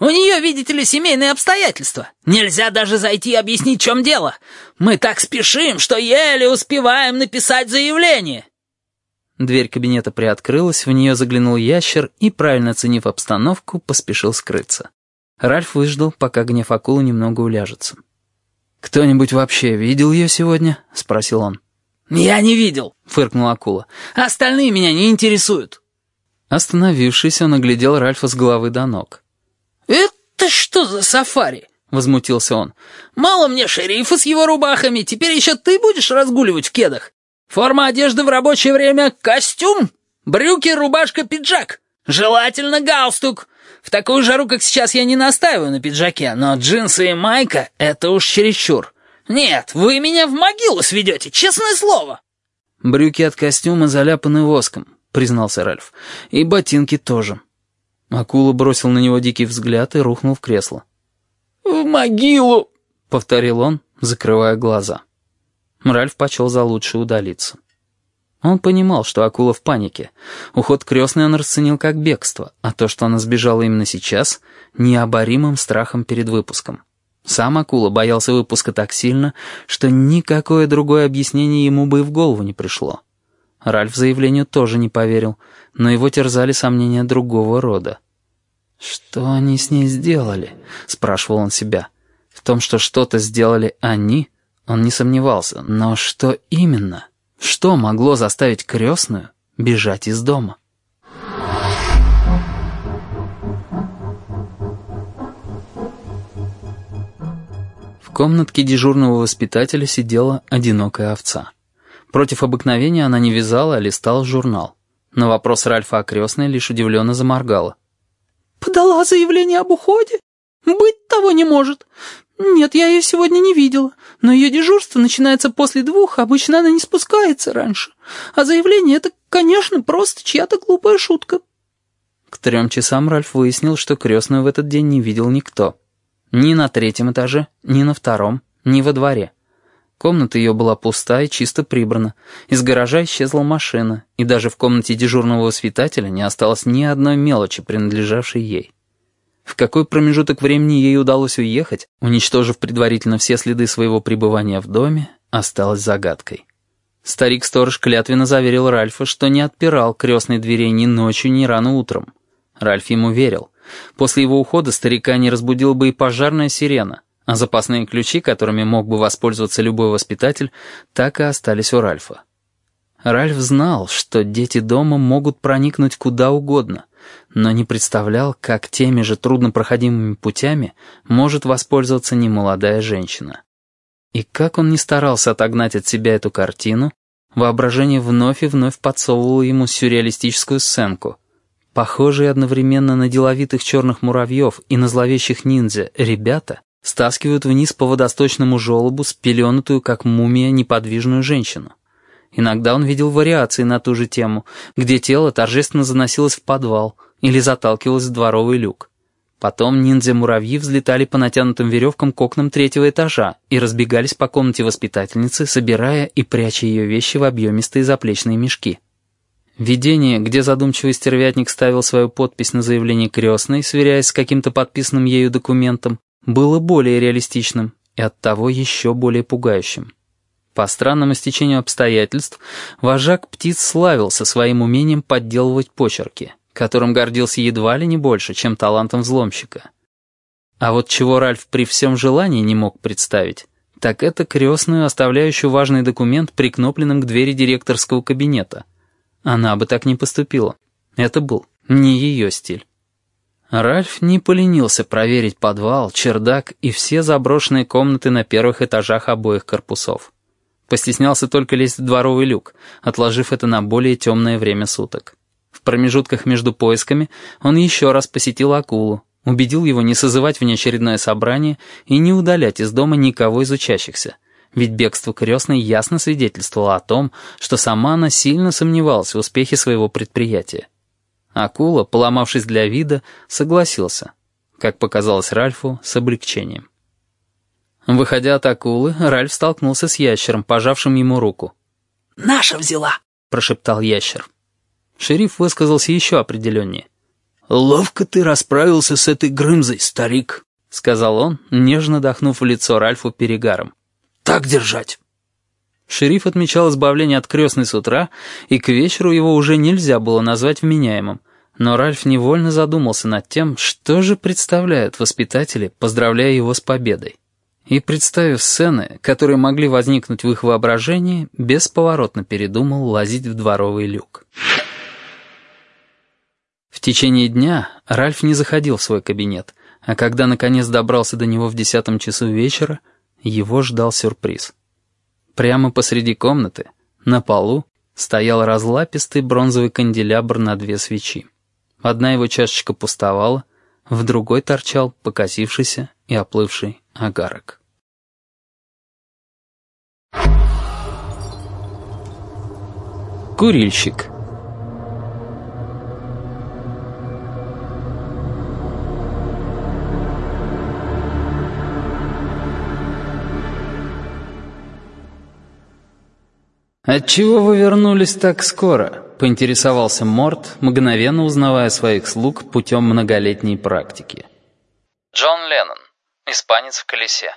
У нее, видите ли, семейные обстоятельства. Нельзя даже зайти и объяснить, в чем дело. Мы так спешим, что еле успеваем написать заявление». Дверь кабинета приоткрылась, в нее заглянул ящер и, правильно оценив обстановку, поспешил скрыться. Ральф выждал, пока гнев акулы немного уляжется. «Кто-нибудь вообще видел ее сегодня?» — спросил он. «Я не видел», — фыркнула акула. «Остальные меня не интересуют». Остановившись, он оглядел Ральфа с головы до ног. «Это что за сафари?» — возмутился он. «Мало мне шерифа с его рубахами, теперь еще ты будешь разгуливать в кедах. Форма одежды в рабочее время — костюм, брюки, рубашка, пиджак. Желательно галстук. В такую жару, как сейчас, я не настаиваю на пиджаке, но джинсы и майка — это уж чересчур». «Нет, вы меня в могилу сведете, честное слово!» «Брюки от костюма заляпаны воском», — признался Ральф. «И ботинки тоже». Акула бросил на него дикий взгляд и рухнул в кресло. «В могилу!» — повторил он, закрывая глаза. Ральф почел за лучшее удалиться. Он понимал, что акула в панике. Уход крестной он расценил как бегство, а то, что она сбежала именно сейчас, необоримым страхом перед выпуском. Сам акула боялся выпуска так сильно, что никакое другое объяснение ему бы и в голову не пришло. Ральф заявлению тоже не поверил, но его терзали сомнения другого рода. «Что они с ней сделали?» — спрашивал он себя. В том, что что-то сделали они, он не сомневался, но что именно? Что могло заставить крестную бежать из дома? Комнатке дежурного воспитателя сидела одинокая овца. Против обыкновения она не вязала, а листала журнал. На вопрос Ральфа о крестной лишь удивленно заморгала. «Подала заявление об уходе? Быть того не может. Нет, я ее сегодня не видела, но ее дежурство начинается после двух, обычно она не спускается раньше. А заявление — это, конечно, просто чья-то глупая шутка». К трем часам Ральф выяснил, что крестную в этот день не видел никто. Ни на третьем этаже, ни на втором, ни во дворе. Комната ее была пуста и чисто прибрана. Из гаража исчезла машина, и даже в комнате дежурного воспитателя не осталось ни одной мелочи, принадлежавшей ей. В какой промежуток времени ей удалось уехать, уничтожив предварительно все следы своего пребывания в доме, осталось загадкой. Старик-сторож клятвенно заверил Ральфа, что не отпирал крестной дверей ни ночью, ни рано утром. Ральф ему верил. После его ухода старика не разбудила бы и пожарная сирена — а запасные ключи, которыми мог бы воспользоваться любой воспитатель, так и остались у Ральфа. Ральф знал, что дети дома могут проникнуть куда угодно, но не представлял, как теми же труднопроходимыми путями может воспользоваться немолодая женщина. И как он не старался отогнать от себя эту картину, воображение вновь и вновь подсовывало ему сюрреалистическую сценку. Похожие одновременно на деловитых черных муравьев и на зловещих ниндзя ребята Стаскивают вниз по водосточному желобу спеленутую, как мумия, неподвижную женщину. Иногда он видел вариации на ту же тему, где тело торжественно заносилось в подвал или заталкивалось в дворовый люк. Потом ниндзя-муравьи взлетали по натянутым веревкам к окнам третьего этажа и разбегались по комнате воспитательницы, собирая и пряча ее вещи в объемистые заплечные мешки. Видение, где задумчивый стервятник ставил свою подпись на заявление крестной, сверяясь с каким-то подписанным ею документом, было более реалистичным и оттого еще более пугающим. По странному стечению обстоятельств, вожак птиц славился своим умением подделывать почерки, которым гордился едва ли не больше, чем талантом взломщика. А вот чего Ральф при всем желании не мог представить, так это крестную, оставляющую важный документ, прикнопленным к двери директорского кабинета. Она бы так не поступила. Это был не ее стиль. Ральф не поленился проверить подвал, чердак и все заброшенные комнаты на первых этажах обоих корпусов. Постеснялся только лезть в дворовый люк, отложив это на более темное время суток. В промежутках между поисками он еще раз посетил акулу, убедил его не созывать внеочередное собрание и не удалять из дома никого из учащихся, ведь бегство крестной ясно свидетельствовало о том, что сама она сильно сомневалась в успехе своего предприятия. Акула, поломавшись для вида, согласился, как показалось Ральфу, с облегчением. Выходя от акулы, Ральф столкнулся с ящером, пожавшим ему руку. «Наша взяла!» — прошептал ящер. Шериф высказался еще определеннее. «Ловко ты расправился с этой Грымзой, старик», — сказал он, нежно дохнув в лицо Ральфу перегаром. «Так держать». Шериф отмечал избавление от крестной с утра, и к вечеру его уже нельзя было назвать вменяемым. Но Ральф невольно задумался над тем, что же представляют воспитатели, поздравляя его с победой. И, представив сцены, которые могли возникнуть в их воображении, бесповоротно передумал лазить в дворовый люк. В течение дня Ральф не заходил в свой кабинет, а когда наконец добрался до него в десятом часу вечера, его ждал сюрприз. Прямо посреди комнаты, на полу, стоял разлапистый бронзовый канделябр на две свечи. Одна его чашечка пустовала, в другой торчал покосившийся и оплывший агарок. Курильщик «Отчего вы вернулись так скоро?» — поинтересовался Морт, мгновенно узнавая своих слуг путем многолетней практики. Джон Леннон. Испанец в колесе.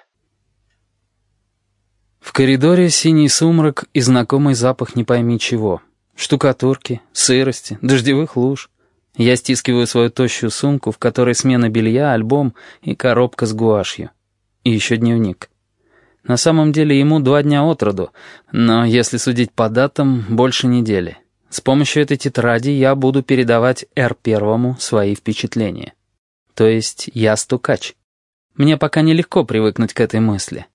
В коридоре синий сумрак и знакомый запах не пойми чего. Штукатурки, сырости, дождевых луж. Я стискиваю свою тощую сумку, в которой смена белья, альбом и коробка с гуашью. И еще дневник. На самом деле ему два дня от роду, но, если судить по датам, больше недели. С помощью этой тетради я буду передавать Р-1 свои впечатления. То есть я стукач. Мне пока нелегко привыкнуть к этой мысли.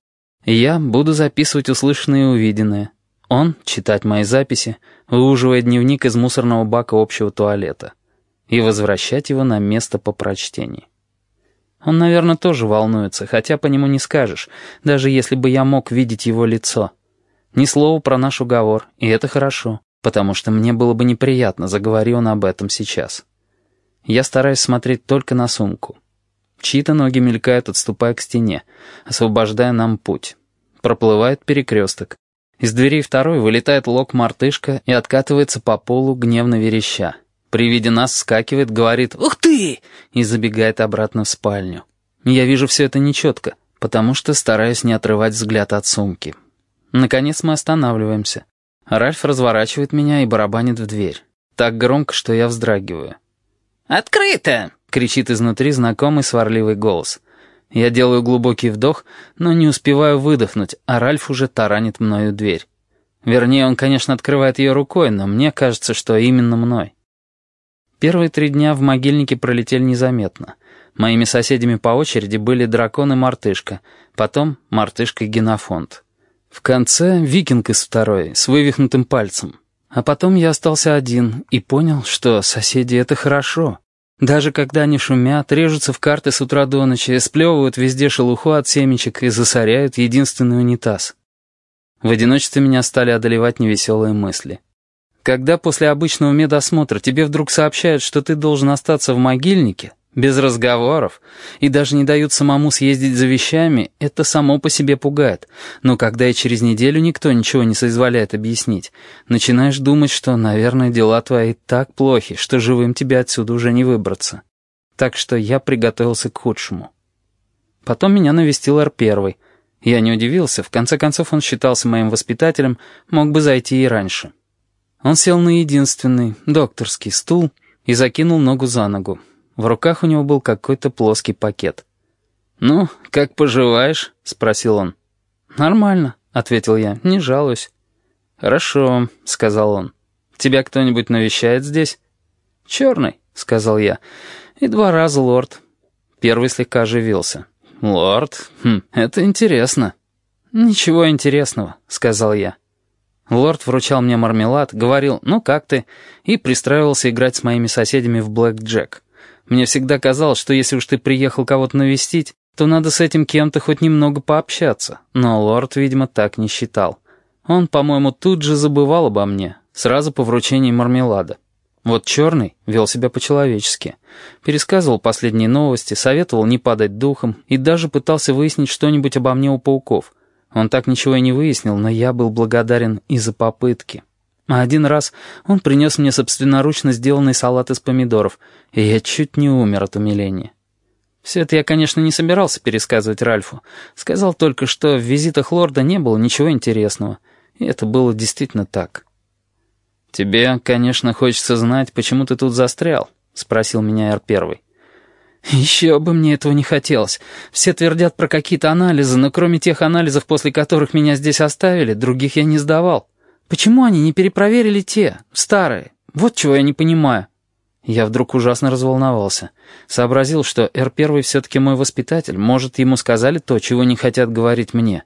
Я буду записывать услышанное и увиденное. Он — читать мои записи, выуживая дневник из мусорного бака общего туалета и возвращать его на место по прочтении. Он, наверное, тоже волнуется, хотя по нему не скажешь, даже если бы я мог видеть его лицо. Ни слова про наш уговор, и это хорошо, потому что мне было бы неприятно, заговори он об этом сейчас. Я стараюсь смотреть только на сумку. Чьи-то ноги мелькают, отступая к стене, освобождая нам путь. Проплывает перекресток. Из двери второй вылетает лок-мартышка и откатывается по полу, гневно вереща. При виде нас скакивает, говорит «Ух ты!» и забегает обратно в спальню. Я вижу все это нечетко, потому что стараюсь не отрывать взгляд от сумки. Наконец мы останавливаемся. Ральф разворачивает меня и барабанит в дверь. Так громко, что я вздрагиваю. «Открыто!» — кричит изнутри знакомый сварливый голос. Я делаю глубокий вдох, но не успеваю выдохнуть, а Ральф уже таранит мною дверь. Вернее, он, конечно, открывает ее рукой, но мне кажется, что именно мной. Первые три дня в могильнике пролетели незаметно. Моими соседями по очереди были дракон и мартышка, потом мартышка и генофонд. В конце викинг из второй, с вывихнутым пальцем. А потом я остался один и понял, что соседи — это хорошо. Даже когда они шумят, режутся в карты с утра до ночи, сплевывают везде шелуху от семечек и засоряют единственный унитаз. В одиночестве меня стали одолевать невеселые мысли. Когда после обычного медосмотра тебе вдруг сообщают, что ты должен остаться в могильнике, без разговоров, и даже не дают самому съездить за вещами, это само по себе пугает. Но когда и через неделю никто ничего не соизволяет объяснить, начинаешь думать, что, наверное, дела твои так плохи, что живым тебе отсюда уже не выбраться. Так что я приготовился к худшему. Потом меня навестил Р-1. Я не удивился, в конце концов он считался моим воспитателем, мог бы зайти и раньше. Он сел на единственный, докторский стул и закинул ногу за ногу. В руках у него был какой-то плоский пакет. «Ну, как поживаешь?» — спросил он. «Нормально», — ответил я, — «не жалуюсь». «Хорошо», — сказал он. «Тебя кто-нибудь навещает здесь?» «Черный», — сказал я. «И два раза лорд». Первый слегка оживился. «Лорд? Хм, это интересно». «Ничего интересного», — сказал я. Лорд вручал мне мармелад, говорил «ну как ты?» и пристраивался играть с моими соседями в блэк-джек. Мне всегда казалось, что если уж ты приехал кого-то навестить, то надо с этим кем-то хоть немного пообщаться, но лорд, видимо, так не считал. Он, по-моему, тут же забывал обо мне, сразу по вручении мармелада. Вот Черный вел себя по-человечески. Пересказывал последние новости, советовал не падать духом и даже пытался выяснить что-нибудь обо мне у пауков — он так ничего и не выяснил, но я был благодарен и за попытки. А один раз он принес мне собственноручно сделанный салат из помидоров, и я чуть не умер от умиления. Все это я, конечно, не собирался пересказывать Ральфу. Сказал только, что в визитах лорда не было ничего интересного. И это было действительно так. «Тебе, конечно, хочется знать, почему ты тут застрял?» — спросил меня Р-1. «Еще бы мне этого не хотелось. Все твердят про какие-то анализы, но кроме тех анализов, после которых меня здесь оставили, других я не сдавал. Почему они не перепроверили те, старые? Вот чего я не понимаю». Я вдруг ужасно разволновался. Сообразил, что Р-1 все-таки мой воспитатель, может, ему сказали то, чего не хотят говорить мне.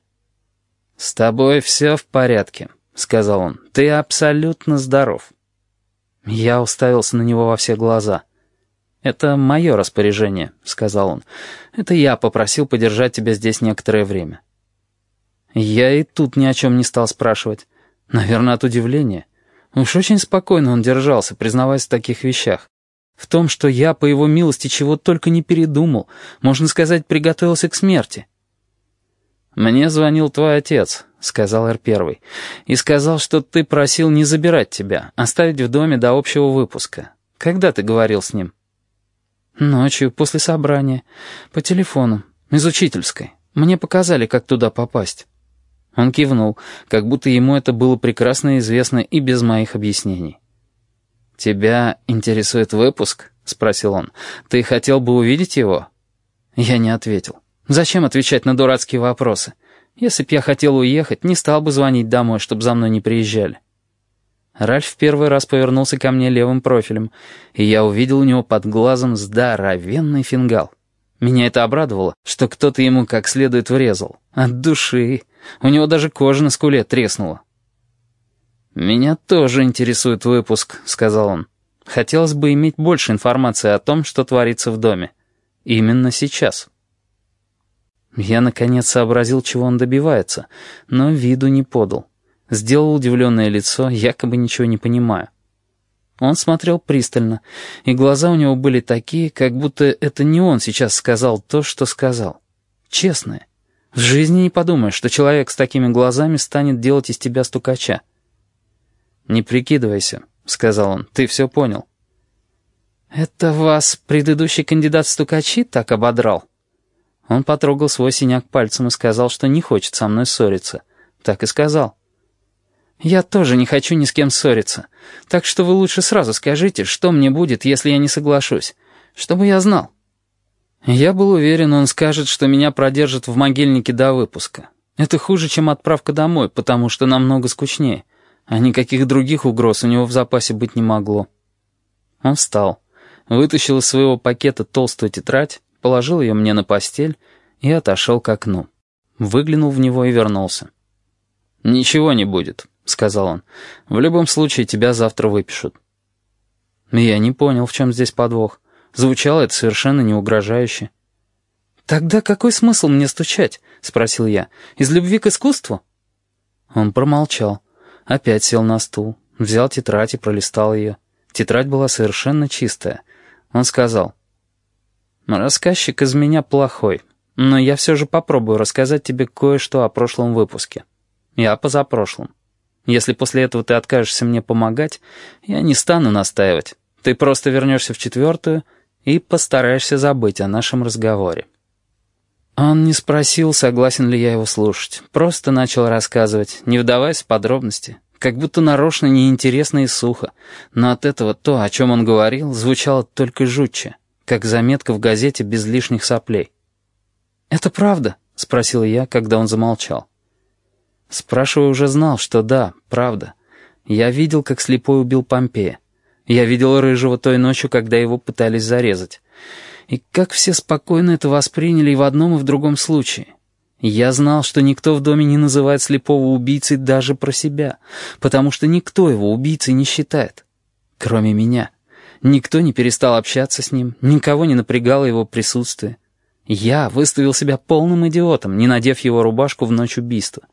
«С тобой все в порядке», — сказал он. «Ты абсолютно здоров». Я уставился на него во все глаза — «Это мое распоряжение», — сказал он. «Это я попросил подержать тебя здесь некоторое время». Я и тут ни о чем не стал спрашивать. Наверное, от удивления. Уж очень спокойно он держался, признаваясь в таких вещах. В том, что я, по его милости, чего только не передумал, можно сказать, приготовился к смерти. «Мне звонил твой отец», — сказал Р-1, «и сказал, что ты просил не забирать тебя, оставить в доме до общего выпуска. Когда ты говорил с ним?» «Ночью, после собрания. По телефону. Из учительской. Мне показали, как туда попасть». Он кивнул, как будто ему это было прекрасно известно и без моих объяснений. «Тебя интересует выпуск?» — спросил он. «Ты хотел бы увидеть его?» Я не ответил. «Зачем отвечать на дурацкие вопросы? Если б я хотел уехать, не стал бы звонить домой, чтобы за мной не приезжали». Ральф в первый раз повернулся ко мне левым профилем, и я увидел у него под глазом здоровенный фингал. Меня это обрадовало, что кто-то ему как следует врезал. От души. У него даже кожа на скуле треснула. «Меня тоже интересует выпуск», — сказал он. «Хотелось бы иметь больше информации о том, что творится в доме. Именно сейчас». Я, наконец, сообразил, чего он добивается, но виду не подал. Сделал удивленное лицо, якобы ничего не понимая. Он смотрел пристально, и глаза у него были такие, как будто это не он сейчас сказал то, что сказал. Честное. В жизни не подумаешь, что человек с такими глазами станет делать из тебя стукача. «Не прикидывайся», — сказал он, — «ты все понял». «Это вас предыдущий кандидат стукачи так ободрал?» Он потрогал свой синяк пальцем и сказал, что не хочет со мной ссориться. Так и сказал. «Я тоже не хочу ни с кем ссориться. Так что вы лучше сразу скажите, что мне будет, если я не соглашусь, чтобы я знал». Я был уверен, он скажет, что меня продержат в могильнике до выпуска. Это хуже, чем отправка домой, потому что намного скучнее, а никаких других угроз у него в запасе быть не могло. Он встал, вытащил из своего пакета толстую тетрадь, положил ее мне на постель и отошел к окну. Выглянул в него и вернулся. «Ничего не будет», — сказал он. «В любом случае тебя завтра выпишут». Я не понял, в чем здесь подвох. Звучало это совершенно не угрожающе. «Тогда какой смысл мне стучать?» — спросил я. «Из любви к искусству?» Он промолчал. Опять сел на стул, взял тетрадь и пролистал ее. Тетрадь была совершенно чистая. Он сказал, «Рассказчик из меня плохой, но я все же попробую рассказать тебе кое-что о прошлом выпуске. Я позапрошлом. Если после этого ты откажешься мне помогать, я не стану настаивать. Ты просто вернешься в четвертую и постараешься забыть о нашем разговоре». Он не спросил, согласен ли я его слушать. Просто начал рассказывать, не вдаваясь в подробности, как будто нарочно неинтересно и сухо. Но от этого то, о чем он говорил, звучало только жутче, как заметка в газете без лишних соплей. «Это правда?» — спросил я, когда он замолчал. Спрашивая, уже знал, что да, правда. Я видел, как слепой убил Помпея. Я видел Рыжего той ночью, когда его пытались зарезать. И как все спокойно это восприняли и в одном, и в другом случае. Я знал, что никто в доме не называет слепого убийцей даже про себя, потому что никто его убийцей не считает. Кроме меня. Никто не перестал общаться с ним, никого не напрягало его присутствие. Я выставил себя полным идиотом, не надев его рубашку в ночь убийства.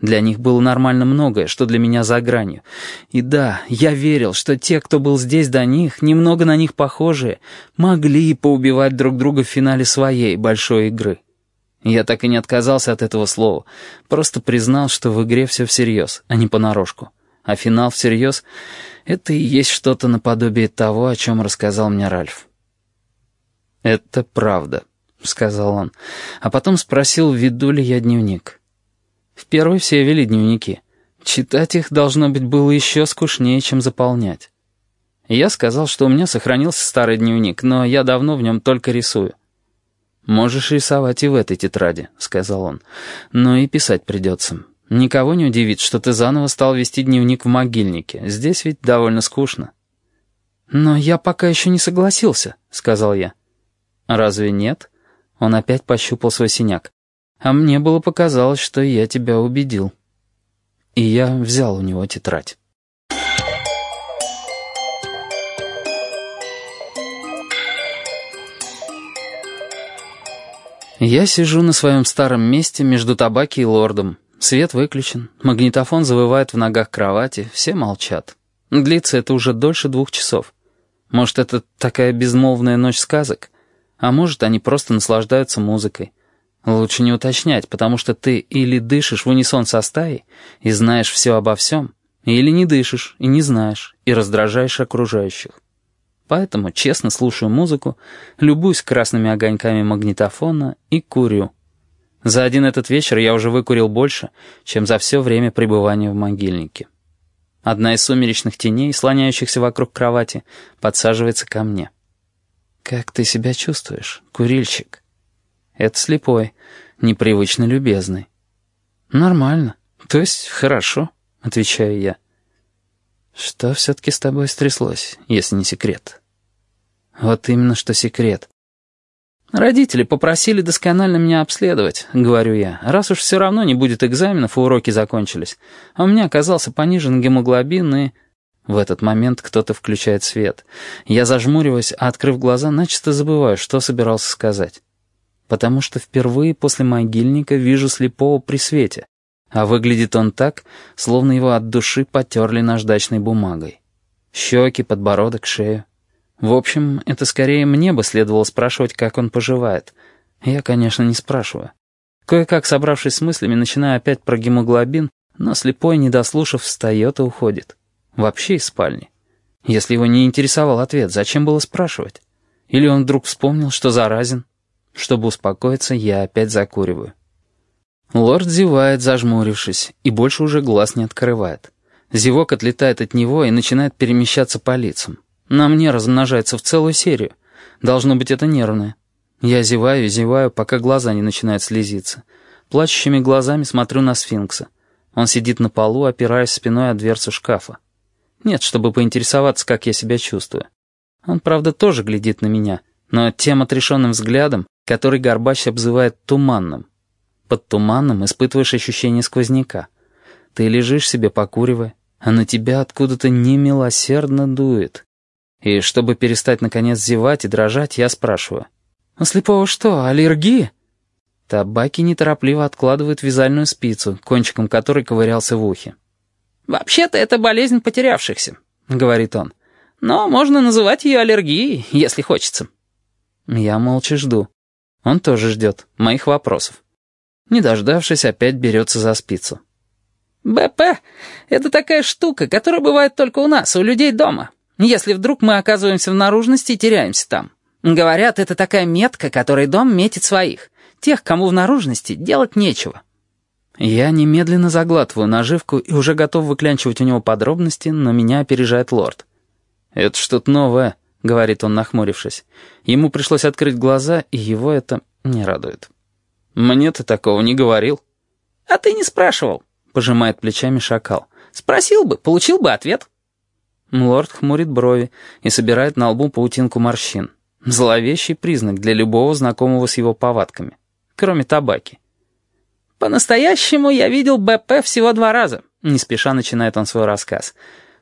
Для них было нормально многое, что для меня за гранью. И да, я верил, что те, кто был здесь до них, немного на них похожие, могли поубивать друг друга в финале своей большой игры. Я так и не отказался от этого слова, просто признал, что в игре все всерьез, а не понарошку. А финал всерьез — это и есть что-то наподобие того, о чем рассказал мне Ральф. «Это правда», — сказал он, а потом спросил, веду ли я дневник. В первой все вели дневники. Читать их, должно быть, было еще скучнее, чем заполнять. Я сказал, что у меня сохранился старый дневник, но я давно в нем только рисую. «Можешь рисовать и в этой тетради», — сказал он. «Но и писать придется. Никого не удивит, что ты заново стал вести дневник в могильнике. Здесь ведь довольно скучно». «Но я пока еще не согласился», — сказал я. «Разве нет?» Он опять пощупал свой синяк. А мне было показалось, что я тебя убедил. И я взял у него тетрадь. Я сижу на своем старом месте между табаки и лордом. Свет выключен, магнитофон завывает в ногах кровати, все молчат. Длится это уже дольше двух часов. Может, это такая безмолвная ночь сказок? А может, они просто наслаждаются музыкой. Лучше не уточнять, потому что ты или дышишь в унисон со стаей и знаешь все обо всем, или не дышишь и не знаешь, и раздражаешь окружающих. Поэтому честно слушаю музыку, любуюсь красными огоньками магнитофона и курю. За один этот вечер я уже выкурил больше, чем за все время пребывания в могильнике. Одна из сумеречных теней, слоняющихся вокруг кровати, подсаживается ко мне. «Как ты себя чувствуешь, курильщик?» «Это слепой, непривычно любезный». «Нормально, то есть хорошо», — отвечаю я. «Что все-таки с тобой стряслось, если не секрет?» «Вот именно что секрет. «Родители попросили досконально меня обследовать», — говорю я, «раз уж все равно не будет экзаменов и уроки закончились. А у меня оказался понижен гемоглобин и...» В этот момент кто-то включает свет. Я зажмуриваюсь, а открыв глаза, начисто забываю, что собирался сказать. Потому что впервые после могильника вижу слепого при свете. А выглядит он так, словно его от души потерли наждачной бумагой. Щеки, подбородок, шею. В общем, это скорее мне бы следовало спрашивать, как он поживает. Я, конечно, не спрашиваю. Кое-как, собравшись с мыслями, начинаю опять про гемоглобин, но слепой, не дослушав, встает и уходит. Вообще из спальни. Если его не интересовал ответ, зачем было спрашивать? Или он вдруг вспомнил, что заразен? Чтобы успокоиться, я опять закуриваю. Лорд зевает, зажмурившись, и больше уже глаз не открывает. Зевок отлетает от него и начинает перемещаться по лицам. На мне размножается в целую серию. Должно быть, это нервное. Я зеваю и зеваю, пока глаза не начинают слезиться. Плачущими глазами смотрю на сфинкса. Он сидит на полу, опираясь спиной о дверцу шкафа. Нет, чтобы поинтересоваться, как я себя чувствую. Он, правда, тоже глядит на меня, но тем отрешенным взглядом, который Горбач обзывает туманным. Под туманным испытываешь ощущение сквозняка. Ты лежишь себе, покуривая, а на тебя откуда-то немилосердно дует. И чтобы перестать, наконец, зевать и дрожать, я спрашиваю. «У слепого что, аллергия?» Табаки неторопливо откладывает вязальную спицу, кончиком которой ковырялся в ухе. «Вообще-то это болезнь потерявшихся», — говорит он. «Но можно называть ее аллергией, если хочется». Я молча жду. Он тоже ждет моих вопросов. Не дождавшись, опять берется за спицу. «БП — это такая штука, которая бывает только у нас, у людей дома если вдруг мы оказываемся в наружности и теряемся там. Говорят, это такая метка, которой дом метит своих. Тех, кому в наружности делать нечего. Я немедленно заглатываю наживку и уже готов выклянчивать у него подробности, но меня опережает лорд. «Это что-то новое», — говорит он, нахмурившись. Ему пришлось открыть глаза, и его это не радует. «Мне ты такого не говорил». «А ты не спрашивал», — пожимает плечами шакал. «Спросил бы, получил бы ответ». Лорд хмурит брови и собирает на лбу паутинку морщин. Зловещий признак для любого знакомого с его повадками. Кроме табаки. «По-настоящему я видел БП всего два раза», — не спеша начинает он свой рассказ.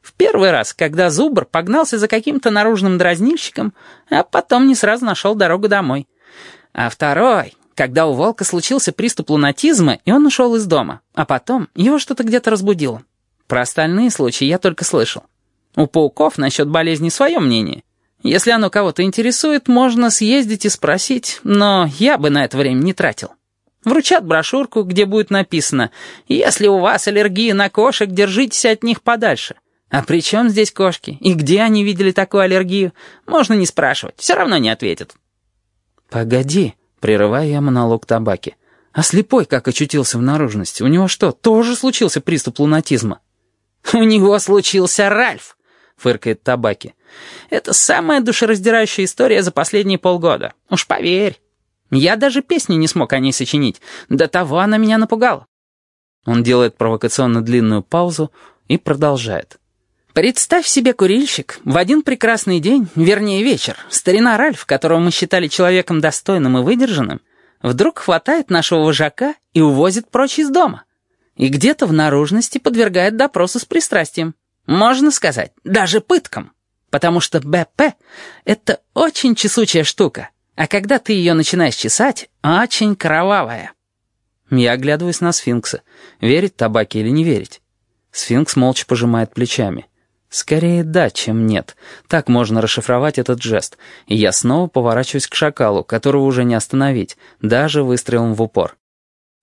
«В первый раз, когда Зубр погнался за каким-то наружным дразнильщиком, а потом не сразу нашел дорогу домой. А второй, когда у Волка случился приступ лунатизма, и он ушел из дома, а потом его что-то где-то разбудило. Про остальные случаи я только слышал. У пауков насчет болезни свое мнение. Если оно кого-то интересует, можно съездить и спросить, но я бы на это время не тратил. Вручат брошюрку, где будет написано «Если у вас аллергия на кошек, держитесь от них подальше». А при чем здесь кошки? И где они видели такую аллергию? Можно не спрашивать, все равно не ответят. «Погоди», — прерываю я монолог табаки. «А слепой как очутился в наружности? У него что, тоже случился приступ лунатизма?» «У него случился Ральф», — фыркает табаки. «Это самая душераздирающая история за последние полгода. Уж поверь. Я даже песни не смог о ней сочинить. До того она меня напугала». Он делает провокационно длинную паузу и продолжает. «Представь себе, курильщик, в один прекрасный день, вернее вечер, старина Ральф, которого мы считали человеком достойным и выдержанным, вдруг хватает нашего вожака и увозит прочь из дома. И где-то в наружности подвергает допросу с пристрастием. Можно сказать, даже пыткам. Потому что БП — это очень чесучая штука, а когда ты ее начинаешь чесать, очень кровавая. Я оглядываюсь на сфинкса. Верить табаке или не верить? Сфинкс молча пожимает плечами. Скорее да, чем нет. Так можно расшифровать этот жест. И я снова поворачиваюсь к шакалу, которого уже не остановить, даже выстрелом в упор.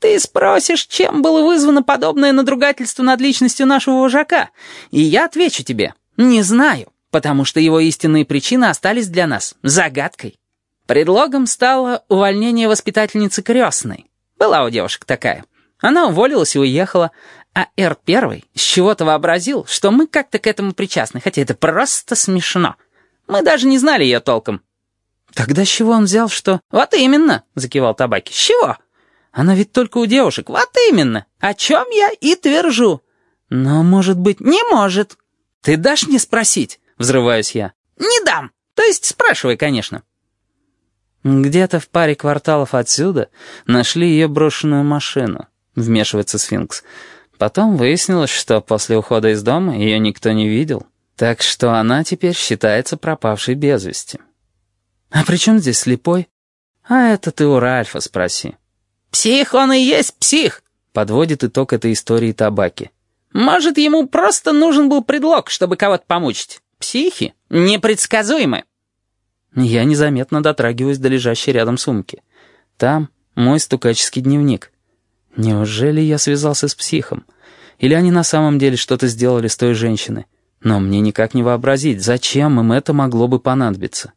Ты спросишь, чем было вызвано подобное надругательство над личностью нашего вожака, и я отвечу тебе, не знаю, потому что его истинные причины остались для нас загадкой. Предлогом стало увольнение воспитательницы крестной. Была у девушек такая. Она уволилась и уехала, а Р-1 с чего-то вообразил, что мы как-то к этому причастны, хотя это просто смешно. Мы даже не знали ее толком. «Тогда с чего он взял, что...» «Вот именно», — закивал Табаки. «С чего?» «Она ведь только у девушек». «Вот именно. О чем я и твержу». «Но, может быть...» «Не может». «Ты дашь мне спросить?» — взрываюсь я. «Не дам. То есть спрашивай, конечно». Где-то в паре кварталов отсюда нашли ее брошенную машину, вмешивается сфинкс. Потом выяснилось, что после ухода из дома ее никто не видел, так что она теперь считается пропавшей без вести. А при чем здесь слепой? А это ты у Ральфа спроси. «Псих он и есть псих», — подводит итог этой истории табаки. «Может, ему просто нужен был предлог, чтобы кого-то помучить. Психи непредсказуемы». Я незаметно дотрагиваюсь до лежащей рядом сумки. Там мой стукаческий дневник. Неужели я связался с психом? Или они на самом деле что-то сделали с той женщиной? Но мне никак не вообразить, зачем им это могло бы понадобиться.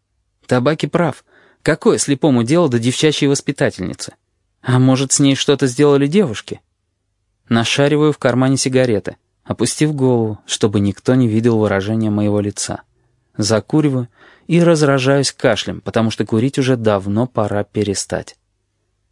Табаки прав. Какое слепому дело до девчачьей воспитательницы? А может, с ней что-то сделали девушки? Нашариваю в кармане сигареты, опустив голову, чтобы никто не видел выражения моего лица. Закуриваю и разражаюсь кашлем, потому что курить уже давно пора перестать.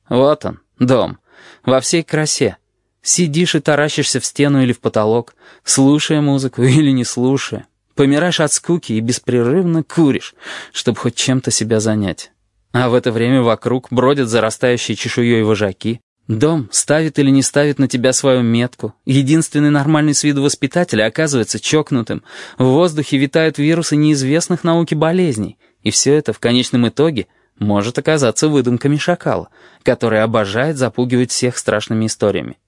Вот он, дом, во всей красе. Сидишь и таращишься в стену или в потолок, слушая музыку или не слушая. Помираешь от скуки и беспрерывно куришь, чтобы хоть чем-то себя занять. А в это время вокруг бродят зарастающие чешуей вожаки. Дом ставит или не ставит на тебя свою метку. Единственный нормальный с виду воспитатель оказывается чокнутым. В воздухе витают вирусы неизвестных науке болезней. И все это в конечном итоге может оказаться выдумками шакала, который обожает запугивать всех страшными историями.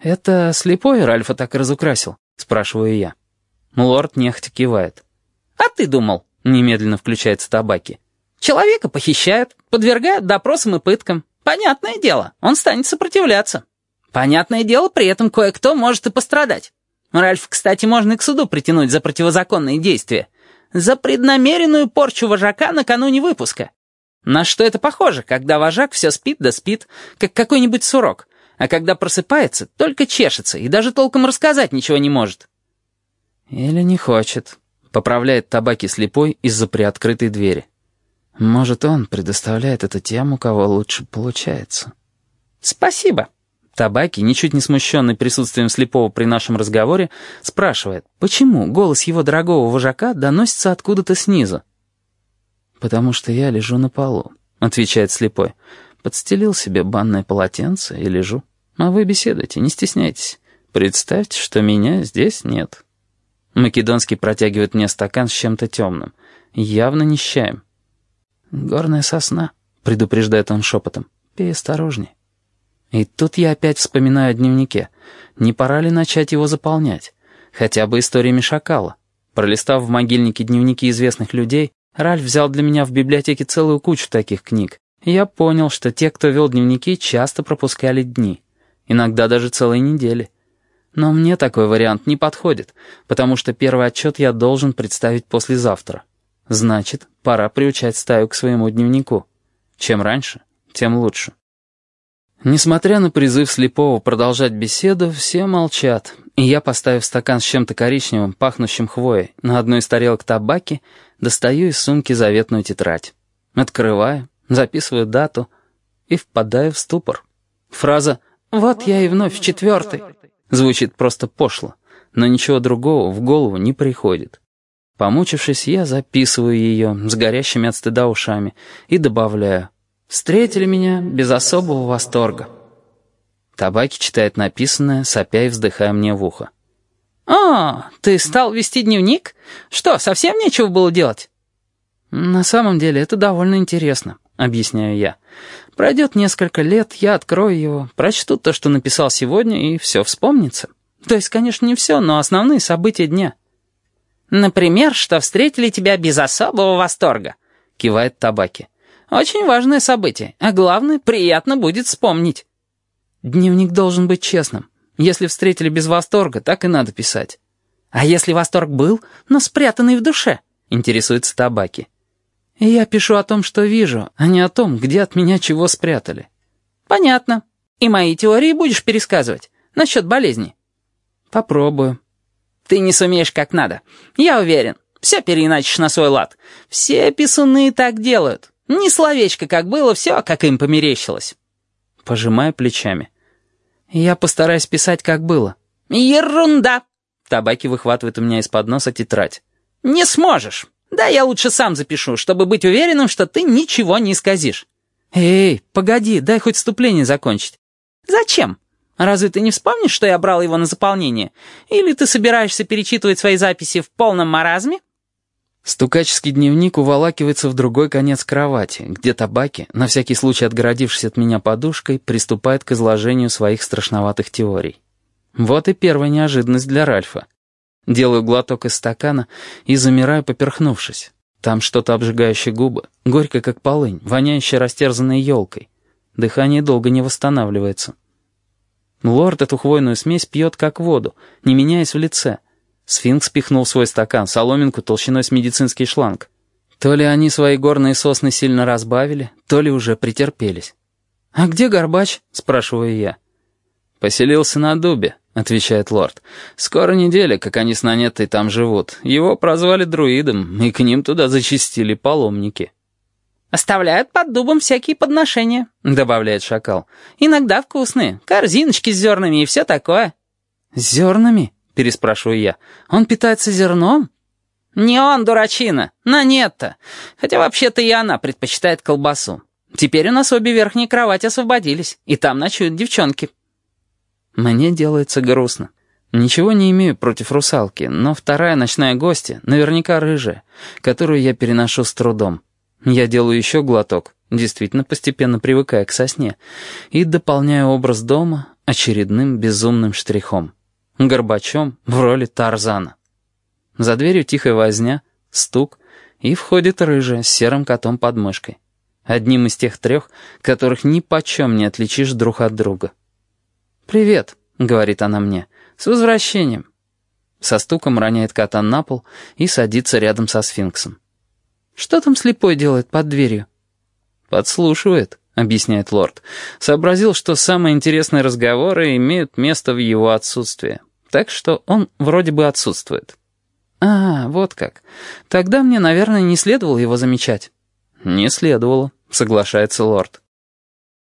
«Это слепой Ральфа так разукрасил?» — спрашиваю я. Лорд нехотя кивает. «А ты думал?» — немедленно включается табаки. «Человека похищают, подвергают допросам и пыткам. Понятное дело, он станет сопротивляться. Понятное дело, при этом кое-кто может и пострадать. Ральф, кстати, можно и к суду притянуть за противозаконные действия. За преднамеренную порчу вожака накануне выпуска. На что это похоже, когда вожак все спит да спит, как какой-нибудь сурок, а когда просыпается, только чешется и даже толком рассказать ничего не может. «Или не хочет», — поправляет табаки слепой из-за приоткрытой двери. «Может, он предоставляет это тем, у кого лучше получается». «Спасибо». Табаки, ничуть не смущенный присутствием слепого при нашем разговоре, спрашивает, почему голос его дорогого вожака доносится откуда-то снизу. «Потому что я лежу на полу», — отвечает слепой. «Подстелил себе банное полотенце и лежу. А вы беседуйте, не стесняйтесь. Представьте, что меня здесь нет». Македонский протягивает мне стакан с чем-то темным. Явно не с чаем. «Горная сосна», — предупреждает он шепотом. «Пей осторожней». И тут я опять вспоминаю о дневнике. Не пора ли начать его заполнять? Хотя бы историями шакала. Пролистав в могильнике дневники известных людей, Ральф взял для меня в библиотеке целую кучу таких книг. Я понял, что те, кто вел дневники, часто пропускали дни. Иногда даже целые недели. Но мне такой вариант не подходит, потому что первый отчет я должен представить послезавтра. Значит, пора приучать стаю к своему дневнику. Чем раньше, тем лучше. Несмотря на призыв слепого продолжать беседу, все молчат, и я, поставив стакан с чем-то коричневым, пахнущим хвоей, на одной из тарелок табаки, достаю из сумки заветную тетрадь. Открываю, записываю дату и впадаю в ступор. Фраза «Вот я и вновь четвертый» Звучит просто пошло, но ничего другого в голову не приходит. Помучившись, я записываю ее с горящими от стыда ушами и добавляю «Встретили меня без особого восторга». Табаки читает написанное, сопя и вздыхая мне в ухо. «А, ты стал вести дневник? Что, совсем нечего было делать?» «На самом деле это довольно интересно», — объясняю я. Пройдет несколько лет, я открою его, прочту то, что написал сегодня, и все вспомнится. То есть, конечно, не все, но основные события дня. «Например, что встретили тебя без особого восторга», — кивает Табаки. «Очень важное событие, а главное, приятно будет вспомнить». Дневник должен быть честным. Если встретили без восторга, так и надо писать. А если восторг был, но спрятанный в душе? Интересуется табаки. Я пишу о том, что вижу, а не о том, где от меня чего спрятали. Понятно. И мои теории будешь пересказывать? Насчет болезни? Попробую. Ты не сумеешь как надо. Я уверен. Все переиначишь на свой лад. Все писуны так делают. Ни словечко, как было, все, как им померещилось. Пожимаю плечами. Я постараюсь писать, как было. Ерунда. Табаки выхватывает у меня из-под носа тетрадь. Не сможешь. Да я лучше сам запишу, чтобы быть уверенным, что ты ничего не исказишь. Эй, погоди, дай хоть вступление закончить. Зачем? Разве ты не вспомнишь, что я брал его на заполнение? Или ты собираешься перечитывать свои записи в полном маразме? Стукаческий дневник уволакивается в другой конец кровати, где табаки, на всякий случай отгородившись от меня подушкой, приступает к изложению своих страшноватых теорий. Вот и первая неожиданность для Ральфа. Делаю глоток из стакана и замираю, поперхнувшись. Там что-то обжигающее губы, горько как полынь, воняющее растерзанной елкой. Дыхание долго не восстанавливается. Лорд эту хвойную смесь пьет как воду, не меняясь в лице. Сфинкс пихнул свой стакан, соломинку толщиной с медицинский шланг. То ли они свои горные сосны сильно разбавили, то ли уже претерпелись. «А где Горбач?» — спрашиваю я. «Поселился на дубе», — отвечает лорд. «Скоро неделя, как они с Нанеттой там живут. Его прозвали друидом, и к ним туда зачистили паломники». «Оставляют под дубом всякие подношения», — добавляет шакал. «Иногда вкусные, корзиночки с зернами и все такое». «С зернами?» — переспрашиваю я. «Он питается зерном?» «Не он, дурачина, Нанетта. Хотя вообще-то и она предпочитает колбасу. Теперь у нас обе верхние кровати освободились, и там ночуют девчонки». Мне делается грустно. Ничего не имею против русалки, но вторая ночная гостья наверняка рыжая, которую я переношу с трудом. Я делаю еще глоток, действительно постепенно привыкая к сосне, и дополняю образ дома очередным безумным штрихом. Горбачом в роли Тарзана. За дверью тихая возня, стук, и входит рыжая с серым котом под мышкой. Одним из тех трех, которых ни почем не отличишь друг от друга. «Привет», — говорит она мне, — «с возвращением». Со стуком роняет кота на пол и садится рядом со сфинксом. «Что там слепой делает под дверью?» «Подслушивает», — объясняет лорд. «Сообразил, что самые интересные разговоры имеют место в его отсутствии. Так что он вроде бы отсутствует». «А, вот как. Тогда мне, наверное, не следовало его замечать». «Не следовало», — соглашается лорд.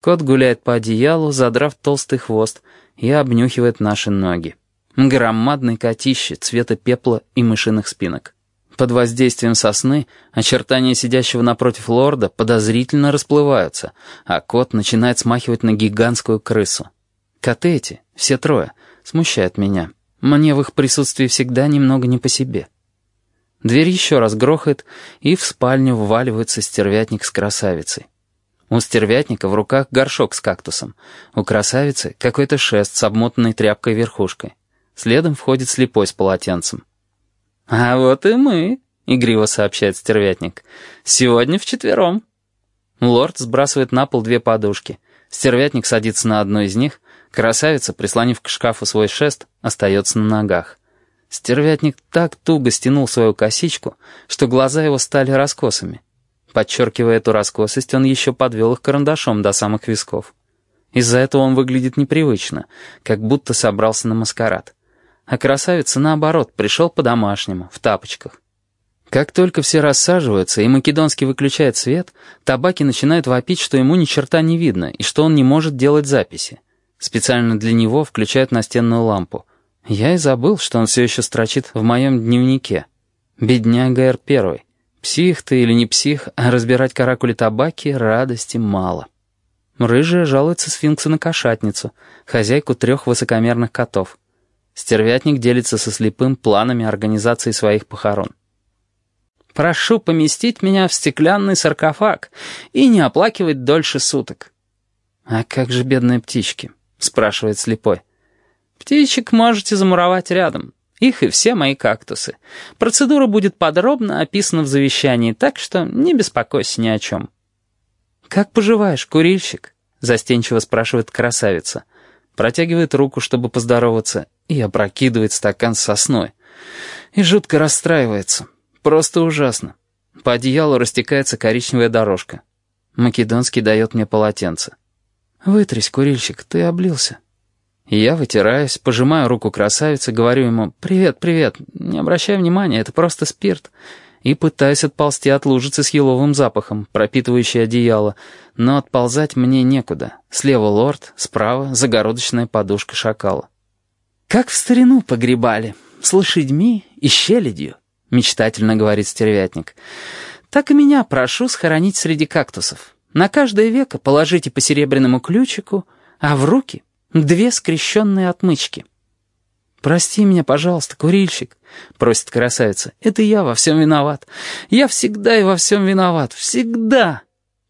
Кот гуляет по одеялу, задрав толстый хвост, и обнюхивает наши ноги. Громадный котище цвета пепла и мышиных спинок. Под воздействием сосны очертания сидящего напротив лорда подозрительно расплываются, а кот начинает смахивать на гигантскую крысу. Коты эти, все трое, смущают меня. Мне в их присутствии всегда немного не по себе. Дверь еще раз грохает, и в спальню вваливается стервятник с красавицей. У стервятника в руках горшок с кактусом. У красавицы какой-то шест с обмотанной тряпкой верхушкой. Следом входит слепой с полотенцем. «А вот и мы», — игриво сообщает стервятник. «Сегодня вчетвером». Лорд сбрасывает на пол две подушки. Стервятник садится на одну из них. Красавица, прислонив к шкафу свой шест, остается на ногах. Стервятник так туго стянул свою косичку, что глаза его стали раскосами. Подчеркивая эту раскосость, он еще подвел их карандашом до самых висков. Из-за этого он выглядит непривычно, как будто собрался на маскарад. А красавица, наоборот, пришел по-домашнему, в тапочках. Как только все рассаживаются, и Македонский выключает свет, Табаки начинает вопить, что ему ни черта не видно, и что он не может делать записи. Специально для него включают настенную лампу. Я и забыл, что он все еще строчит в моем дневнике. Бедняга Р-1. Псих ты или не псих, а разбирать каракули табаки радости мало. Рыжая жалуется сфинксу на кошатницу, хозяйку трех высокомерных котов. Стервятник делится со слепым планами организации своих похорон. «Прошу поместить меня в стеклянный саркофаг и не оплакивать дольше суток». «А как же бедные птички?» — спрашивает слепой. «Птичек можете замуровать рядом. Их и все мои кактусы. Процедура будет подробно описана в завещании, так что не беспокойся ни о чем. «Как поживаешь, курильщик?» — застенчиво спрашивает красавица. Протягивает руку, чтобы поздороваться, и опрокидывает стакан с сосной. И жутко расстраивается. Просто ужасно. По одеялу растекается коричневая дорожка. Македонский дает мне полотенце. «Вытрись, курильщик, ты облился». Я вытираюсь, пожимаю руку красавицы, говорю ему «Привет, привет, не обращай внимания, это просто спирт» и пытаюсь отползти от лужицы с еловым запахом, пропитывающей одеяло, но отползать мне некуда. Слева лорд, справа загородочная подушка шакала. «Как в старину погребали, с лошадьми и щелядью», — мечтательно говорит стервятник. «Так и меня прошу схоронить среди кактусов. На каждое веко положите по серебряному ключику, а в руки две скрещенные отмычки». «Прости меня, пожалуйста, курильщик», — просит красавица. «Это я во всем виноват. Я всегда и во всем виноват. Всегда!»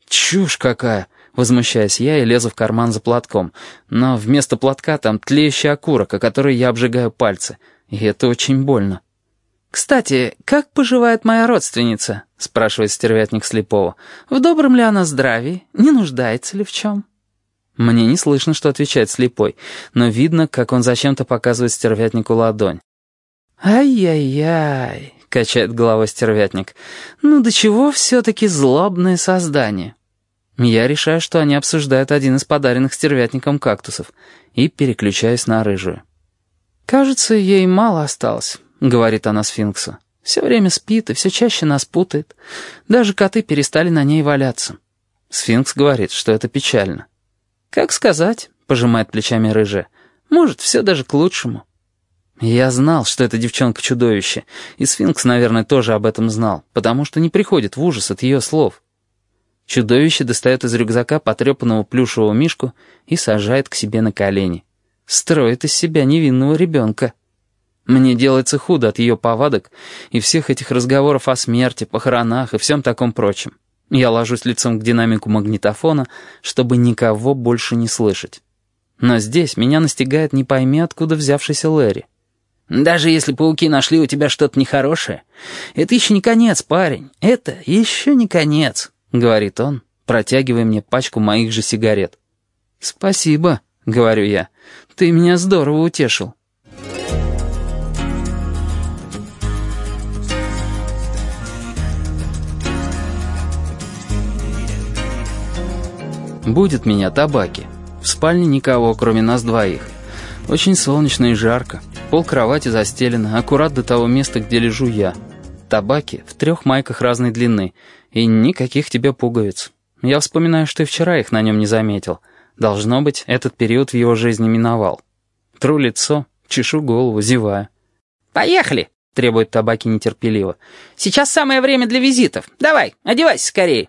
«Чушь какая!» — возмущаюсь я и лезу в карман за платком. Но вместо платка там тлеющий окурок, о который я обжигаю пальцы. И это очень больно. «Кстати, как поживает моя родственница?» — спрашивает стервятник слепого. «В добром ли она здравии? Не нуждается ли в чем?» Мне не слышно, что отвечает слепой, но видно, как он зачем-то показывает стервятнику ладонь. «Ай-яй-яй», — качает головой стервятник, «ну до чего все-таки злобное создание?» Я решаю, что они обсуждают один из подаренных стервятником кактусов, и переключаюсь на рыжую. «Кажется, ей мало осталось», — говорит она сфинксу. «Все время спит и все чаще нас путает. Даже коты перестали на ней валяться». Сфинкс говорит, что это печально. «Как сказать?» — пожимает плечами рыжая. «Может, все даже к лучшему». Я знал, что эта девчонка чудовище, и сфинкс, наверное, тоже об этом знал, потому что не приходит в ужас от ее слов. Чудовище достает из рюкзака потрепанного плюшевого мишку и сажает к себе на колени. Строит из себя невинного ребенка. Мне делается худо от ее повадок и всех этих разговоров о смерти, похоронах и всем таком прочем. Я ложусь лицом к динамику магнитофона, чтобы никого больше не слышать. Но здесь меня настигает не пойми откуда взявшийся Лэри. «Даже если пауки нашли у тебя что-то нехорошее, это еще не конец, парень, это еще не конец», — говорит он, протягивая мне пачку моих же сигарет. «Спасибо», — говорю я, — «ты меня здорово утешил». Будет меня табаки. В спальне никого, кроме нас двоих. Очень солнечно и жарко. Пол кровати застелено, аккурат до того места, где лежу я. Табаки в трех майках разной длины. И никаких тебе пуговиц. Я вспоминаю, что и вчера их на нем не заметил. Должно быть, этот период в его жизни миновал. Тру лицо, чешу голову, зеваю. «Поехали!» — требует табаки нетерпеливо. «Сейчас самое время для визитов. Давай, одевайся скорее!»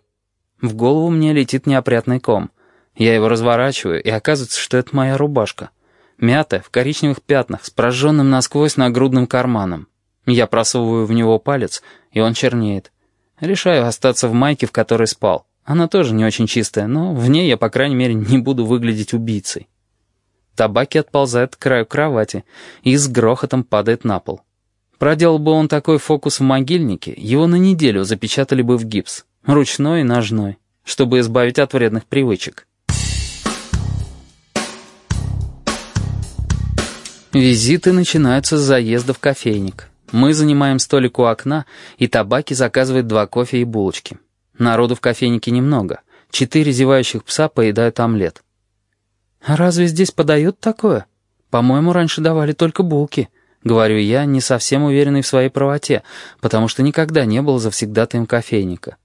В голову мне летит неопрятный ком. Я его разворачиваю, и оказывается, что это моя рубашка. Мятая, в коричневых пятнах, с прожженным насквозь нагрудным карманом. Я просовываю в него палец, и он чернеет. Решаю остаться в майке, в которой спал. Она тоже не очень чистая, но в ней я, по крайней мере, не буду выглядеть убийцей. Табаки отползает к краю кровати и с грохотом падает на пол. Проделал бы он такой фокус в могильнике, его на неделю запечатали бы в гипс ручной и ножной, чтобы избавить от вредных привычек. Визиты начинаются с заезда в кофейник. Мы занимаем столик у окна, и табаки заказывает два кофе и булочки. Народу в кофейнике немного. Четыре зевающих пса поедают омлет. «А разве здесь подают такое? По-моему, раньше давали только булки», — говорю я, не совсем уверенный в своей правоте, потому что никогда не был завсегдатаем кофейника.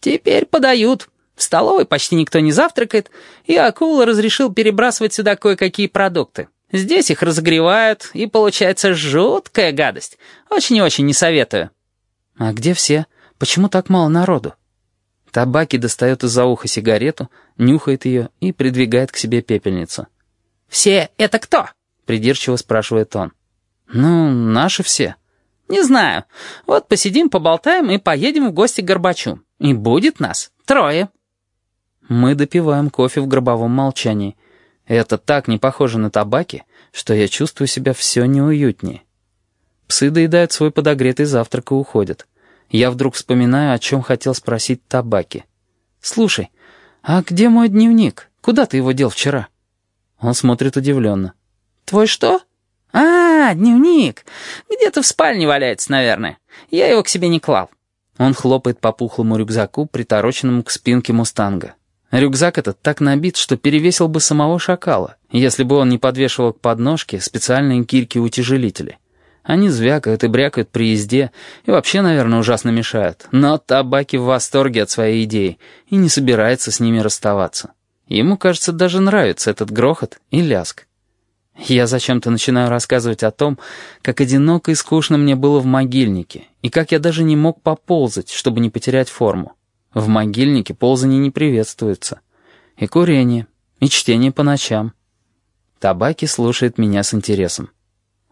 «Теперь подают. В столовой почти никто не завтракает, и акула разрешил перебрасывать сюда кое-какие продукты. Здесь их разогревают, и получается жуткая гадость. Очень и очень не советую». «А где все? Почему так мало народу?» Табаки достает из-за уха сигарету, нюхает ее и придвигает к себе пепельницу. «Все это кто?» — придирчиво спрашивает он. «Ну, наши все». «Не знаю. Вот посидим, поболтаем и поедем в гости к Горбачу. И будет нас трое». Мы допиваем кофе в гробовом молчании. Это так не похоже на табаки, что я чувствую себя все неуютнее. Псы доедают свой подогретый завтрак и уходят. Я вдруг вспоминаю, о чем хотел спросить табаки. «Слушай, а где мой дневник? Куда ты его дел вчера?» Он смотрит удивленно. «Твой что? А, «А, дневник. Где-то в спальне валяется, наверное. Я его к себе не клал». Он хлопает по пухлому рюкзаку, притороченному к спинке мустанга. Рюкзак этот так набит, что перевесил бы самого шакала, если бы он не подвешивал к подножке специальные кирки-утяжелители. Они звякают и брякают при езде и вообще, наверное, ужасно мешают. Но табаки в восторге от своей идеи и не собирается с ними расставаться. Ему, кажется, даже нравится этот грохот и ляск. Я зачем-то начинаю рассказывать о том, как одиноко и скучно мне было в могильнике, и как я даже не мог поползать, чтобы не потерять форму. В могильнике ползание не приветствуется. И курение, и чтение по ночам. Табаки слушает меня с интересом.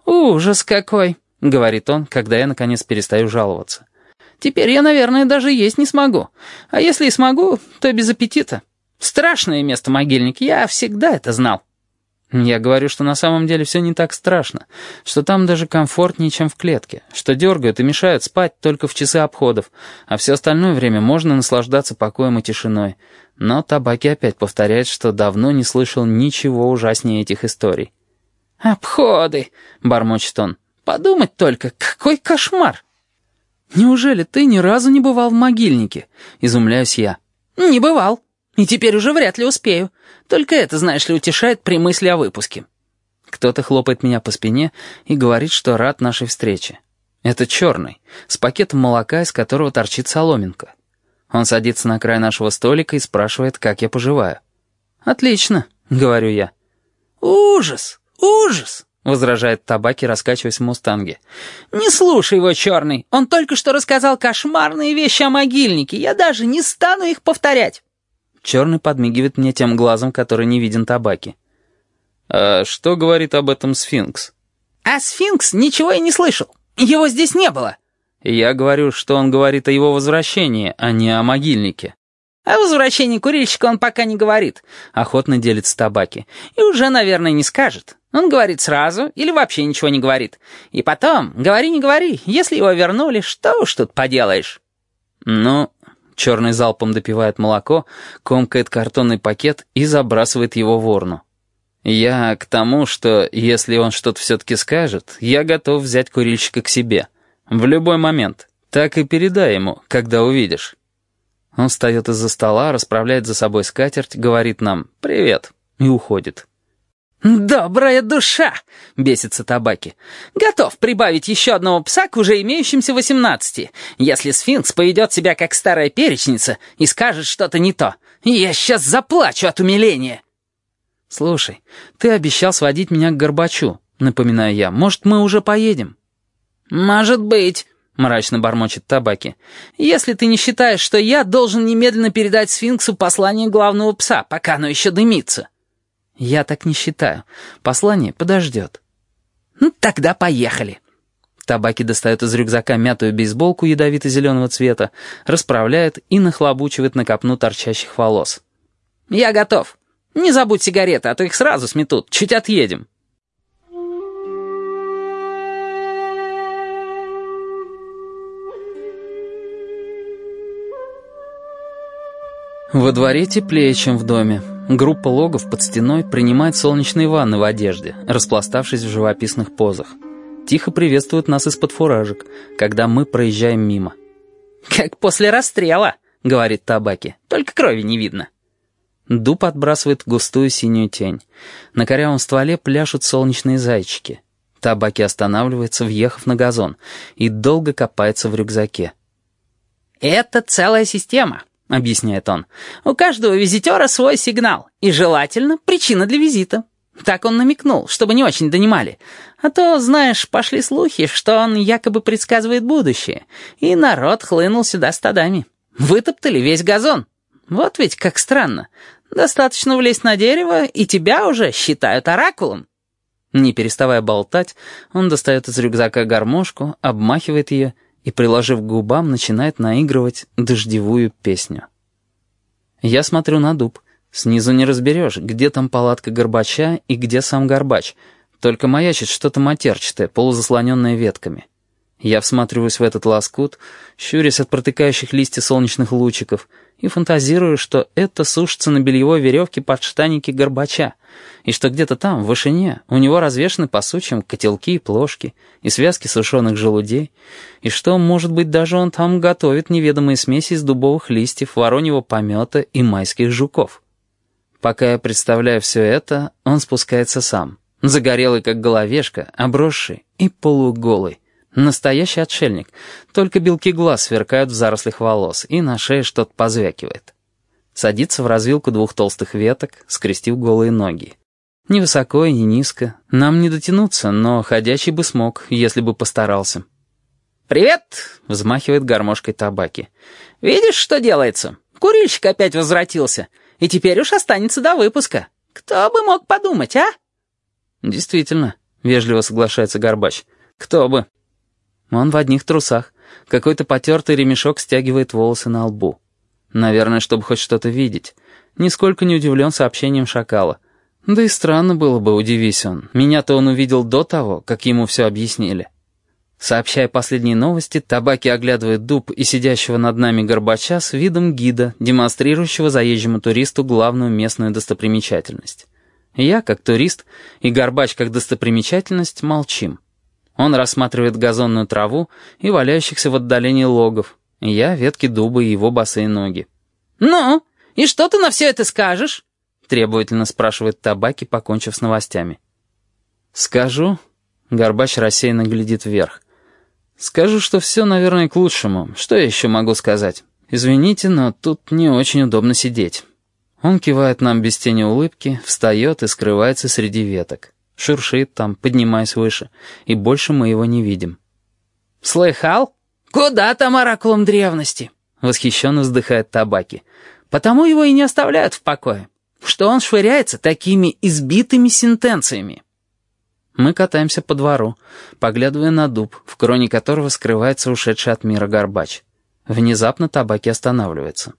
«Ужас какой!» — говорит он, когда я, наконец, перестаю жаловаться. «Теперь я, наверное, даже есть не смогу. А если и смогу, то без аппетита. Страшное место могильник, я всегда это знал». Я говорю, что на самом деле все не так страшно, что там даже комфортнее, чем в клетке, что дергают и мешают спать только в часы обходов, а все остальное время можно наслаждаться покоем и тишиной. Но Табаки опять повторяет, что давно не слышал ничего ужаснее этих историй. «Обходы!» — бормочет он. «Подумать только, какой кошмар!» «Неужели ты ни разу не бывал в могильнике?» — изумляюсь я. «Не бывал. И теперь уже вряд ли успею. Только это, знаешь ли, утешает при мысли о выпуске». Кто-то хлопает меня по спине и говорит, что рад нашей встрече. Это черный, с пакетом молока, из которого торчит соломинка. Он садится на край нашего столика и спрашивает, как я поживаю. «Отлично», — говорю я. «Ужас! Ужас!» — возражает табаки, раскачиваясь в мустанге. «Не слушай его, черный. Он только что рассказал кошмарные вещи о могильнике. Я даже не стану их повторять». Черный подмигивает мне тем глазом, который не виден табаки. «А что говорит об этом сфинкс?» «А сфинкс ничего и не слышал. Его здесь не было». «Я говорю, что он говорит о его возвращении, а не о могильнике». «О возвращении курильщика он пока не говорит», — охотно делится табаки. «И уже, наверное, не скажет. Он говорит сразу или вообще ничего не говорит. И потом, говори не говори, если его вернули, что уж тут поделаешь». «Ну, Черный залпом допивает молоко, комкает картонный пакет и забрасывает его в урну. Я к тому, что если он что-то все-таки скажет, я готов взять курильщика к себе. В любой момент. Так и передай ему, когда увидишь. Он встает из-за стола, расправляет за собой скатерть, говорит нам «Привет» и уходит. «Добрая душа!» — бесится табаки. «Готов прибавить еще одного пса к уже имеющимся восемнадцати. Если сфинкс поведет себя как старая перечница и скажет что-то не то, я сейчас заплачу от умиления!» «Слушай, ты обещал сводить меня к Горбачу», — напоминаю я. «Может, мы уже поедем?» «Может быть», — мрачно бормочет табаки. «Если ты не считаешь, что я должен немедленно передать сфинксу послание главного пса, пока оно еще дымится». «Я так не считаю. Послание подождет». «Ну, тогда поехали». Табаки достает из рюкзака мятую бейсболку ядовито-зеленого цвета, расправляет и нахлобучивает на копну торчащих волос. «Я готов. Не забудь сигареты, а то их сразу сметут. Чуть отъедем». Во дворе теплее, чем в доме. Группа логов под стеной принимает солнечные ванны в одежде, распластавшись в живописных позах. Тихо приветствуют нас из-под фуражек, когда мы проезжаем мимо. «Как после расстрела», — говорит Табаки, — «только крови не видно». Дуб отбрасывает густую синюю тень. На корявом стволе пляшут солнечные зайчики. Табаки останавливается, въехав на газон, и долго копается в рюкзаке. «Это целая система», — объясняет он. «У каждого визитера свой сигнал, и желательно причина для визита». Так он намекнул, чтобы не очень донимали. А то, знаешь, пошли слухи, что он якобы предсказывает будущее, и народ хлынул сюда стадами. Вытоптали весь газон. Вот ведь как странно. Достаточно влезть на дерево, и тебя уже считают оракулом. Не переставая болтать, он достает из рюкзака гармошку, обмахивает ее и, приложив к губам, начинает наигрывать дождевую песню. Я смотрю на дуб. Снизу не разберешь, где там палатка Горбача и где сам Горбач. Только маячит что-то матерчатое, полузаслоненное ветками. Я всматриваюсь в этот лоскут, щурясь от протыкающих листья солнечных лучиков, и фантазирую, что это сушится на бельевой веревке под штаники Горбача, и что где-то там, в вышине, у него развешаны по сучьям котелки и плошки, и связки сушеных желудей, и что, может быть, даже он там готовит неведомые смеси из дубовых листьев, вороньего помета и майских жуков. Пока я представляю все это, он спускается сам, загорелый как головешка, обросший и полуголый. Настоящий отшельник, только белки глаз сверкают в зарослях волос, и на шее что-то позвякивает. Садится в развилку двух толстых веток, скрестив голые ноги. Ни высоко и ни низко. Нам не дотянуться, но ходячий бы смог, если бы постарался. «Привет!» — взмахивает гармошкой табаки. «Видишь, что делается? Курильщик опять возвратился, и теперь уж останется до выпуска. Кто бы мог подумать, а?» «Действительно», — вежливо соглашается Горбач. «Кто бы?» Он в одних трусах. Какой-то потертый ремешок стягивает волосы на лбу. Наверное, чтобы хоть что-то видеть. Нисколько не удивлен сообщением шакала. Да и странно было бы, удивись он. Меня-то он увидел до того, как ему все объяснили. Сообщая последние новости, Табаки оглядывает дуб и сидящего над нами Горбача с видом гида, демонстрирующего заезжему туристу главную местную достопримечательность. Я, как турист, и Горбач, как достопримечательность, молчим. Он рассматривает газонную траву и валяющихся в отдалении логов. Я — ветки дуба и его босые ноги. «Ну, и что ты на все это скажешь?» — требовательно спрашивает Табаки, покончив с новостями. «Скажу...» — Горбач рассеянно глядит вверх. «Скажу, что все, наверное, к лучшему. Что я еще могу сказать? Извините, но тут не очень удобно сидеть». Он кивает нам без тени улыбки, встает и скрывается среди веток. Шуршит там, поднимаясь выше, и больше мы его не видим. «Слыхал? Куда там оракулом древности?» — восхищенно вздыхает табаки. «Потому его и не оставляют в покое что он швыряется такими избитыми сентенциями. Мы катаемся по двору, поглядывая на дуб, в кроне которого скрывается ушедший от мира горбач. Внезапно табаки останавливается.